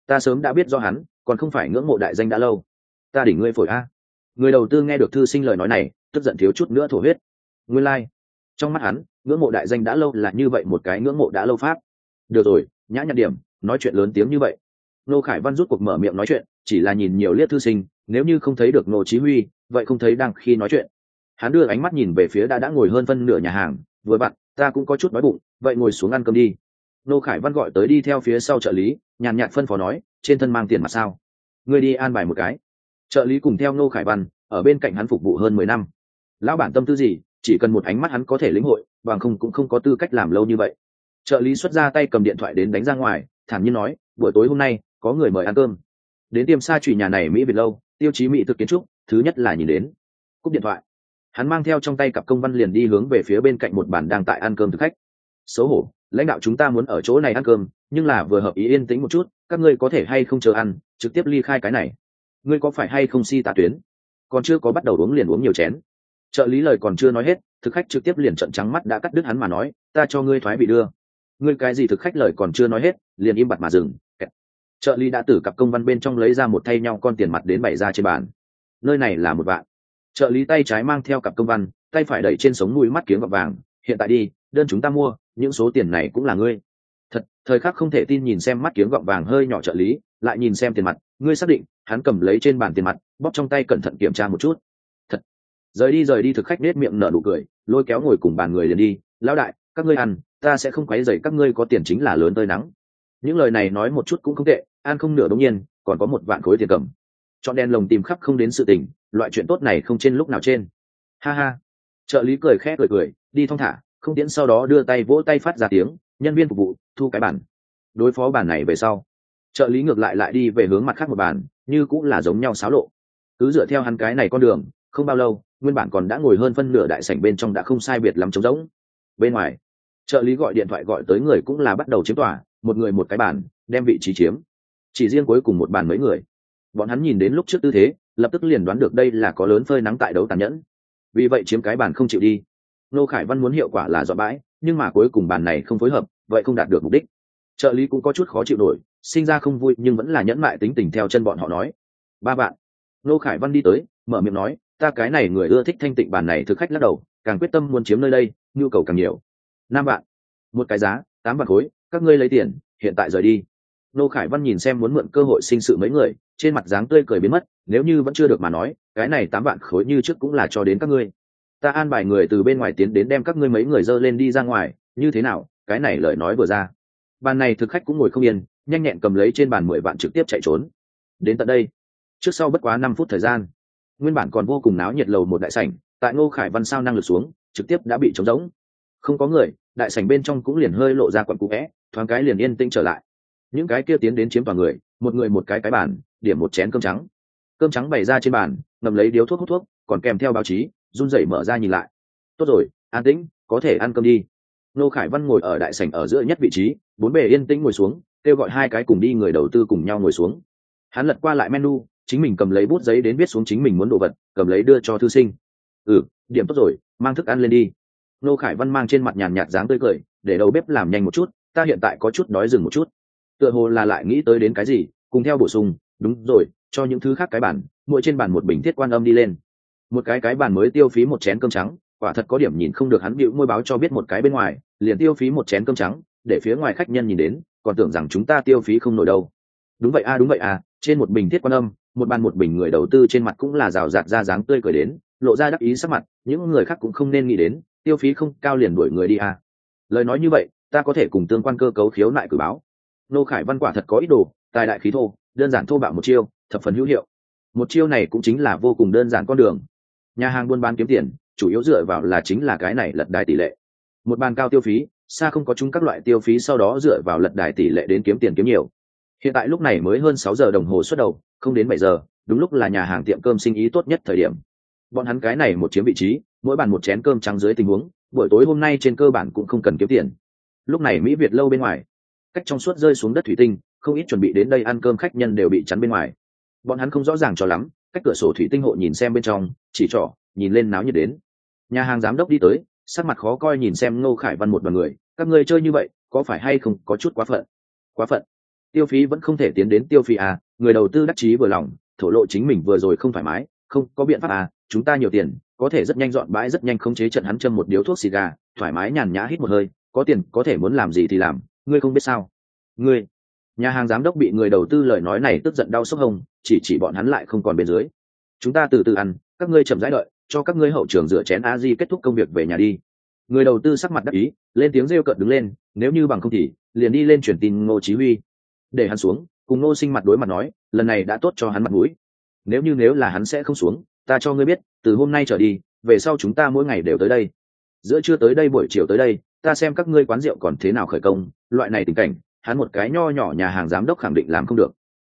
Ta sớm đã biết do hắn, còn không phải ngưỡng mộ đại danh đã lâu. Ta đỉnh ngươi phổi a. Người đầu tư nghe được thư sinh lời nói này, tức giận thiếu chút nữa thổ huyết. Nguyên lai、like. trong mắt hắn, ngưỡng mộ đại danh đã lâu là như vậy một cái ngưỡng mộ đã lâu pháp. Được rồi, nhã nhặn điểm, nói chuyện lớn tiếng như vậy nô khải văn rút cuộc mở miệng nói chuyện, chỉ là nhìn nhiều liếc thư sinh, nếu như không thấy được nô chí huy, vậy không thấy đang khi nói chuyện. Hắn đưa ánh mắt nhìn về phía đã đã ngồi hơn phân nửa nhà hàng, vừa vặn, ta cũng có chút đói bụng, vậy ngồi xuống ăn cơm đi. Nô khải văn gọi tới đi theo phía sau trợ lý, nhàn nhạt phân phó nói, trên thân mang tiền mà sao? Ngươi đi an bài một cái. Trợ lý cùng theo nô khải văn, ở bên cạnh hắn phục vụ hơn mười năm. Lão bản tâm tư gì, chỉ cần một ánh mắt hắn có thể lĩnh hội, bằng không cũng không có tư cách làm lâu như vậy. Trợ lý xuất ra tay cầm điện thoại đến đánh ra ngoài, thản nhiên nói, buổi tối hôm nay có người mời ăn cơm. Đến tiêm xa trụy nhà này mỹ việt lâu, tiêu chí mỹ thực kiến trúc, thứ nhất là nhìn đến. Cúp điện thoại. Hắn mang theo trong tay cặp công văn liền đi hướng về phía bên cạnh một bàn đang tại ăn cơm thực khách. Xấu hổ, lãnh đạo chúng ta muốn ở chỗ này ăn cơm, nhưng là vừa hợp ý yên tĩnh một chút, các ngươi có thể hay không chờ ăn, trực tiếp ly khai cái này. Ngươi có phải hay không si tà tuyến? Còn chưa có bắt đầu uống liền uống nhiều chén. Trợ lý lời còn chưa nói hết, thực khách trực tiếp liền trận trắng mắt đã cắt đứt hắn mà nói, ta cho ngươi thoái bị đưa. Ngươi cái gì? Thực khách lời còn chưa nói hết, liền im bặt mà dừng trợ lý đã từ cặp công văn bên trong lấy ra một thay nhau con tiền mặt đến bày ra trên bàn. Nơi này là một vạn. Trợ lý tay trái mang theo cặp công văn, tay phải đẩy trên sống mũi mắt kiếm gọc vàng. Hiện tại đi, đơn chúng ta mua, những số tiền này cũng là ngươi. Thật, thời khắc không thể tin nhìn xem mắt kiếm gọng vàng hơi nhỏ trợ lý, lại nhìn xem tiền mặt. Ngươi xác định, hắn cầm lấy trên bàn tiền mặt, bóp trong tay cẩn thận kiểm tra một chút. Thật. Rời đi rời đi thực khách nết miệng nở nụ cười, lôi kéo ngồi cùng bàn người liền đi. Lão đại, các ngươi ăn, ta sẽ không quấy dậy các ngươi có tiền chính là lớn tơi nắng. Những lời này nói một chút cũng không tệ An không nửa đống nhiên, còn có một vạn khối tiền cầm. Chọn đèn lồng tìm khắp không đến sự tình, loại chuyện tốt này không trên lúc nào trên. Ha ha. Trợ lý cười khẽ cười cười, đi thong thả, không tiễn sau đó đưa tay vỗ tay phát ra tiếng, nhân viên phục vụ, thu cái bản đối phó bản này về sau. Trợ lý ngược lại lại đi về hướng mặt khác một bàn, như cũng là giống nhau xáo lộ. Cứ dựa theo hắn cái này con đường, không bao lâu, nguyên bản còn đã ngồi hơn phân nửa đại sảnh bên trong đã không sai biệt lắm trống rỗng. Bên ngoài, trợ lý gọi điện thoại gọi tới người cũng là bắt đầu chiếm tòa, một người một cái bàn, đem vị trí chiếm chỉ riêng cuối cùng một bàn mấy người. Bọn hắn nhìn đến lúc trước tư thế, lập tức liền đoán được đây là có lớn phơi nắng tại đấu tàn nhẫn. Vì vậy chiếm cái bàn không chịu đi. Nô khải văn muốn hiệu quả là dọn bãi, nhưng mà cuối cùng bàn này không phối hợp, vậy không đạt được mục đích. Trợ lý cũng có chút khó chịu nổi, sinh ra không vui nhưng vẫn là nhẫn mại tính tình theo chân bọn họ nói. Ba bạn. Nô khải văn đi tới, mở miệng nói, ta cái này người ưa thích thanh tịnh bàn này thực khách lắc đầu, càng quyết tâm muốn chiếm nơi đây, nhu cầu càng nhiều. Năm bạn. Một cái giá, tám vạn khối, các ngươi lấy tiền, hiện tại rời đi nô khải văn nhìn xem muốn mượn cơ hội sinh sự mấy người, trên mặt dáng tươi cười biến mất, nếu như vẫn chưa được mà nói, cái này tám vạn khối như trước cũng là cho đến các ngươi. Ta an bài người từ bên ngoài tiến đến đem các ngươi mấy người dơ lên đi ra ngoài, như thế nào, cái này lời nói vừa ra. Bàn này thực khách cũng ngồi không yên, nhanh nhẹn cầm lấy trên bàn mười vạn trực tiếp chạy trốn. Đến tận đây, trước sau bất quá năm phút thời gian, nguyên bản còn vô cùng náo nhiệt lầu một đại sảnh, tại ngô khải văn sao năng lực xuống, trực tiếp đã bị trống rỗng. Không có người, đại sảnh bên trong cũng liền hơi lộ ra quặn cũ vẽ, thoáng cái liền yên tĩnh trở lại những cái kia tiến đến chiếm vào người, một người một cái cái bàn, điểm một chén cơm trắng. Cơm trắng bày ra trên bàn ngầm lấy điếu thuốc hút thuốc, còn kèm theo báo chí, run rẩy mở ra nhìn lại. Tốt rồi, an tĩnh, có thể ăn cơm đi. Nô khải văn ngồi ở đại sảnh ở giữa nhất vị trí, bốn bề yên tĩnh ngồi xuống, kêu gọi hai cái cùng đi người đầu tư cùng nhau ngồi xuống. Hắn lật qua lại menu, chính mình cầm lấy bút giấy đến viết xuống chính mình muốn đồ vật, cầm lấy đưa cho thư sinh. Ừ điểm tốt rồi, mang thức ăn lên đi. Nô khải văn mang trên mặt nhàn nhạt dáng tươi cười, để đầu bếp làm nhanh một chút, ta hiện tại có chút đói dừng một chút tựa hồ là lại nghĩ tới đến cái gì, cùng theo bổ sung, đúng rồi, cho những thứ khác cái bản mỗi trên bàn một bình thiết quan âm đi lên. Một cái cái bàn mới tiêu phí một chén cơm trắng, quả thật có điểm nhìn không được hắn bịu môi báo cho biết một cái bên ngoài, liền tiêu phí một chén cơm trắng, để phía ngoài khách nhân nhìn đến, còn tưởng rằng chúng ta tiêu phí không nổi đâu. Đúng vậy a, đúng vậy a, trên một bình thiết quan âm, một bàn một bình người đầu tư trên mặt cũng là rào rạt ra dáng tươi cười đến, lộ ra đắc ý sắc mặt, những người khác cũng không nên nghĩ đến, tiêu phí không cao liền đuổi người đi a. Lời nói như vậy, ta có thể cùng tương quan cơ cấu khiếu nại cử báo nô khải văn quả thật có ý đồ, tài đại khí thô, đơn giản thô bạo một chiêu, thập phần hữu hiệu. Một chiêu này cũng chính là vô cùng đơn giản con đường. Nhà hàng buôn bán kiếm tiền, chủ yếu dựa vào là chính là cái này lật đài tỷ lệ. Một bàn cao tiêu phí, xa không có chúng các loại tiêu phí sau đó dựa vào lật đài tỷ lệ đến kiếm tiền kiếm nhiều. Hiện tại lúc này mới hơn sáu giờ đồng hồ xuất đầu, không đến bảy giờ, đúng lúc là nhà hàng tiệm cơm sinh ý tốt nhất thời điểm. Bọn hắn cái này một chiếm vị trí, mỗi bàn một chén cơm trắng dưới tình huống, buổi tối hôm nay trên cơ bản cũng không cần kiếm tiền. Lúc này mỹ việt lâu bên ngoài cách trong suốt rơi xuống đất thủy tinh, không ít chuẩn bị đến đây ăn cơm khách nhân đều bị chắn bên ngoài. Bọn hắn không rõ ràng cho lắm, cách cửa sổ thủy tinh hộ nhìn xem bên trong, chỉ trỏ, nhìn lên náo nhiệt đến. Nhà hàng giám đốc đi tới, sắc mặt khó coi nhìn xem ngô khải văn một đ o n người, các người chơi như vậy, có phải hay không có chút quá phận? Quá phận? Tiêu phí vẫn không thể tiến đến tiêu phí à người đầu tư đắc chí vừa lòng, thổ lộ chính mình vừa rồi không thoải mái, không, có biện pháp à chúng ta nhiều tiền, có thể rất nhanh dọn bãi, rất nhanh khống chế trận hắn châm một điếu thuốc xì gà, thoải mái nhàn nhã hít một hơi, có tiền, có thể muốn làm gì thì làm ngươi không biết sao? Ngươi, nhà hàng giám đốc bị người đầu tư lời nói này tức giận đau sốc hồng, chỉ chỉ bọn hắn lại không còn bên dưới. Chúng ta từ từ ăn, các ngươi chậm rãi đợi, cho các ngươi hậu trường rửa chén a di kết thúc công việc về nhà đi. Người đầu tư sắc mặt đắc ý, lên tiếng rêu cợt đứng lên, nếu như bằng không thì, liền đi lên truyền tin ngô chí huy. Để hắn xuống, cùng ngô sinh mặt đối mặt nói, lần này đã tốt cho hắn mặt mũi. Nếu như nếu là hắn sẽ không xuống, ta cho ngươi biết, từ hôm nay trở đi, về sau chúng ta mỗi ngày đều tới đây. Giữa trưa tới đây, buổi chiều tới đây ta xem các ngươi quán rượu còn thế nào khởi công, loại này tình cảnh, hắn một cái nho nhỏ nhà hàng giám đốc khẳng định làm không được.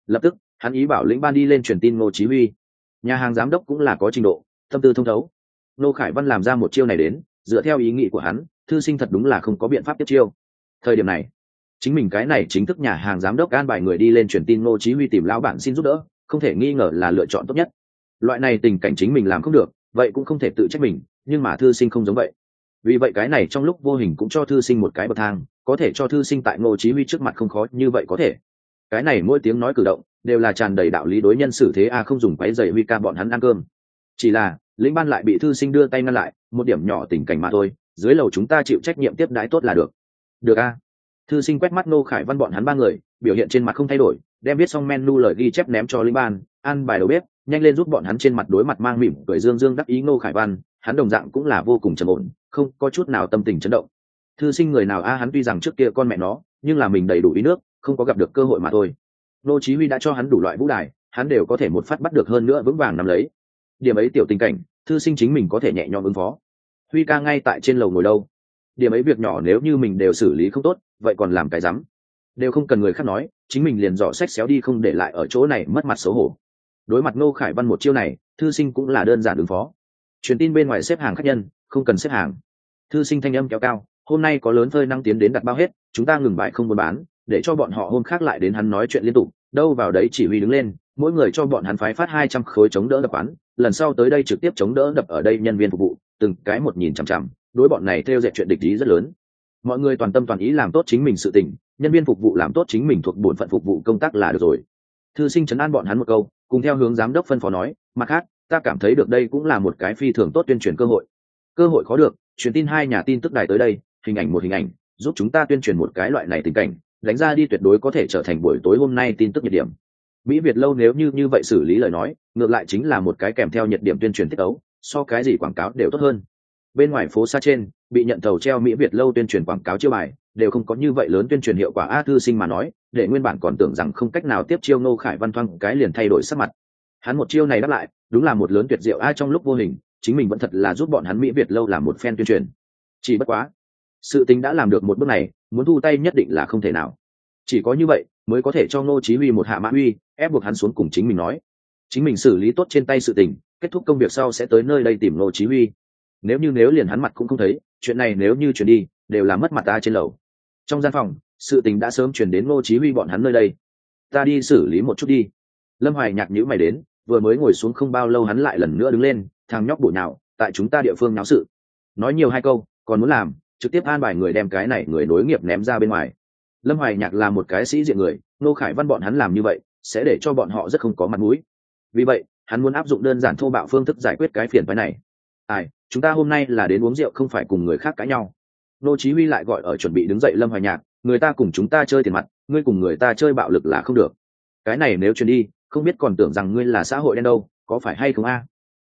Lập tức, hắn ý bảo lĩnh ban đi lên truyền tin ngô chí huy. Nhà hàng giám đốc cũng là có trình độ, tâm tư thông thấu. Nô khải văn làm ra một chiêu này đến, dựa theo ý nghĩ của hắn, thư sinh thật đúng là không có biện pháp tiếp chiêu. Thời điểm này, chính mình cái này chính thức nhà hàng giám đốc an bài người đi lên truyền tin ngô chí huy tìm lão bản xin giúp đỡ, không thể nghi ngờ là lựa chọn tốt nhất. Loại này tình cảnh chính mình làm không được, vậy cũng không thể tự trách mình, nhưng mà thư sinh không giống vậy vì vậy cái này trong lúc vô hình cũng cho thư sinh một cái bậc thang, có thể cho thư sinh tại ngô chí huy trước mặt không khó như vậy có thể. Cái này mỗi tiếng nói cử động, đều là tràn đầy đạo lý đối nhân xử thế a không dùng quấy giày huy ca bọn hắn ăn cơm. Chỉ là, lĩnh ban lại bị thư sinh đưa tay ngăn lại, một điểm nhỏ tình cảnh mà thôi, dưới lầu chúng ta chịu trách nhiệm tiếp đái tốt là được. Được a. Thư sinh quét mắt ngô khải văn bọn hắn ba người, biểu hiện trên mặt không thay đổi đem viết xong menu lời ghi chép ném cho linh ban, ăn bài đầu bếp, nhanh lên giúp bọn hắn trên mặt đối mặt mang mỉm cười dương dương đắc ý ngô khải văn, hắn đồng dạng cũng là vô cùng trầm ổn, không có chút nào tâm tình chấn động. Thư sinh người nào a, hắn tuy rằng trước kia con mẹ nó, nhưng là mình đầy đủ ý nước, không có gặp được cơ hội mà thôi. Nô chí huy đã cho hắn đủ loại vũ đài, hắn đều có thể một phát bắt được hơn nữa vững vàng nắm lấy. Điểm ấy tiểu tình cảnh, thư sinh chính mình có thể nhẹ nhõm ứng phó. Huy ca ngay tại trên lầu ngồi đâu? Điểm ấy việc nhỏ nếu như mình đều xử lý không tốt, vậy còn làm cái rắm? Đều không cần người khác nói, chính mình liền dò sách xéo đi không để lại ở chỗ này mất mặt xấu hổ. Đối mặt ngô khải văn một chiêu này, thư sinh cũng là đơn giản ứng phó. Truyền tin bên ngoài xếp hàng khách nhân, không cần xếp hàng. Thư sinh thanh âm kéo cao, hôm nay có lớn phơi năng tiến đến đặt bao hết, chúng ta ngừng bại không buôn bán, để cho bọn họ hôm khác lại đến hắn nói chuyện liên tục, đâu vào đấy chỉ huy đứng lên, mỗi người cho bọn hắn phái phát hai trăm khối chống đỡ đập bán lần sau tới đây trực tiếp chống đỡ đập ở đây nhân viên phục vụ, từng cái một nhìn chằm chằm, đối bọn này theo dệt chuyện địch ý rất lớn. Mọi người toàn tâm toàn ý làm tốt chính mình sự tình nhân viên phục vụ làm tốt chính mình thuộc bổn phận phục vụ công tác là được rồi. Thư sinh chấn an bọn hắn một câu, cùng theo hướng giám đốc phân phó nói, mặt khác, ta cảm thấy được đây cũng là một cái phi thường tốt tuyên truyền cơ hội. Cơ hội khó được, truyền tin hai nhà tin tức đài tới đây, hình ảnh một hình ảnh, giúp chúng ta tuyên truyền một cái loại này tình cảnh, đánh ra đi tuyệt đối có thể trở thành buổi tối hôm nay tin tức nhiệt điểm. Mỹ việt lâu nếu như như vậy xử lý lời nói, ngược lại chính là một cái kèm theo nhiệt điểm tuyên truyền tiết ấu, so cái gì quảng cáo đều tốt hơn bên ngoài phố xa trên, bị nhận thầu treo mỹ việt lâu tuyên truyền quảng cáo chiêu bài, đều không có như vậy lớn tuyên truyền hiệu quả. A thư sinh mà nói, để nguyên bản còn tưởng rằng không cách nào tiếp chiêu ngô khải văn thoang cái liền thay đổi sắc mặt. Hắn một chiêu này đáp lại, đúng là một lớn tuyệt diệu. Ai trong lúc vô hình, chính mình vẫn thật là giúp bọn hắn mỹ việt lâu làm một phen tuyên truyền. Chỉ bất quá, sự tính đã làm được một bước này, muốn thu tay nhất định là không thể nào. Chỉ có như vậy, mới có thể cho ngô chí huy một hạ mã huy ép buộc hắn xuống cùng chính mình nói. Chính mình xử lý tốt trên tay sự tình, kết thúc công việc sau sẽ tới nơi đây tìm ngô chí huy nếu như nếu liền hắn mặt cũng không thấy, chuyện này nếu như chuyển đi, đều là mất mặt ta trên lầu. Trong gian phòng, sự tình đã sớm chuyển đến ngô chí huy bọn hắn nơi đây. Ta đi xử lý một chút đi. Lâm hoài nhạc nhữ mày đến, vừa mới ngồi xuống không bao lâu hắn lại lần nữa đứng lên, thằng nhóc bổ nào tại chúng ta địa phương náo sự. Nói nhiều hai câu, còn muốn làm, trực tiếp an bài người đem cái này người nối nghiệp ném ra bên ngoài. Lâm hoài nhạc là một cái sĩ diện người nô khải văn bọn hắn làm như vậy, sẽ để cho bọn họ rất không có mặt mũi. Vì vậy, hắn muốn áp dụng đơn giản thô bạo phương thức giải quyết cái phiền phái này ai, chúng ta hôm nay là đến uống rượu không phải cùng người khác cãi nhau. Nô chí huy lại gọi ở chuẩn bị đứng dậy lâm hoài nhạc, người ta cùng chúng ta chơi tiền mặt, ngươi cùng người ta chơi bạo lực là không được. Cái này nếu truyền đi, không biết còn tưởng rằng ngươi là xã hội đen đâu, có phải hay không a?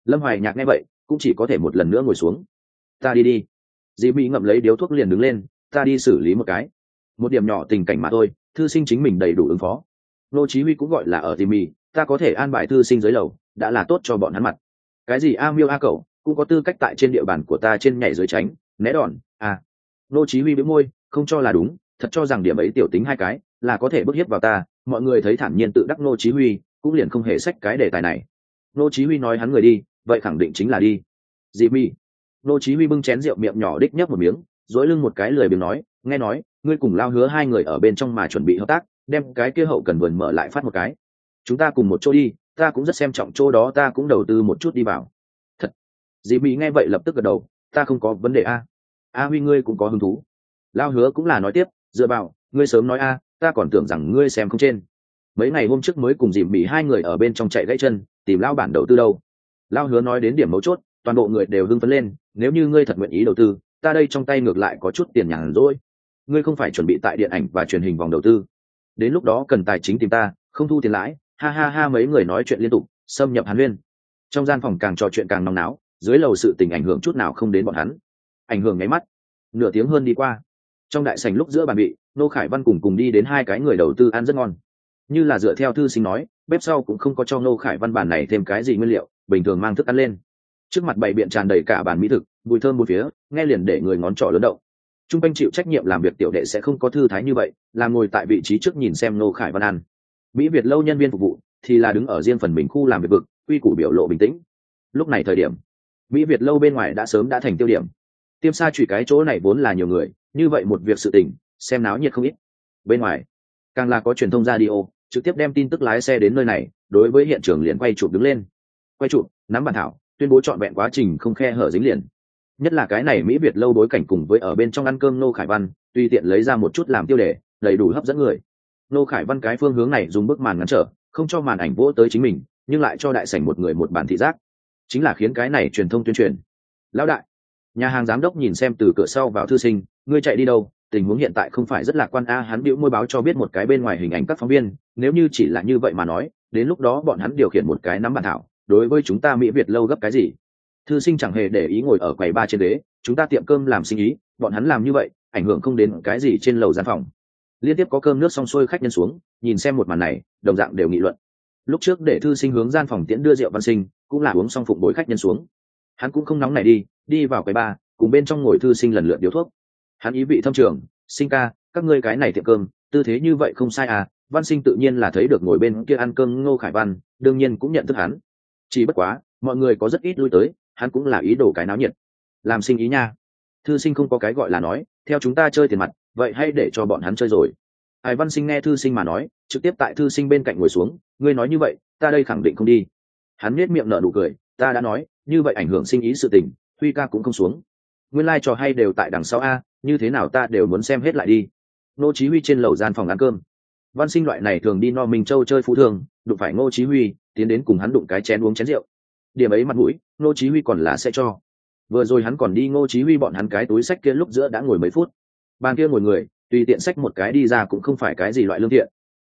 Lâm hoài nhạc nghe vậy, cũng chỉ có thể một lần nữa ngồi xuống. Ta đi đi. Dì mỹ ngậm lấy điếu thuốc liền đứng lên, ta đi xử lý một cái. Một điểm nhỏ tình cảnh mà thôi, thư sinh chính mình đầy đủ ứng phó. Nô chí huy cũng gọi là ở dì mỹ, ta có thể an bài thư sinh dưới lầu, đã là tốt cho bọn hắn mặt. Cái gì a miêu a cậu cũng có tư cách tại trên địa bàn của ta trên nhảy dưới tránh, né đòn. À nô chí huy bĩu môi, không cho là đúng, thật cho rằng điểm ấy tiểu tính hai cái, là có thể bức hiếp vào ta. Mọi người thấy thản nhiên tự đắc nô chí huy, cũng liền không hề sách cái đề tài này. Nô chí huy nói hắn người đi, vậy khẳng định chính là đi. Dị mi. Nô chí huy bưng chén rượu miệng nhỏ đích nhấp một miếng, dối lưng một cái lười biếng nói, nghe nói, ngươi cùng lao hứa hai người ở bên trong mà chuẩn bị hợp tác, đem cái kia hậu cần vườn mở lại phát một cái. Chúng ta cùng một chỗ đi, ta cũng rất xem trọng chỗ đó, ta cũng đầu tư một chút đi vào dì mỹ nghe vậy lập tức gật đầu, ta không có vấn đề a. A huy ngươi cũng có hứng thú. Lao hứa cũng là nói tiếp, dựa vào, ngươi sớm nói a, ta còn tưởng rằng ngươi xem không trên. Mấy ngày hôm trước mới cùng Dì mỹ hai người ở bên trong chạy gãy chân, tìm lao bản đầu tư đâu. Lao hứa nói đến điểm mấu chốt, toàn bộ người đều hưng phấn lên, nếu như ngươi thật nguyện ý đầu tư, ta đây trong tay ngược lại có chút tiền nhàn rỗi. Ngươi không phải chuẩn bị tại điện ảnh và truyền hình vòng đầu tư. Đến lúc đó cần tài chính tìm ta, không thu tiền lãi. Ha ha ha, mấy người nói chuyện liên tục, xâm nhập hàn huyên. Trong gian phòng càng trò chuyện càng nóng náo dưới lầu sự tình ảnh hưởng chút nào không đến bọn hắn. Ảnh hưởng nháy mắt. Nửa tiếng hơn đi qua. Trong đại sành lúc giữa bàn bị, nô khải văn cùng cùng đi đến hai cái người đầu tư ăn rất ngon. Như là dựa theo thư sinh nói, bếp sau cũng không có cho nô khải văn bản này thêm cái gì nguyên liệu, bình thường mang thức ăn lên. Trước mặt bày biện tràn đầy cả bàn mỹ thực bùi thơm một phía, nghe liền để người ngón trỏ lớn động. T r u n g quanh chịu trách nhiệm làm việc tiểu đệ sẽ không có thư thái như vậy, là ngồi tại vị trí trước nhìn xem nô khải văn ăn. Mỹ việt lâu nhân viên phục vụ thì là đứng ở riêng phần mình khu làm việc vực, quy củ biểu lộ bình tĩnh. Lúc này thời điểm mỹ việt lâu bên ngoài đã sớm đã thành tiêu điểm. Tiêm sa trụy cái chỗ này vốn là nhiều người, như vậy một việc sự tình, xem náo nhiệt không ít. Bên ngoài, càng là có truyền thông radio, trực tiếp đem tin tức lái xe đến nơi này, đối với hiện trường liền quay chụp đứng lên. Quay chụp, nắm bản thảo, tuyên bố trọn vẹn quá trình không khe hở dính liền. Nhất là cái này mỹ việt lâu bối cảnh cùng với ở bên trong ăn cơm nô khải văn, tùy tiện lấy ra một chút làm tiêu đề, đầy đủ hấp dẫn người. Nô khải văn cái phương hướng này dùng bức màn ngắn trở, không cho màn ảnh vỗ tới chính mình, nhưng lại cho đại sảnh một người một bản thị giác chính là khiến cái này truyền thông tuyên truyền. Lão đại, nhà hàng giám đốc nhìn xem từ cửa sau vào thư sinh, ngươi chạy đi đâu? Tình huống hiện tại không phải rất lạc quan a, hắn bĩu môi báo cho biết một cái bên ngoài hình ảnh các phóng viên, nếu như chỉ là như vậy mà nói, đến lúc đó bọn hắn điều khiển một cái nắm bàn thảo, đối với chúng ta mỹ việt lâu gấp cái gì? Thư sinh chẳng hề để ý ngồi ở quầy ba trên đế chúng ta tiệm cơm làm sinh ý, bọn hắn làm như vậy, ảnh hưởng không đến cái gì trên lầu gian phòng. Liên tiếp có cơm nước xong xuôi khách nhân xuống, nhìn xem một màn này, đồng dạng đều nghị luận. Lúc trước để thư sinh hướng gian phòng tiễn đưa rượu văn sinh cũng là uống xong phụng bối khách nhân xuống. Hắn cũng không nóng này đi đi vào cái ba, cùng bên trong ngồi thư sinh lần lượt điếu thuốc. Hắn ý vị thâm trường, sinh ca, các ngươi cái này tiệm cơm, tư thế như vậy không sai à văn sinh tự nhiên là thấy được ngồi bên kia ăn cơm ngô khải văn, đương nhiên cũng nhận thức hắn. Chỉ bất quá, mọi người có rất ít lui tới, hắn cũng là ý đồ cái náo nhiệt. Làm sinh ý nha. Thư sinh không có cái gọi là nói, theo chúng ta chơi tiền mặt, vậy hay để cho bọn hắn chơi rồi. Ai văn sinh nghe thư sinh mà nói, trực tiếp tại thư sinh bên cạnh ngồi xuống, ngươi nói như vậy, ta đây khẳng định không đi hắn nết miệng nở nụ cười, ta đã nói, như vậy ảnh hưởng sinh ý sự tình, huy ca cũng không xuống. Nguyên lai、like、trò hay đều tại đằng sau a, như thế nào ta đều muốn xem hết lại đi. Nô chí huy trên lầu gian phòng ăn cơm. Văn sinh loại này thường đi no minh châu chơi phú thường đụng phải ngô chí huy, tiến đến cùng hắn đụng cái chén uống chén rượu. Điểm ấy mặt mũi, ngô chí huy còn là sẽ cho. Vừa rồi hắn còn đi ngô chí huy bọn hắn cái túi sách kia lúc giữa đã ngồi mấy phút. Bàn kia ngồi người, tùy tiện sách một cái đi ra cũng không phải cái gì loại lương thiện.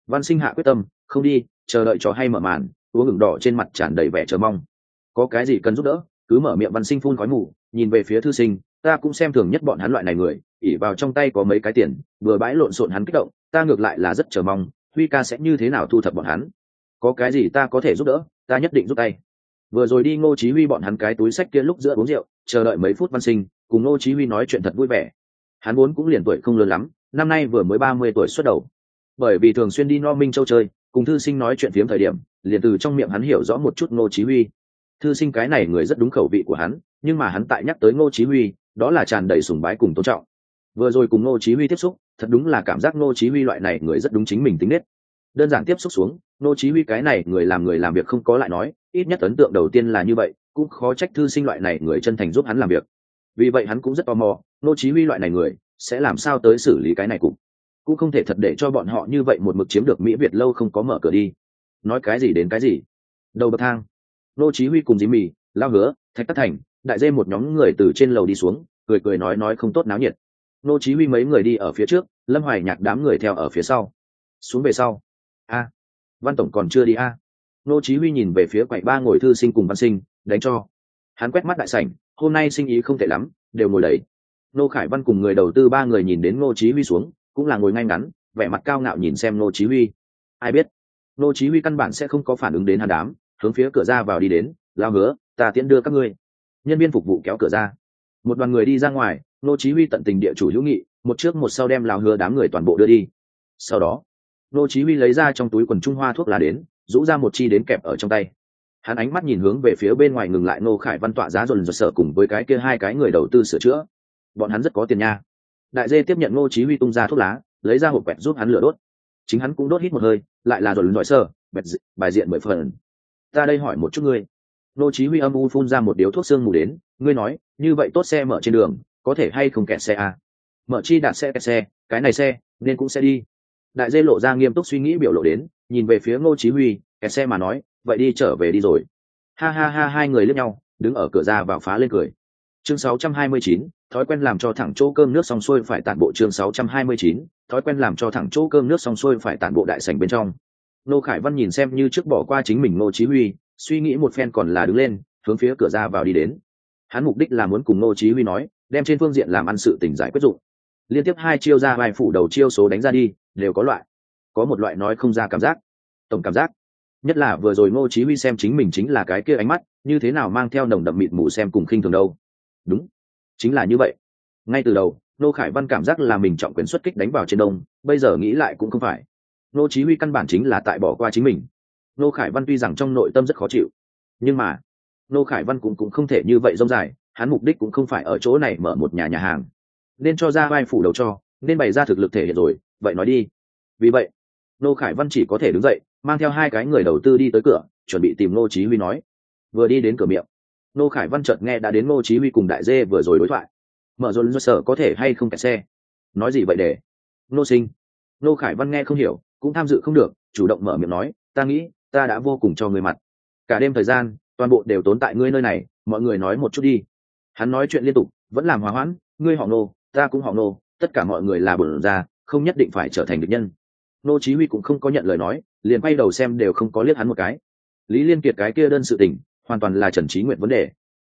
Văn sinh hạ quyết tâm, không đi, chờ đợi trò hay mở màn uống ngừng đỏ trên mặt tràn đầy vẻ chờ mong. Có cái gì cần giúp đỡ, cứ mở miệng văn sinh phun khói mù, nhìn về phía thư sinh, ta cũng xem thường nhất bọn hắn loại này người, ỉ vào trong tay có mấy cái tiền, vừa bãi lộn xộn hắn kích động, ta ngược lại là rất chờ mong, huy ca sẽ như thế nào thu thập bọn hắn. Có cái gì ta có thể giúp đỡ, ta nhất định giúp tay. Vừa rồi đi ngô chí huy bọn hắn cái túi sách kia lúc giữa uống rượu, chờ đợi mấy phút văn sinh, cùng ngô chí huy nói chuyện thật vui vẻ. Hắn vốn cũng liền tuổi không lớn lắm, năm nay vừa mới ba mươi tuổi xuất đầu. Bởi vì thường xuyên đi no minh châu chơi, cùng thư sinh nói chuyện phiếm thời điểm liền từ trong miệng hắn hiểu rõ một chút ngô chí huy. Thư sinh cái này người rất đúng khẩu vị của hắn, nhưng mà hắn tại nhắc tới ngô chí huy, đó là tràn đầy sùng bái cùng tôn trọng. Vừa rồi cùng ngô chí huy tiếp xúc, thật đúng là cảm giác ngô chí huy loại này người rất đúng chính mình tính nết. Đơn giản tiếp xúc xuống, ngô chí huy cái này người làm người làm việc không có lại nói, ít nhất ấn tượng đầu tiên là như vậy, cũng khó trách thư sinh loại này người chân thành giúp hắn làm việc. Vì vậy hắn cũng rất tò mò, ngô chí huy loại này người, sẽ làm sao tới xử lý cái này cũng. Cũng không thể thật để cho bọn họ như vậy một mực chiếm được mỹ việt lâu không có mở cửa đi nói cái gì đến cái gì. Đầu bậc thang. Nô chí huy cùng dí mì, lao hứa, thạch tất thành, đại dê một nhóm người từ trên lầu đi xuống, cười cười nói nói không tốt náo nhiệt. Nô chí huy mấy người đi ở phía trước, lâm hoài nhạc đám người theo ở phía sau. Xuống về sau. A. Văn tổng còn chưa đi a. Nô chí huy nhìn về phía quầy ba ngồi thư sinh cùng văn sinh, đánh cho. Hắn quét mắt đại sảnh, hôm nay sinh ý không tệ lắm, đều ngồi đầy. Nô khải văn cùng người đầu tư ba người nhìn đến nô chí huy xuống, cũng là ngồi ngay ngắn, vẻ mặt cao ngạo nhìn xem nô chí huy. Ai biết? Nô chí huy căn bản sẽ không có phản ứng đến hắn đám, hướng phía cửa ra vào đi đến, lao hứa, ta tiễn đưa các ngươi. Nhân viên phục vụ kéo cửa ra. Một đoàn người đi ra ngoài, nô chí huy tận tình địa chủ hữu nghị, một trước một sau đem lao hứa đám người toàn bộ đưa đi. Sau đó, nô chí huy lấy ra trong túi quần trung hoa thuốc lá đến, rũ ra một chi đến kẹp ở trong tay. Hắn ánh mắt nhìn hướng về phía bên ngoài ngừng lại nô khải văn tọa giá dồn dồn sở cùng với cái kia hai cái người đầu tư sửa chữa. Bọn hắn rất có tiền nha. Đại dê tiếp nhận nô chí huy tung ra thuốc lá, lấy ra hộp quẹt giúp hắn lửa đốt. Chính hắn cũng đốt hít một hơi lại là dồn sơ, sở bẹt bài diện mười phần. Ta đây hỏi một chút ngươi. Nô chí huy âm u phun ra một điếu thuốc sương mù đến ngươi nói như vậy tốt xe mở trên đường có thể hay không kẹt xe à? mở chi đạt xe kẹt xe cái này xe nên cũng sẽ đi. Đại dê lộ ra nghiêm túc suy nghĩ biểu lộ đến nhìn về phía ngô chí huy kẹt xe mà nói vậy đi trở về đi rồi. Ha ha ha hai người liếc nhau đứng ở cửa ra vào phá lên cười. Chương 629, thói quen làm cho thẳng chỗ cơm nước xong xuôi phải tản bộ chương 629, thói quen làm cho thẳng chỗ cơm nước xong xuôi phải tản bộ đại sảnh bên trong. Nô khải văn nhìn xem như trước bỏ qua chính mình ngô chí huy, suy nghĩ một phen còn là đứng lên, hướng phía cửa ra vào đi đến. Hắn mục đích là muốn cùng ngô chí huy nói, đem trên phương diện làm ăn sự tình giải quyết dụng. Liên tiếp hai chiêu ra vài phủ đầu chiêu số đánh ra đi, đều có loại, có một loại nói không ra cảm giác, tổng cảm giác. Nhất là vừa rồi ngô chí huy xem chính mình chính là cái kia ánh mắt, như thế nào mang theo nồng đậm mịt mù xem cùng khinh thường đâu. Đúng, chính là như vậy. Ngay từ đầu nô khải văn cảm giác là mình trọng quyền xuất kích đánh vào trên đông, bây giờ nghĩ lại cũng không phải. Nô chí huy căn bản chính là tại bỏ qua chính mình. Nô khải văn tuy rằng trong nội tâm rất khó chịu, nhưng mà nô khải văn cũng cũng không thể như vậy rông dài, hắn mục đích cũng không phải ở chỗ này mở một nhà nhà hàng. Nên cho ra vai phủ đầu cho, nên bày ra thực lực thể hiện rồi, vậy nói đi. Vì vậy, nô khải văn chỉ có thể đứng dậy, mang theo hai cái người đầu tư đi tới cửa, chuẩn bị tìm nô chí huy nói. Vừa đi đến cửa miệng, nô khải văn chợt nghe đã đến nô chí huy cùng đại dê vừa rồi đối thoại mở rồi do sở có thể hay không kẹt xe. Nói gì vậy để? Nô sinh. Nô khải văn nghe không hiểu, cũng tham dự không được, chủ động mở miệng nói, ta nghĩ, ta đã vô cùng cho người mặt. Cả đêm thời gian, toàn bộ đều tốn tại ngươi nơi này, mọi người nói một chút đi. Hắn nói chuyện liên tục, vẫn làm hòa hoãn, ngươi họ nô, ta cũng họ nô, tất cả mọi người là bẩn ra, không nhất định phải trở thành địch nhân. Nô chí huy cũng không có nhận lời nói, liền quay đầu xem đều không có liếc hắn một cái. Lý liên kiệt cái kia đơn sự tình, hoàn toàn là trần trí nguyện vấn đề.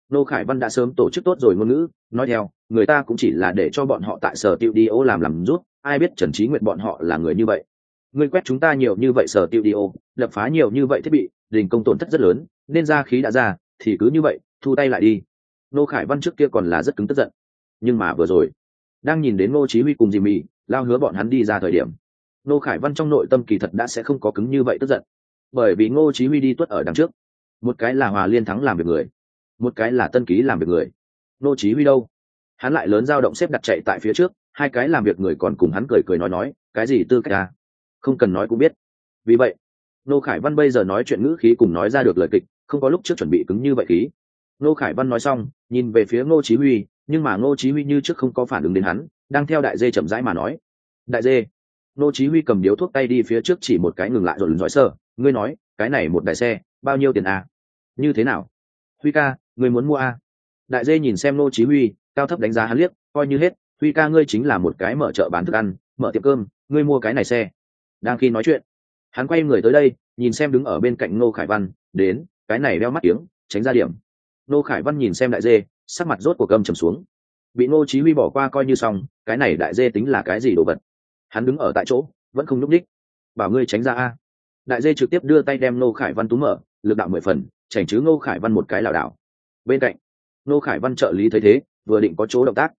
Nô khải văn đã sớm tổ chức tốt rồi ngôn ngữ, nói theo người ta cũng chỉ là để cho bọn họ tại sở tiêu đi ô làm làm rút, ai biết trần trí nguyện bọn họ là người như vậy. Người quét chúng ta nhiều như vậy sở tiêu đi ô lập phá nhiều như vậy thiết bị, đình công tổn thất rất lớn, nên ra khí đã ra, thì cứ như vậy, thu tay lại đi. Nô khải văn trước kia còn là rất cứng tức giận. Nhưng mà vừa rồi, đang nhìn đến ngô chí huy cùng dì mì lao hứa bọn hắn đi ra thời điểm, nô khải văn trong nội tâm kỳ thật đã sẽ không có cứng như vậy tức giận. Bởi vì ngô chí huy đi tuất ở đằng trước, một cái là hòa liên thắng làm việc người, một cái là tân ký làm việc người. Nô chí huy đâu? Hắn lại lớn dao động xếp đặt chạy tại phía trước, hai cái làm việc người còn cùng hắn cười cười nói nói, cái gì tư cách à? Không cần nói cũng biết. Vì vậy, nô khải văn bây giờ nói chuyện ngữ khí cùng nói ra được lời kịch, không có lúc trước chuẩn bị cứng như vậy khí. Nô khải văn nói xong, nhìn về phía ngô chí huy, nhưng mà ngô chí huy như trước không có phản ứng đến hắn, đang theo đại dê chậm rãi mà nói, đại dê. Ngô chí huy cầm điếu thuốc tay đi phía trước chỉ một cái ngừng lại rồi lùn dõi sơ, ngươi nói, cái này một đại xe, bao nhiêu tiền à? Như thế nào? Huy ca, ngươi muốn mua à? Đại dê nhìn xem ngô chí huy cao thấp đánh giá hắn liếc, coi như hết, huy ca ngươi chính là một cái mở chợ bán thức ăn, mở tiệm cơm, ngươi mua cái này xe. Đang khi nói chuyện, hắn quay người tới đây, nhìn xem đứng ở bên cạnh ngô khải văn, đến, cái này đeo mắt tiếng tránh ra điểm. Ngô khải văn nhìn xem đại dê, sắc mặt rốt của cơm trầm xuống. Bị ngô chí huy bỏ qua coi như xong, cái này đại dê tính là cái gì đồ vật? Hắn đứng ở tại chỗ, vẫn không nhúc đích bảo ngươi tránh ra a. Đại dê trực tiếp đưa tay đem ngô khải văn túm mở, lực đạo mười phần, chảnh chứ ngô khải văn một cái lảo đảo. Bên cạnh, ngô khải văn trợ lý thấy thế vừa định có chỗ động tác.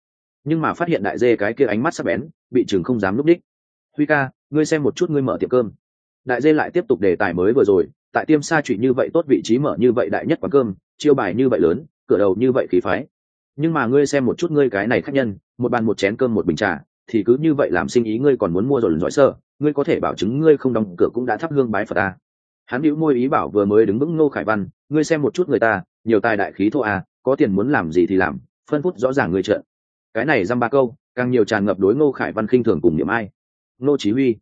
Nhưng mà phát hiện đại dê cái kia ánh mắt sắc bén, bị chừng không dám núp đích. Huy ca, ngươi xem một chút ngươi mở tiệm cơm. Đại dê lại tiếp tục đề tài mới vừa rồi, tại tiêm sa trụy như vậy tốt vị trí mở như vậy đại nhất quán cơm, chiêu bài như vậy lớn, cửa đầu như vậy khí phái. Nhưng mà ngươi xem một chút ngươi cái này khác nhân, một bàn một chén cơm một bình trà, thì cứ như vậy làm sinh ý ngươi còn muốn mua rồi lần giỏi sơ, ngươi có thể bảo chứng ngươi không đóng cửa cũng đã thắp hương bái phật ta hắn hữu môi ý bảo vừa mới đứng vững ngô khải văn, ngươi xem một chút người ta, nhiều tài đại khí thô à có tiền muốn làm gì thì làm phân phút rõ ràng người trợn cái này dăm ba câu, càng nhiều tràn ngập đối ngô khải văn khinh thường cùng niệm ai. Ngô chí huy,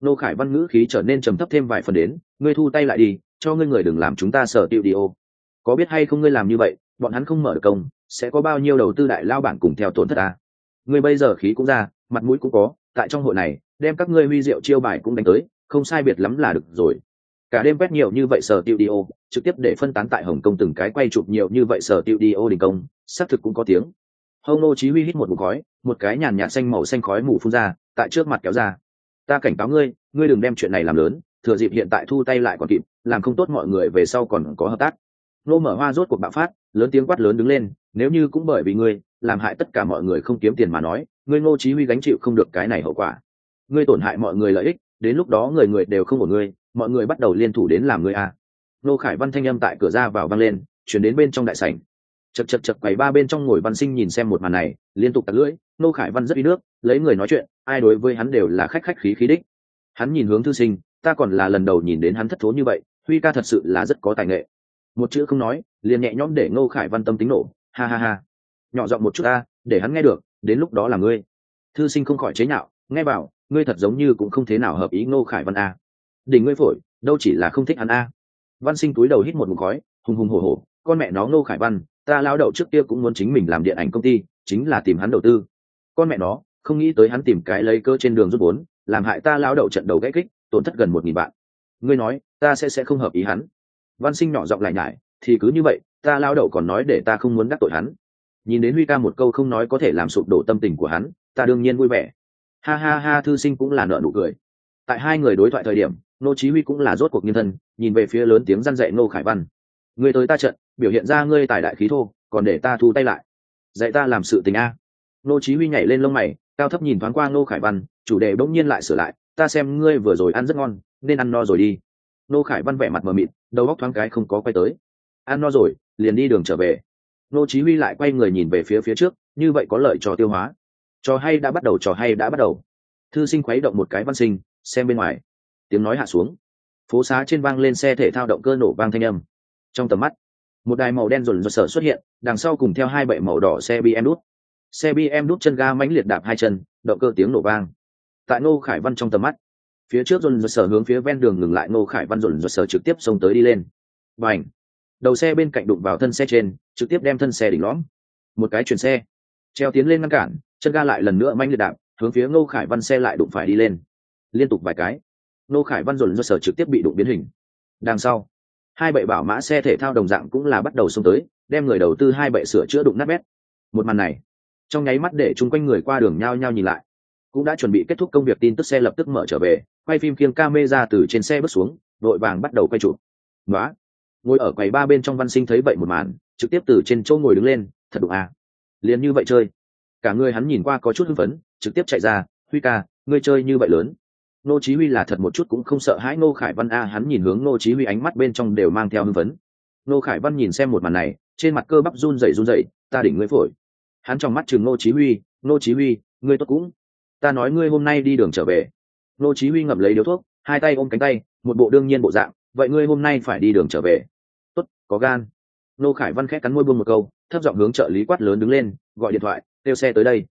ngô khải văn ngữ khí trở nên trầm thấp thêm vài phần đến, ngươi thu tay lại đi, cho ngươi người đừng làm chúng ta sợ tiêu đi ô. Có biết hay không ngươi làm như vậy, bọn hắn không mở được công, sẽ có bao nhiêu đầu tư đại lao bản cùng theo tổn thất à? ngươi bây giờ khí cũng ra, mặt mũi cũng có, tại trong hội này, đem các ngươi huy diệu chiêu bài cũng đánh tới, không sai biệt lắm là được rồi cả đêm quét nhiều như vậy sở tiêu đi ô, trực tiếp để phân tán tại hồng kông từng cái quay chụp nhiều như vậy sở tiêu đi ô đình công, xác thực cũng có tiếng. Hông nô chí huy hít một bụng khói, một cái nhàn nhạt xanh màu xanh khói mù phun ra, tại trước mặt kéo ra. Ta cảnh cáo ngươi ngươi đừng đem chuyện này làm lớn, thừa dịp hiện tại thu tay lại còn kịp, làm không tốt mọi người về sau còn có hợp tác. Nô mở hoa rốt cuộc bạo phát, lớn tiếng quát lớn đứng lên, nếu như cũng bởi vì ngươi, làm hại tất cả mọi người không kiếm tiền mà nói, ngươi ngô chí huy gánh chịu không được cái này hậu quả. Ngươi tổn hại mọi người lợi ích, đến lúc đó người người đều không của ngươi mọi người bắt đầu liên thủ đến làm người a. À. nô khải văn thanh âm tại cửa ra vào vang lên, chuyển đến bên trong đại sảnh. Chật chật chật quầy ba bên trong ngồi văn sinh nhìn xem một màn này, liên tục tạt lưỡi, nô khải văn rất uy nước, lấy người nói chuyện, ai đối với hắn đều là khách khách khí khí đích. Hắn nhìn hướng thư sinh, ta còn là lần đầu nhìn đến hắn thất thố như vậy, huy ca thật sự là rất có tài nghệ. Một chữ không nói, liền nhẹ nhõm để ngô khải văn tâm tính nổ, ha ha ha. Nhỏ giọng một chút ta, để hắn nghe được, đến lúc đó là ngươi. Thư sinh không khỏi chế nhạo, nghe bảo, ngươi thật giống như cũng không thế nào hợp ý ngô khải văn a đỉnh ngươi phổi, đâu chỉ là không thích hắn a. Văn sinh túi đầu hít một mục khói, hùng hùng hổ hổ, con mẹ nó ngô khải văn, ta lao đậu trước kia cũng muốn chính mình làm điện ảnh công ty, chính là tìm hắn đầu tư. Con mẹ nó, không nghĩ tới hắn tìm cái lấy cơ trên đường rút vốn, làm hại ta lao đậu trận đầu gãy kích, tổn thất gần một nghìn bạn ngươi nói, ta sẽ sẽ không hợp ý hắn. Văn sinh nhỏ giọng lại nhải, thì cứ như vậy, ta lao đậu còn nói để ta không muốn đắc tội hắn. Nhìn đến huy ca một câu không nói có thể làm sụp đổ tâm tình của hắn, ta đương nhiên vui vẻ. Ha ha ha, thư sinh cũng là nợ nụ cười tại hai người đối thoại thời điểm nô chí huy cũng là rốt cuộc nhân thân, nhìn về phía lớn tiếng răn dạy nô khải văn. Ngươi tới ta trận, biểu hiện ra ngươi tài đại khí thô, còn để ta thu tay lại. Dạy ta làm sự tình a. Nô chí huy nhảy lên lông mày, cao thấp nhìn thoáng qua nô khải văn, chủ đề bỗng nhiên lại sửa lại, ta xem ngươi vừa rồi ăn rất ngon, nên ăn no rồi đi. Nô khải văn vẻ mặt mờ mịt, đầu óc thoáng cái không có quay tới. Ăn no rồi, liền đi đường trở về. Nô chí huy lại quay người nhìn về phía phía trước, như vậy có lợi cho tiêu hóa. Trò hay đã bắt đầu, trò hay đã bắt đầu. Thư sinh khuấy động một cái văn sinh xem bên ngoài. Tiếng nói hạ xuống. Phố xá trên vang lên xe thể thao động cơ nổ vang thanh âm. Trong tầm mắt, một đài màu đen rồn rồn sở xuất hiện, đằng sau cùng theo hai bệ màu đỏ xe bm đút. Xe bm đút chân ga mãnh liệt đạp hai chân, động cơ tiếng nổ vang. Tại ngô khải văn trong tầm mắt, phía trước rồn rồn sở hướng phía ven đường ngừng lại ngô khải văn rồn rồn sở trực tiếp xông tới đi lên. Và ảnh đầu xe bên cạnh đụng vào thân xe trên, trực tiếp đem thân xe đỉnh lõm. Một cái chuyển xe. Treo tiến lên ngăn cản, chân ga lại lần nữa manh liệt đạp, hướng phía ngô khải văn xe lại đụng phải đi lên liên tục vài cái. Nô khải văn dồn do sở trực tiếp bị đụng biến hình. Đằng sau, hai bệ bảo mã xe thể thao đồng dạng cũng là bắt đầu xông tới, đem người đầu tư hai bệ sửa chữa đụng nát bét. Một màn này, trong nháy mắt để chung quanh người qua đường nhao nhao nhìn lại. Cũng đã chuẩn bị kết thúc công việc tin tức xe lập tức mở trở về, quay phim kiêng ca mê ra từ trên xe bước xuống, đội vàng bắt đầu quay chụp. Nói ngồi ở quầy ba bên trong văn sinh thấy vậy một màn, trực tiếp từ trên chỗ ngồi đứng lên, thật đụng à. liền như vậy chơi. Cả người hắn nhìn qua có chút hưng phấn, trực tiếp chạy ra, huy ca, ngươi chơi như vậy lớn nô chí huy là thật một chút cũng không sợ hãi nô khải văn a, hắn nhìn hướng nô chí huy ánh mắt bên trong đều mang theo hưng phấn. Nô khải văn nhìn xem một màn này, trên mặt cơ bắp run rẩy run rẩy, ta đỉnh ngươi phổi. Hắn trong mắt chừng nô chí huy nô chí huy, ngươi tốt cũng. Ta nói ngươi hôm nay đi đường trở về. Nô chí huy ngậm lấy điếu thuốc, hai tay ôm cánh tay, một bộ đương nhiên bộ dạng, vậy ngươi hôm nay phải đi đường trở về. Tốt, có gan. Nô khải văn khẽ cắn môi buông một câu, thấp giọng hướng trợ lý quát lớn đứng lên, gọi điện thoại, kêu xe tới đây.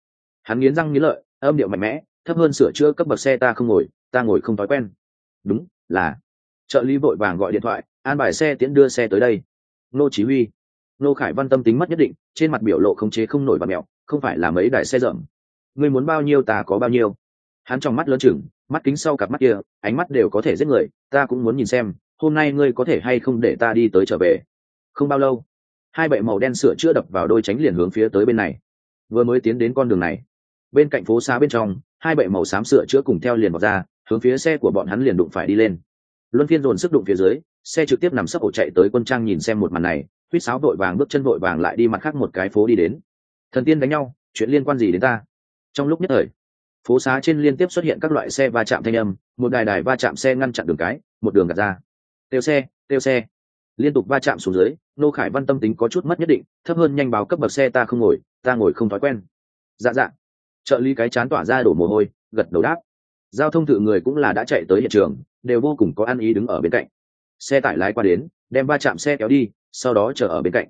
Hắn nghiến răng nghiến lợi, âm điệu mạnh mẽ, thấp hơn sửa chữa cấp bậc xe ta không ngồi ta ngồi không thói quen. Đúng, là. Trợ lý vội vàng gọi điện thoại, an bài xe tiễn đưa xe tới đây. Nô chỉ huy. Nô khải văn tâm tính mất nhất định, trên mặt biểu lộ không chế không nổi và mẹo, không phải là mấy đài xe rậm. Ngươi muốn bao nhiêu ta có bao nhiêu. Hắn trong mắt lớn chừng, mắt kính sau cặp mắt kia, ánh mắt đều có thể giết người, ta cũng muốn nhìn xem, hôm nay ngươi có thể hay không để ta đi tới trở về. Không bao lâu, hai bệ màu đen sửa chữa đập vào đôi tránh liền hướng phía tới bên này. Vừa mới tiến đến con đường này, bên cạnh phố xa bên trong, hai bệ màu xám sửa chữa cùng theo liền vào ra hướng phía xe của bọn hắn liền đụng phải đi lên. Luân phiên dồn sức đụng phía dưới, xe trực tiếp nằm sấp ổ chạy tới quân trang nhìn xem một màn này, huýt sáo vội vàng bước chân vội vàng lại đi mặt khác một cái phố đi đến. Thần tiên đánh nhau, chuyện liên quan gì đến ta? Trong lúc nhất thời, phố xá trên liên tiếp xuất hiện các loại xe va chạm thanh âm, một đài đài va chạm xe ngăn chặn đường cái, một đường gạt ra. Tiêu xe tiêu xe. Liên tục va chạm xuống dưới, nô khải văn tâm tính có chút mất nhất định, thấp hơn nhanh báo cấp bậc xe ta không ngồi, ta ngồi không thói quen. Dạ dạ. Trợ lý cái chán tỏa ra đổ mồ hôi, gật đầu đáp giao thông thự người cũng là đã chạy tới hiện trường, đều vô cùng có ăn ý đứng ở bên cạnh. Xe tải lái qua đến, đem ba chạm xe kéo đi, sau đó chờ ở bên cạnh.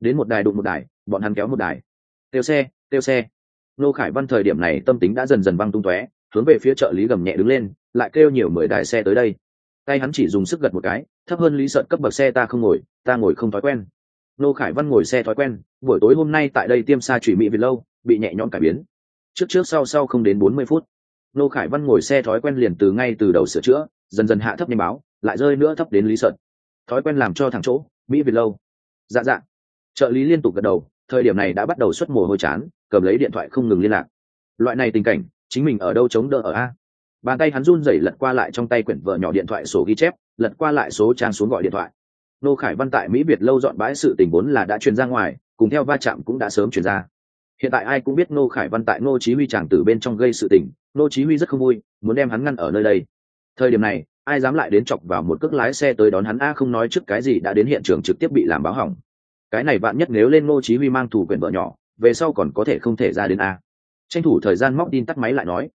Đến một đài đụng một đài, bọn hắn kéo một đài. Tiêu xe tiêu xe. Nô khải văn thời điểm này tâm tính đã dần dần văng tung tóe, hướng về phía trợ lý gầm nhẹ đứng lên, lại kêu nhiều mười đài xe tới đây. Tay hắn chỉ dùng sức gật một cái, thấp hơn lý sợ cấp bậc xe ta không ngồi, ta ngồi không thói quen. Nô khải văn ngồi xe thói quen, buổi tối hôm nay tại đây tiêm xa chủy mỹ vì lâu, bị nhẹ nhõm cải biến. Trước trước sau sau không đến bốn mươi phút nô khải văn ngồi xe thói quen liền từ ngay từ đầu sửa chữa, dần dần hạ thấp nhanh báo, lại rơi nữa thấp đến lý sợn thói quen làm cho thằng chỗ, mỹ việt lâu. Dạ dạ. Trợ lý liên tục gật đầu, thời điểm này đã bắt đầu xuất mồ hôi chán, cầm lấy điện thoại không ngừng liên lạc. Loại này tình cảnh, chính mình ở đâu chống đỡ ở a? Bàn tay hắn run rẩy lật qua lại trong tay quyển vợ nhỏ điện thoại sổ ghi chép, lật qua lại số trang xuống gọi điện thoại. Nô khải văn tại mỹ việt lâu dọn bãi sự tình vốn là đã truyền ra ngoài, cùng theo va chạm cũng đã sớm truyền ra hiện tại ai cũng biết nô khải văn tại nô chí huy chàng tử bên trong gây sự tình nô chí huy rất không vui, muốn đem hắn ngăn ở nơi đây. Thời điểm này, ai dám lại đến chọc vào một cước lái xe tới đón hắn? A, không nói trước cái gì đã đến hiện trường trực tiếp bị làm báo hỏng. Cái này bạn nhất nếu lên nô chí huy mang thủ quyền vợ nhỏ, về sau còn có thể không thể ra đến a. Tranh thủ thời gian móc tin tắt máy lại nói,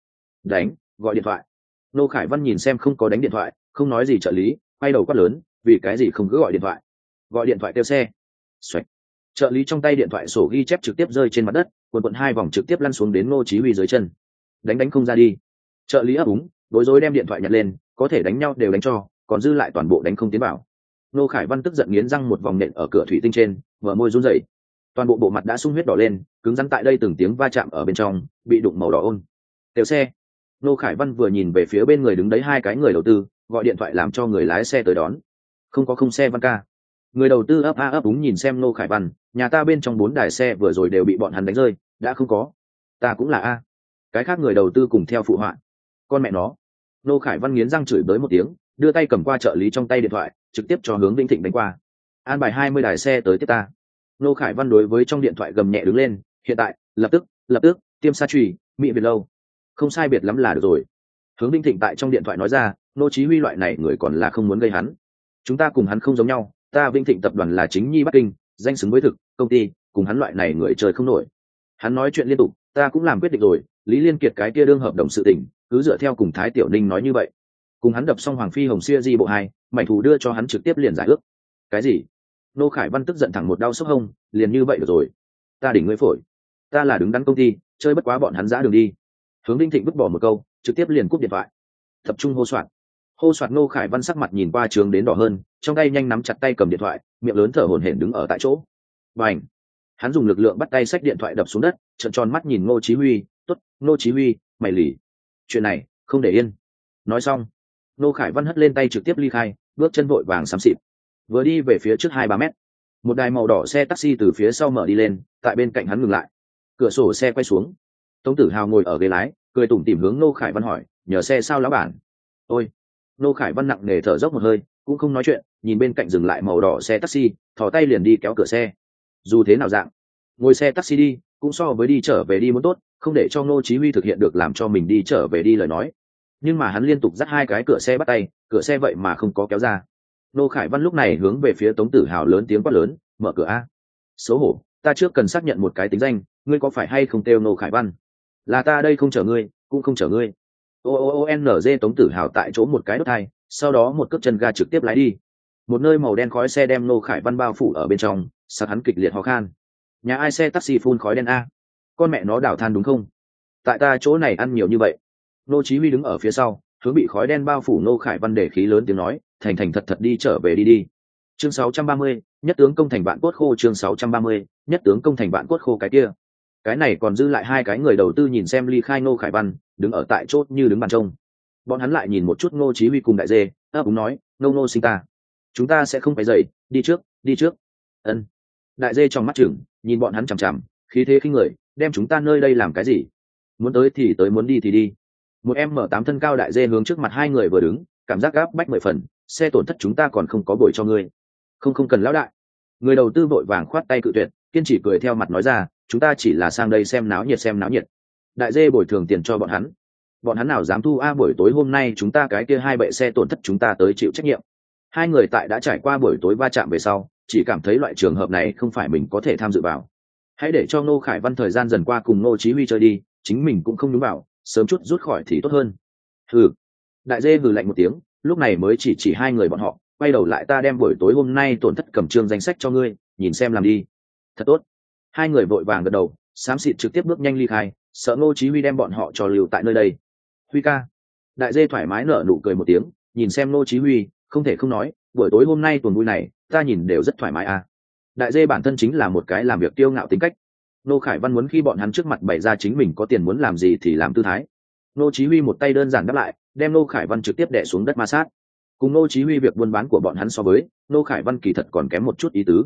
đánh, gọi điện thoại. Nô khải văn nhìn xem không có đánh điện thoại, không nói gì trợ lý, quay đầu quát lớn, vì cái gì không cứ gọi điện thoại? Gọi điện thoại tiêu xe. Xoạch trợ lý trong tay điện thoại sổ ghi chép trực tiếp rơi trên mặt đất, quần quận hai vòng trực tiếp lăn xuống đến ngô chí huy dưới chân. Đánh đánh không ra đi. Trợ lý ấp úng đối rối đem điện thoại nhặt lên, có thể đánh nhau đều đánh cho, còn dư lại toàn bộ đánh không tiến vào. Nô khải văn tức giận nghiến răng một vòng nện ở cửa thủy tinh trên, mở môi run rẩy. Toàn bộ bộ mặt đã sung huyết đỏ lên, cứng rắn tại đây từng tiếng va chạm ở bên trong, bị đụng màu đỏ ôn. Tiểu xe. Nô khải văn vừa nhìn về phía bên người đứng đấy hai cái người đầu tư, gọi điện thoại làm cho người lái xe tới đón. Không có không xe văn ca người đầu tư ấp a ấp đúng nhìn xem nô khải văn, nhà ta bên trong bốn đài xe vừa rồi đều bị bọn hắn đánh rơi, đã không có. Ta cũng là a. Cái khác người đầu tư cùng theo phụ họa. Con mẹ nó. Nô khải văn nghiến răng chửi bới một tiếng, đưa tay cầm qua trợ lý trong tay điện thoại, trực tiếp cho hướng vĩnh thịnh đánh qua. An bài hai mươi đài xe tới tiếp ta. Nô khải văn đối với trong điện thoại gầm nhẹ đứng lên, hiện tại, lập tức lập tức, tiêm sa trùy mỹ biệt lâu. Không sai biệt lắm là được rồi. Hướng vĩnh thịnh tại trong điện thoại nói ra nô chí huy loại này người còn là không muốn gây hắn. Chúng ta cùng hắn không giống nhau ta vĩnh thịnh tập đoàn là chính nhi bắc kinh, danh xứng với thực, công ty, cùng hắn loại này người chơi không nổi. Hắn nói chuyện liên tục, ta cũng làm quyết định rồi, lý liên kiệt cái kia đương hợp đồng sự tình, cứ dựa theo cùng thái tiểu ninh nói như vậy. Cùng hắn đập xong hoàng phi hồng xia di bộ hai, mảnh thù đưa cho hắn trực tiếp liền giải ước. Cái gì? Nô khải văn tức giận thẳng một đau sốc hông, liền như vậy được rồi. Ta đỉnh ngươi phổi. Ta là đứng đắn công ty, chơi bất quá bọn hắn giã đường đi. Hướng đinh thịnh vứt bỏ một câu, trực tiếp liền cúp điện thoại. Tập trung hô soạn hô soạt ngô khải văn sắc mặt nhìn qua trường đến đỏ hơn, trong tay nhanh nắm chặt tay cầm điện thoại, miệng lớn thở hổn hển đứng ở tại chỗ. Và ảnh hắn dùng lực lượng bắt tay xách điện thoại đập xuống đất, trợn tròn mắt nhìn ngô chí huy, tốt, ngô chí huy, mày lì. Chuyện này, không để yên. Nói xong nô khải văn hất lên tay trực tiếp ly khai, bước chân vội vàng xám xịt. Vừa đi về phía trước hai ba mét, một đài màu đỏ xe taxi từ phía sau mở đi lên, tại bên cạnh hắn ngừng lại. Cửa sổ xe quay xuống. Tống tử hào ngồi ở ghế lái, cười tủm tìm hướng nô khải văn hỏi, nhờ xe sao lão bản? Ôi nô khải văn nặng nề thở dốc một hơi, cũng không nói chuyện, nhìn bên cạnh dừng lại màu đỏ xe taxi, thò tay liền đi kéo cửa xe. Dù thế nào dạng, ngồi xe taxi đi, cũng so với đi trở về đi muốn tốt, không để cho ngô chí huy thực hiện được làm cho mình đi trở về đi lời nói. Nhưng mà hắn liên tục dắt hai cái cửa xe bắt tay, cửa xe vậy mà không có kéo ra. Nô khải văn lúc này hướng về phía tống tử hào lớn tiếng quát lớn, mở cửa a. Xấu hổ, ta trước cần xác nhận một cái tính danh, ngươi có phải hay không kêu nô khải văn? Là ta đây không chở ngươi, cũng không chở ngươi o o o n g tống tử hào tại chỗ một cái đốt thai sau đó một cước chân ga trực tiếp lái đi. Một nơi màu đen khói xe đem nô khải văn bao phủ ở bên trong sặc hắn kịch liệt ho khan. Nhà ai xe taxi phun khói đen a? Con mẹ nó đảo than đúng không? Tại ta chỗ này ăn nhiều như vậy. Nô chí huy đứng ở phía sau hướng bị khói đen bao phủ nô khải văn để khí lớn tiếng nói thành thành thật thật đi trở về đi đi. Chương 630, nhất tướng công thành bạn cốt khô chương 630, nhất tướng công thành bạn cốt khô cái kia cái này còn dư lại hai cái người đầu tư nhìn xem ly khai nô khải văn, đứng ở tại chốt như đứng bàn trông. Bọn hắn lại nhìn một chút ngô chí huy cùng đại dê, ấp úng nói nô nô sinh ta. Chúng ta sẽ không phải dậy, đi trước đi trước. Ân. Đại dê trong mắt chừng, nhìn bọn hắn chằm chằm, khí thế khinh người, đem chúng ta nơi đây làm cái gì? Muốn tới thì tới, muốn đi thì đi. Một em mở tám thân cao đại dê hướng trước mặt hai người vừa đứng, cảm giác gáp bách mười phần, xe tổn thất chúng ta còn không có bồi cho ngươi. Không không cần lão đại. Người đầu tư vội vàng khoát tay cự tuyệt kiên chỉ cười theo mặt nói ra, chúng ta chỉ là sang đây xem náo nhiệt, xem náo nhiệt. Đại dê bồi thường tiền cho bọn hắn. Bọn hắn nào dám thu a buổi tối hôm nay chúng ta cái kia hai bệ xe tổn thất chúng ta tới chịu trách nhiệm. Hai người tại đã trải qua buổi tối va chạm về sau, chỉ cảm thấy loại trường hợp này không phải mình có thể tham dự vào. Hãy để cho ngô khải văn thời gian dần qua cùng ngô chí huy chơi đi, chính mình cũng không đúng vào, sớm chút rút khỏi thì tốt hơn. Hừ. Đại dê hừ lạnh một tiếng, lúc này mới chỉ chỉ hai người bọn họ, quay đầu lại ta đem buổi tối hôm nay tổn thất cầm trương danh sách cho ngươi, nhìn xem làm đi thật tốt. Hai người vội vàng gật đầu, xám xịt trực tiếp bước nhanh ly khai, sợ ngô chí huy đem bọn họ trò lưu tại nơi đây. Huy ca. Đại dê thoải mái nở nụ cười một tiếng, nhìn xem ngô chí huy, không thể không nói, buổi tối hôm nay tuần vui này, ta nhìn đều rất thoải mái à. Đại dê bản thân chính là một cái làm việc tiêu ngạo tính cách. Nô khải văn muốn khi bọn hắn trước mặt bày ra chính mình có tiền muốn làm gì thì làm tư thái. Nô chí huy một tay đơn giản đáp lại, đem nô khải văn trực tiếp đè xuống đất ma sát. Cùng nô chí huy việc buôn bán của bọn hắn so với nô khải văn kỳ thật còn kém một chút ý tứ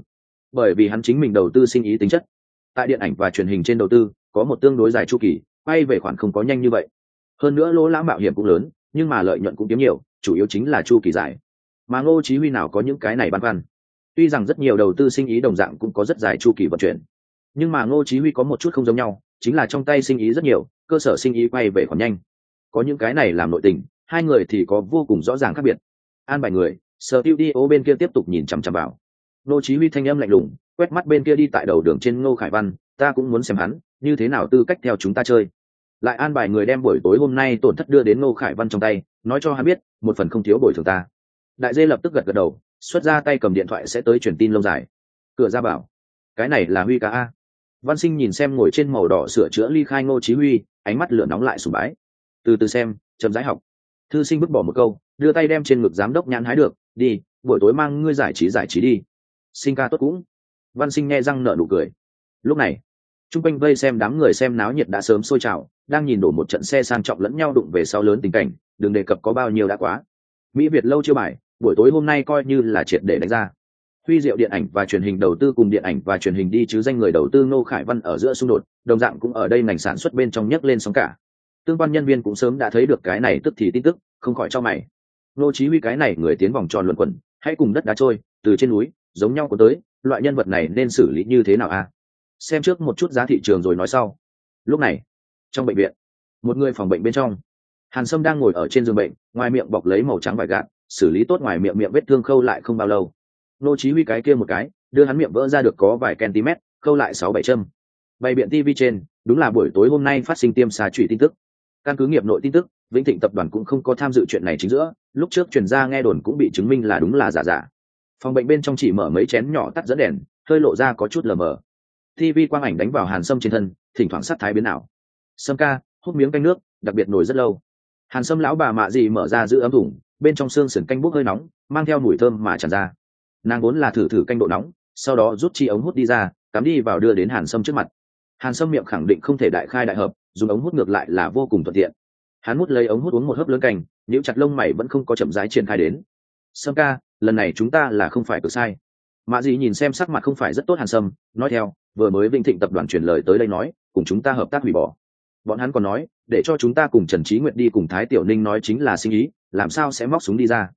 bởi vì hắn chính mình đầu tư sinh ý tính chất. Tại điện ảnh và truyền hình trên đầu tư, có một tương đối dài chu kỳ, quay về khoản không có nhanh như vậy. Hơn nữa lỗ lãng mạo hiểm cũng lớn, nhưng mà lợi nhuận cũng kiếm nhiều, chủ yếu chính là chu kỳ dài. Mà ngô chí huy nào có những cái này băn khoăn? Tuy rằng rất nhiều đầu tư sinh ý đồng dạng cũng có rất dài chu kỳ vận chuyển, nhưng mà ngô chí huy có một chút không giống nhau, chính là trong tay sinh ý rất nhiều, cơ sở sinh ý quay về khoản nhanh. Có những cái này làm nội tình, hai người thì có vô cùng rõ ràng khác biệt. An bài người, sở tiêu đi, ô bên kia tiếp tục nhìn chằm chằm vào. Nô chí huy thanh âm lạnh lùng, quét mắt bên kia đi tại đầu đường trên ngô khải văn, ta cũng muốn xem hắn, như thế nào tư cách theo chúng ta chơi? Lại an bài người đem buổi tối hôm nay tổn thất đưa đến ngô khải văn trong tay, nói cho hắn biết, một phần không thiếu bồi thường ta. Đại dê lập tức gật gật đầu, xuất ra tay cầm điện thoại sẽ tới truyền tin lâu dài. Cửa ra bảo, cái này là huy ca a. Văn sinh nhìn xem ngồi trên màu đỏ sửa chữa ly khai ngô chí huy, ánh mắt lửa nóng lại sùng bái. Từ từ xem, chậm rãi học. Thư sinh vứt bỏ một câu, đưa tay đem trên ngực giám đốc nhãn hái được, đi, buổi tối mang ngươi giải trí giải trí đi sinh ca tốt cũng. Văn sinh nghe răng nở nụ cười. Lúc này trung quanh vây xem đám người xem náo nhiệt đã sớm sôi trào, đang nhìn đổ một trận xe sang trọng lẫn nhau đụng về sau lớn tình cảnh, đừng đề cập có bao nhiêu đã quá. Mỹ việt lâu chưa bài, buổi tối hôm nay coi như là triệt để đánh ra. Huy diệu điện ảnh và truyền hình đầu tư cùng điện ảnh và truyền hình đi chứ danh người đầu tư ngô khải văn ở giữa xung đột, đồng dạng cũng ở đây ngành sản xuất bên trong nhấc lên sóng cả. Tương quan nhân viên cũng sớm đã thấy được cái này tức thì tin tức, không khỏi cho mày. Ngô chí huy cái này người tiến vòng tròn luận quẩn, hãy cùng đất đá trôi, từ trên núi giống nhau có tới, loại nhân vật này nên xử lý như thế nào a xem trước một chút giá thị trường rồi nói sau. Lúc này, trong bệnh viện, một người phòng bệnh bên trong, hàn sâm đang ngồi ở trên giường bệnh, ngoài miệng bọc lấy màu trắng vải gạt xử lý tốt ngoài miệng miệng vết thương khâu lại không bao lâu. Nô chí huy cái kia một cái, đưa hắn miệng vỡ ra được có vài cm khâu lại sáu bảy châm. Bày biện tv trên, đúng là buổi tối hôm nay phát sinh tiêm xà trụy tin tức. Căn cứ nghiệp nội tin tức, vĩnh thịnh tập đoàn cũng không có tham dự chuyện này chính giữa, lúc trước truyền ra nghe đồn cũng bị chứng minh là đúng là giả giả phòng bệnh bên trong chỉ mở mấy chén nhỏ tắt dẫn đèn, hơi lộ ra có chút lờ mờ. Tv quang ảnh đánh vào hàn sâm trên thân, thỉnh thoảng sát thái biến ảo. Sâm ca, hút miếng canh nước, đặc biệt nổi rất lâu. Hàn sâm lão bà mạ gì mở ra giữ ấm thủng bên trong xương sườn canh bốc hơi nóng, mang theo mùi thơm mà tràn ra. Nàng vốn là thử thử canh độ nóng, sau đó rút chi ống hút đi ra, cắm đi vào đưa đến hàn sâm trước mặt. Hàn sâm miệng khẳng định không thể đại khai đại hợp, dùng ống hút ngược lại là vô cùng thuận tiện. Hắn hút lấy ống hút uống một hớp lớn canh những chặt lông mày vẫn không có chậm rãi triển khai đến. Sâm ca lần này chúng ta là không phải cực sai. Mạ dị nhìn xem sắc mặt không phải rất tốt hàn sâm, nói theo, vừa mới vinh thịnh tập đoàn truyền lời tới đây nói, cùng chúng ta hợp tác hủy bỏ. Bọn hắn còn nói, để cho chúng ta cùng trần trí nguyện đi cùng thái tiểu ninh nói chính là sinh ý, làm sao sẽ móc súng đi ra?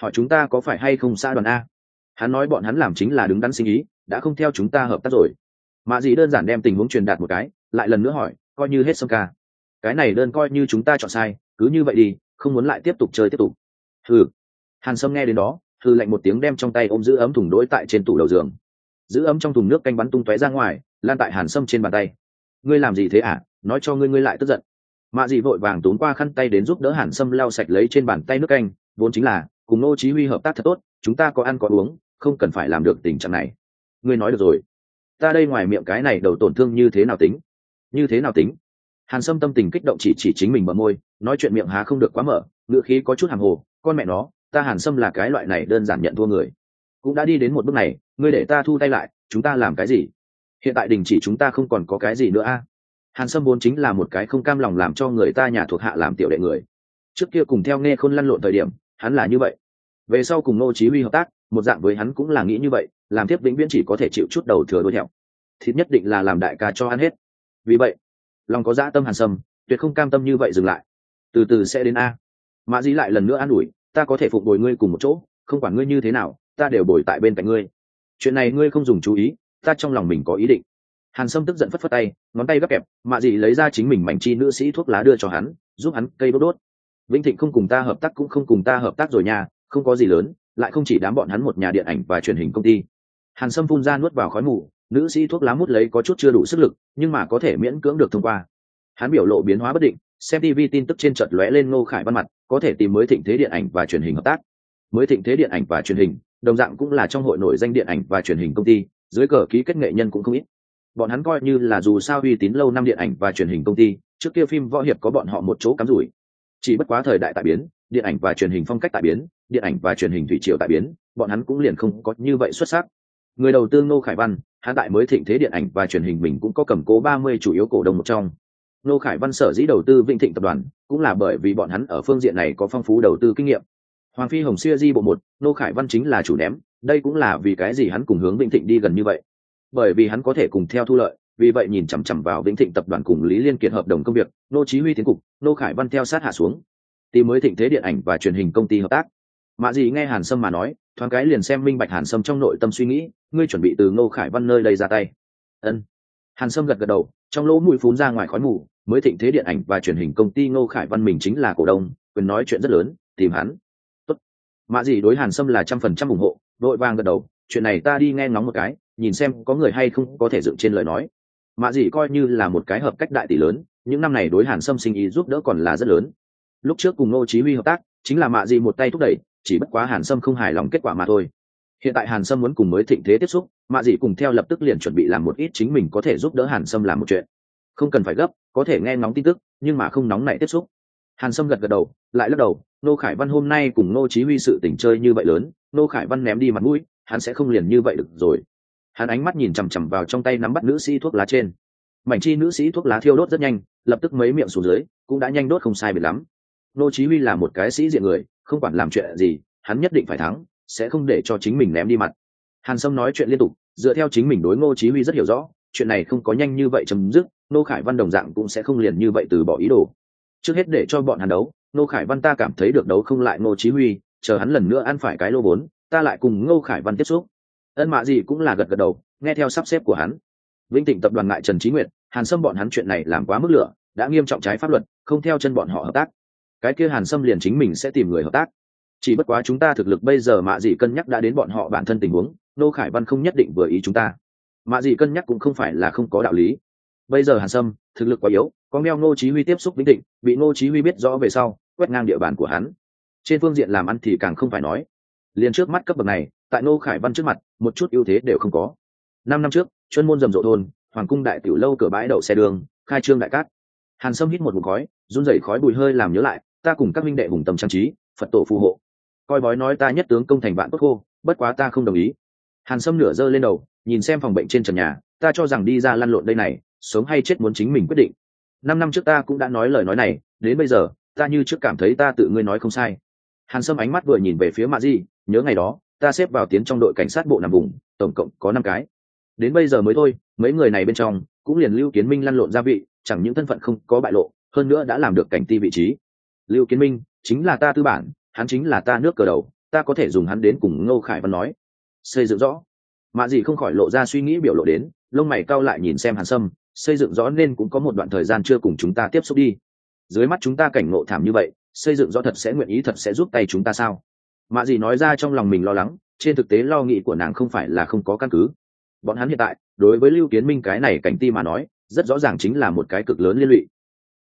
Hỏi chúng ta có phải hay không xa đoàn a? Hắn nói bọn hắn làm chính là đứng đắn sinh ý, đã không theo chúng ta hợp tác rồi. Mạ dị đơn giản đem tình huống truyền đạt một cái, lại lần nữa hỏi, coi như hết sâm ca. Cái này đơn coi như chúng ta chọn sai, cứ như vậy đi, không muốn lại tiếp tục chơi tiếp tục. Hừ. Hàn sâm nghe đến đó hư lạnh một tiếng đem trong tay ôm giữ ấm thùng đỗi tại trên tủ đầu giường. Giữ ấm trong thùng nước canh bắn tung tóe ra ngoài, lan tại hàn sâm trên bàn tay. Ngươi làm gì thế ạ à? nói cho ngươi ngươi lại tức giận. Mạ dị vội vàng tốn qua khăn tay đến giúp đỡ hàn sâm lau sạch lấy trên bàn tay nước canh, vốn chính là, cùng nô chí huy hợp tác thật tốt, chúng ta có ăn có uống, không cần phải làm được tình trạng này. Ngươi nói được rồi. Ta đây ngoài miệng cái này đầu tổn thương như thế nào tính? Như thế nào tính? Hàn sâm tâm tình kích động chỉ chỉ chính mình mở môi, nói chuyện miệng há không được quá mở ngựa khí có chút hàng hồ, con mẹ nó ta hàn sâm là cái loại này đơn giản nhận thua người. Cũng đã đi đến một bước này, ngươi để ta thu tay lại, chúng ta làm cái gì? Hiện tại đình chỉ chúng ta không còn có cái gì nữa a. Hàn sâm vốn chính là một cái không cam lòng làm cho người ta nhà thuộc hạ làm tiểu đệ người. Trước kia cùng theo nghe khôn lăn lộn thời điểm, hắn là như vậy. Về sau cùng nô chí huy hợp tác, một dạng với hắn cũng là nghĩ như vậy, làm tiếp vĩnh viễn chỉ có thể chịu chút đầu thừa đuôi hẹo. Thịt nhất định là làm đại ca cho ăn hết. Vì vậy, lòng có dã tâm hàn sâm, tuyệt không cam tâm như vậy dừng lại. Từ từ sẽ đến a. Mã dĩ lại lần nữa an ủi ta có thể phục bồi ngươi cùng một chỗ, không quản ngươi như thế nào, ta đều bồi tại bên cạnh ngươi. Chuyện này ngươi không dùng chú ý, ta trong lòng mình có ý định. Hàn sâm tức giận phất phất tay, ngón tay gấp kẹp, mạ dị lấy ra chính mình mảnh chi nữ sĩ thuốc lá đưa cho hắn, giúp hắn cây đốt đốt. Vĩnh thịnh không cùng ta hợp tác cũng không cùng ta hợp tác rồi nha, không có gì lớn, lại không chỉ đám bọn hắn một nhà điện ảnh và truyền hình công ty. Hàn sâm phun ra nuốt vào khói mù, nữ sĩ thuốc lá mút lấy có chút chưa đủ sức lực, nhưng mà có thể miễn cưỡng được thông qua. Hắn biểu lộ biến hóa bất định xem tv tin tức trên chợt lóe lên ngô khải văn mặt, có thể tìm mới thịnh thế điện ảnh và truyền hình hợp tác. Mới thịnh thế điện ảnh và truyền hình, đồng dạng cũng là trong hội nổi danh điện ảnh và truyền hình công ty, dưới cờ ký kết nghệ nhân cũng không ít. Bọn hắn coi như là dù sao uy tín lâu năm điện ảnh và truyền hình công ty, trước kia phim võ hiệp có bọn họ một chỗ cắm rủi. Chỉ bất quá thời đại tại biến, điện ảnh và truyền hình phong cách tại biến, điện ảnh và truyền hình thủy triều tại biến, bọn hắn cũng liền không có như vậy xuất sắc. Người đầu tư ngô khải văn, hắn tại mới thịnh thế điện ảnh và truyền hình mình cũng có cầm cố ba mươi chủ yếu cổ đông một trong. Nô khải văn sở dĩ đầu tư vĩnh thịnh tập đoàn, cũng là bởi vì bọn hắn ở phương diện này có phong phú đầu tư kinh nghiệm. Hoàng phi hồng xưa di bộ một, Nô khải văn chính là chủ ném, đây cũng là vì cái gì hắn cùng hướng vĩnh thịnh đi gần như vậy? Bởi vì hắn có thể cùng theo thu lợi, vì vậy nhìn chằm chằm vào vĩnh thịnh tập đoàn cùng lý liên kiệt hợp đồng công việc, nô chí huy tiến cục, nô khải văn theo sát hạ xuống. Tìm mới thịnh thế điện ảnh và truyền hình công ty hợp tác. Mã gì nghe hàn sâm mà nói, thoáng cái liền xem minh bạch hàn sâm trong nội tâm suy nghĩ, ngươi chuẩn bị từ ngô khải văn nơi đây ra tay. Ân. Hàn sâm gật gật đầu, trong lỗ mũi phun ra ngoài khói mù mới thịnh thế điện ảnh và truyền hình công ty ngô khải văn mình chính là cổ đông, quyền nói chuyện rất lớn, tìm hắn. Tốt. mạ gì đối hàn sâm là trăm phần trăm ủng hộ, đội vàng gật đầu, chuyện này ta đi nghe ngóng một cái, nhìn xem có người hay không có thể dựng trên lời nói. Mạ dị coi như là một cái hợp cách đại tỷ lớn, những năm này đối hàn sâm sinh ý giúp đỡ còn là rất lớn. Lúc trước cùng ngô chí huy hợp tác, chính là mạ dị một tay thúc đẩy, chỉ bất quá hàn sâm không hài lòng kết quả mà thôi. Hiện tại hàn sâm muốn cùng mới thịnh thế tiếp xúc mạ dị cùng theo lập tức liền chuẩn bị làm một ít chính mình có thể giúp đỡ hàn sâm làm một chuyện không cần phải gấp, có thể nghe ngóng tin tức, nhưng mà không nóng này tiếp xúc. Hàn sâm gật gật đầu, lại lắc đầu, nô khải văn hôm nay cùng nô chí huy sự tình chơi như vậy lớn, nô khải văn ném đi mặt mũi, hắn sẽ không liền như vậy được rồi. Hắn ánh mắt nhìn chằm chằm vào trong tay nắm bắt nữ sĩ thuốc lá trên. Mảnh chi nữ sĩ thuốc lá thiêu đốt rất nhanh, lập tức mấy miệng xuống dưới, cũng đã nhanh đốt không sai biệt lắm. Nô chí huy là một cái sĩ diện người, không quản làm chuyện gì, hắn nhất định phải thắng, sẽ không để cho chính mình ném đi mặt. Hàn sâm nói chuyện liên tục, dựa theo chính mình đối ngô chí huy rất hiểu rõ chuyện này không có nhanh như vậy chấm dứt, nô khải văn đồng dạng cũng sẽ không liền như vậy từ bỏ ý đồ. Trước hết để cho bọn hắn đấu, nô khải văn ta cảm thấy được đấu không lại ngô chí huy, chờ hắn lần nữa ăn phải cái lô vốn, ta lại cùng ngô khải văn tiếp xúc. Ân mạ gì cũng là gật gật đầu, nghe theo sắp xếp của hắn. Vĩnh tịnh tập đoàn ngại trần trí nguyệt, hàn sâm bọn hắn chuyện này làm quá mức lửa, đã nghiêm trọng trái pháp luật, không theo chân bọn họ hợp tác. Cái kia hàn sâm liền chính mình sẽ tìm người hợp tác. Chỉ bất quá chúng ta thực lực bây giờ mạ gì cân nhắc đã đến bọn họ bản thân tình huống, nô khải văn không nhất định vừa ý chúng ta mạ dị cân nhắc cũng không phải là không có đạo lý. Bây giờ hàn sâm, thực lực quá yếu, có meo ngô chí huy tiếp xúc vĩnh tịnh bị ngô chí huy biết rõ về sau, quét ngang địa bàn của hắn. Trên phương diện làm ăn thì càng không phải nói. Liền trước mắt cấp bậc này, tại ngô khải văn trước mặt, một chút ưu thế đều không có. Năm năm trước, chuyên môn rầm rộ thôn, hoàng cung đại tiểu lâu cửa bãi đậu xe đường, khai trương đại cát. Hàn sâm hít một ngụm khói, run rẩy khói bụi hơi làm nhớ lại, ta cùng các minh đệ hùng tầm trang trí, phật tổ phù hộ. Coi bói nói ta nhất tướng công thành vạn tốt khô, bất quá ta không đồng ý hàn sâm nửa giơ lên đầu, nhìn xem phòng bệnh trên trần nhà, ta cho rằng đi ra lăn lộn đây này sống hay chết muốn chính mình quyết định. Năm năm trước ta cũng đã nói lời nói này, đến bây giờ, ta như trước cảm thấy ta tự ngươi nói không sai. Hàn sâm ánh mắt vừa nhìn về phía mạ di, nhớ ngày đó, ta xếp vào tiến trong đội cảnh sát bộ nằm vùng, tổng cộng có năm cái. Đến bây giờ mới thôi, mấy người này bên trong, cũng liền lưu kiến minh lăn lộn gia vị, chẳng những thân phận không có bại lộ, hơn nữa đã làm được cảnh ti vị trí. Lưu kiến minh, chính là ta tư bản, hắn chính là ta nước cờ đầu, ta có thể dùng hắn đến cùng ngô khải văn nói xây dựng rõ. Mạ gì không khỏi lộ ra suy nghĩ biểu lộ đến, lông mày cao lại nhìn xem hàn sâm, xây dựng rõ nên cũng có một đoạn thời gian chưa cùng chúng ta tiếp xúc đi. Dưới mắt chúng ta cảnh ngộ thảm như vậy, xây dựng rõ thật sẽ nguyện ý thật sẽ giúp tay chúng ta sao? Mạ gì nói ra trong lòng mình lo lắng, trên thực tế lo nghĩ của nàng không phải là không có căn cứ. Bọn hắn hiện tại, đối với lưu kiến minh cái này cảnh ti mà nói, rất rõ ràng chính là một cái cực lớn liên lụy.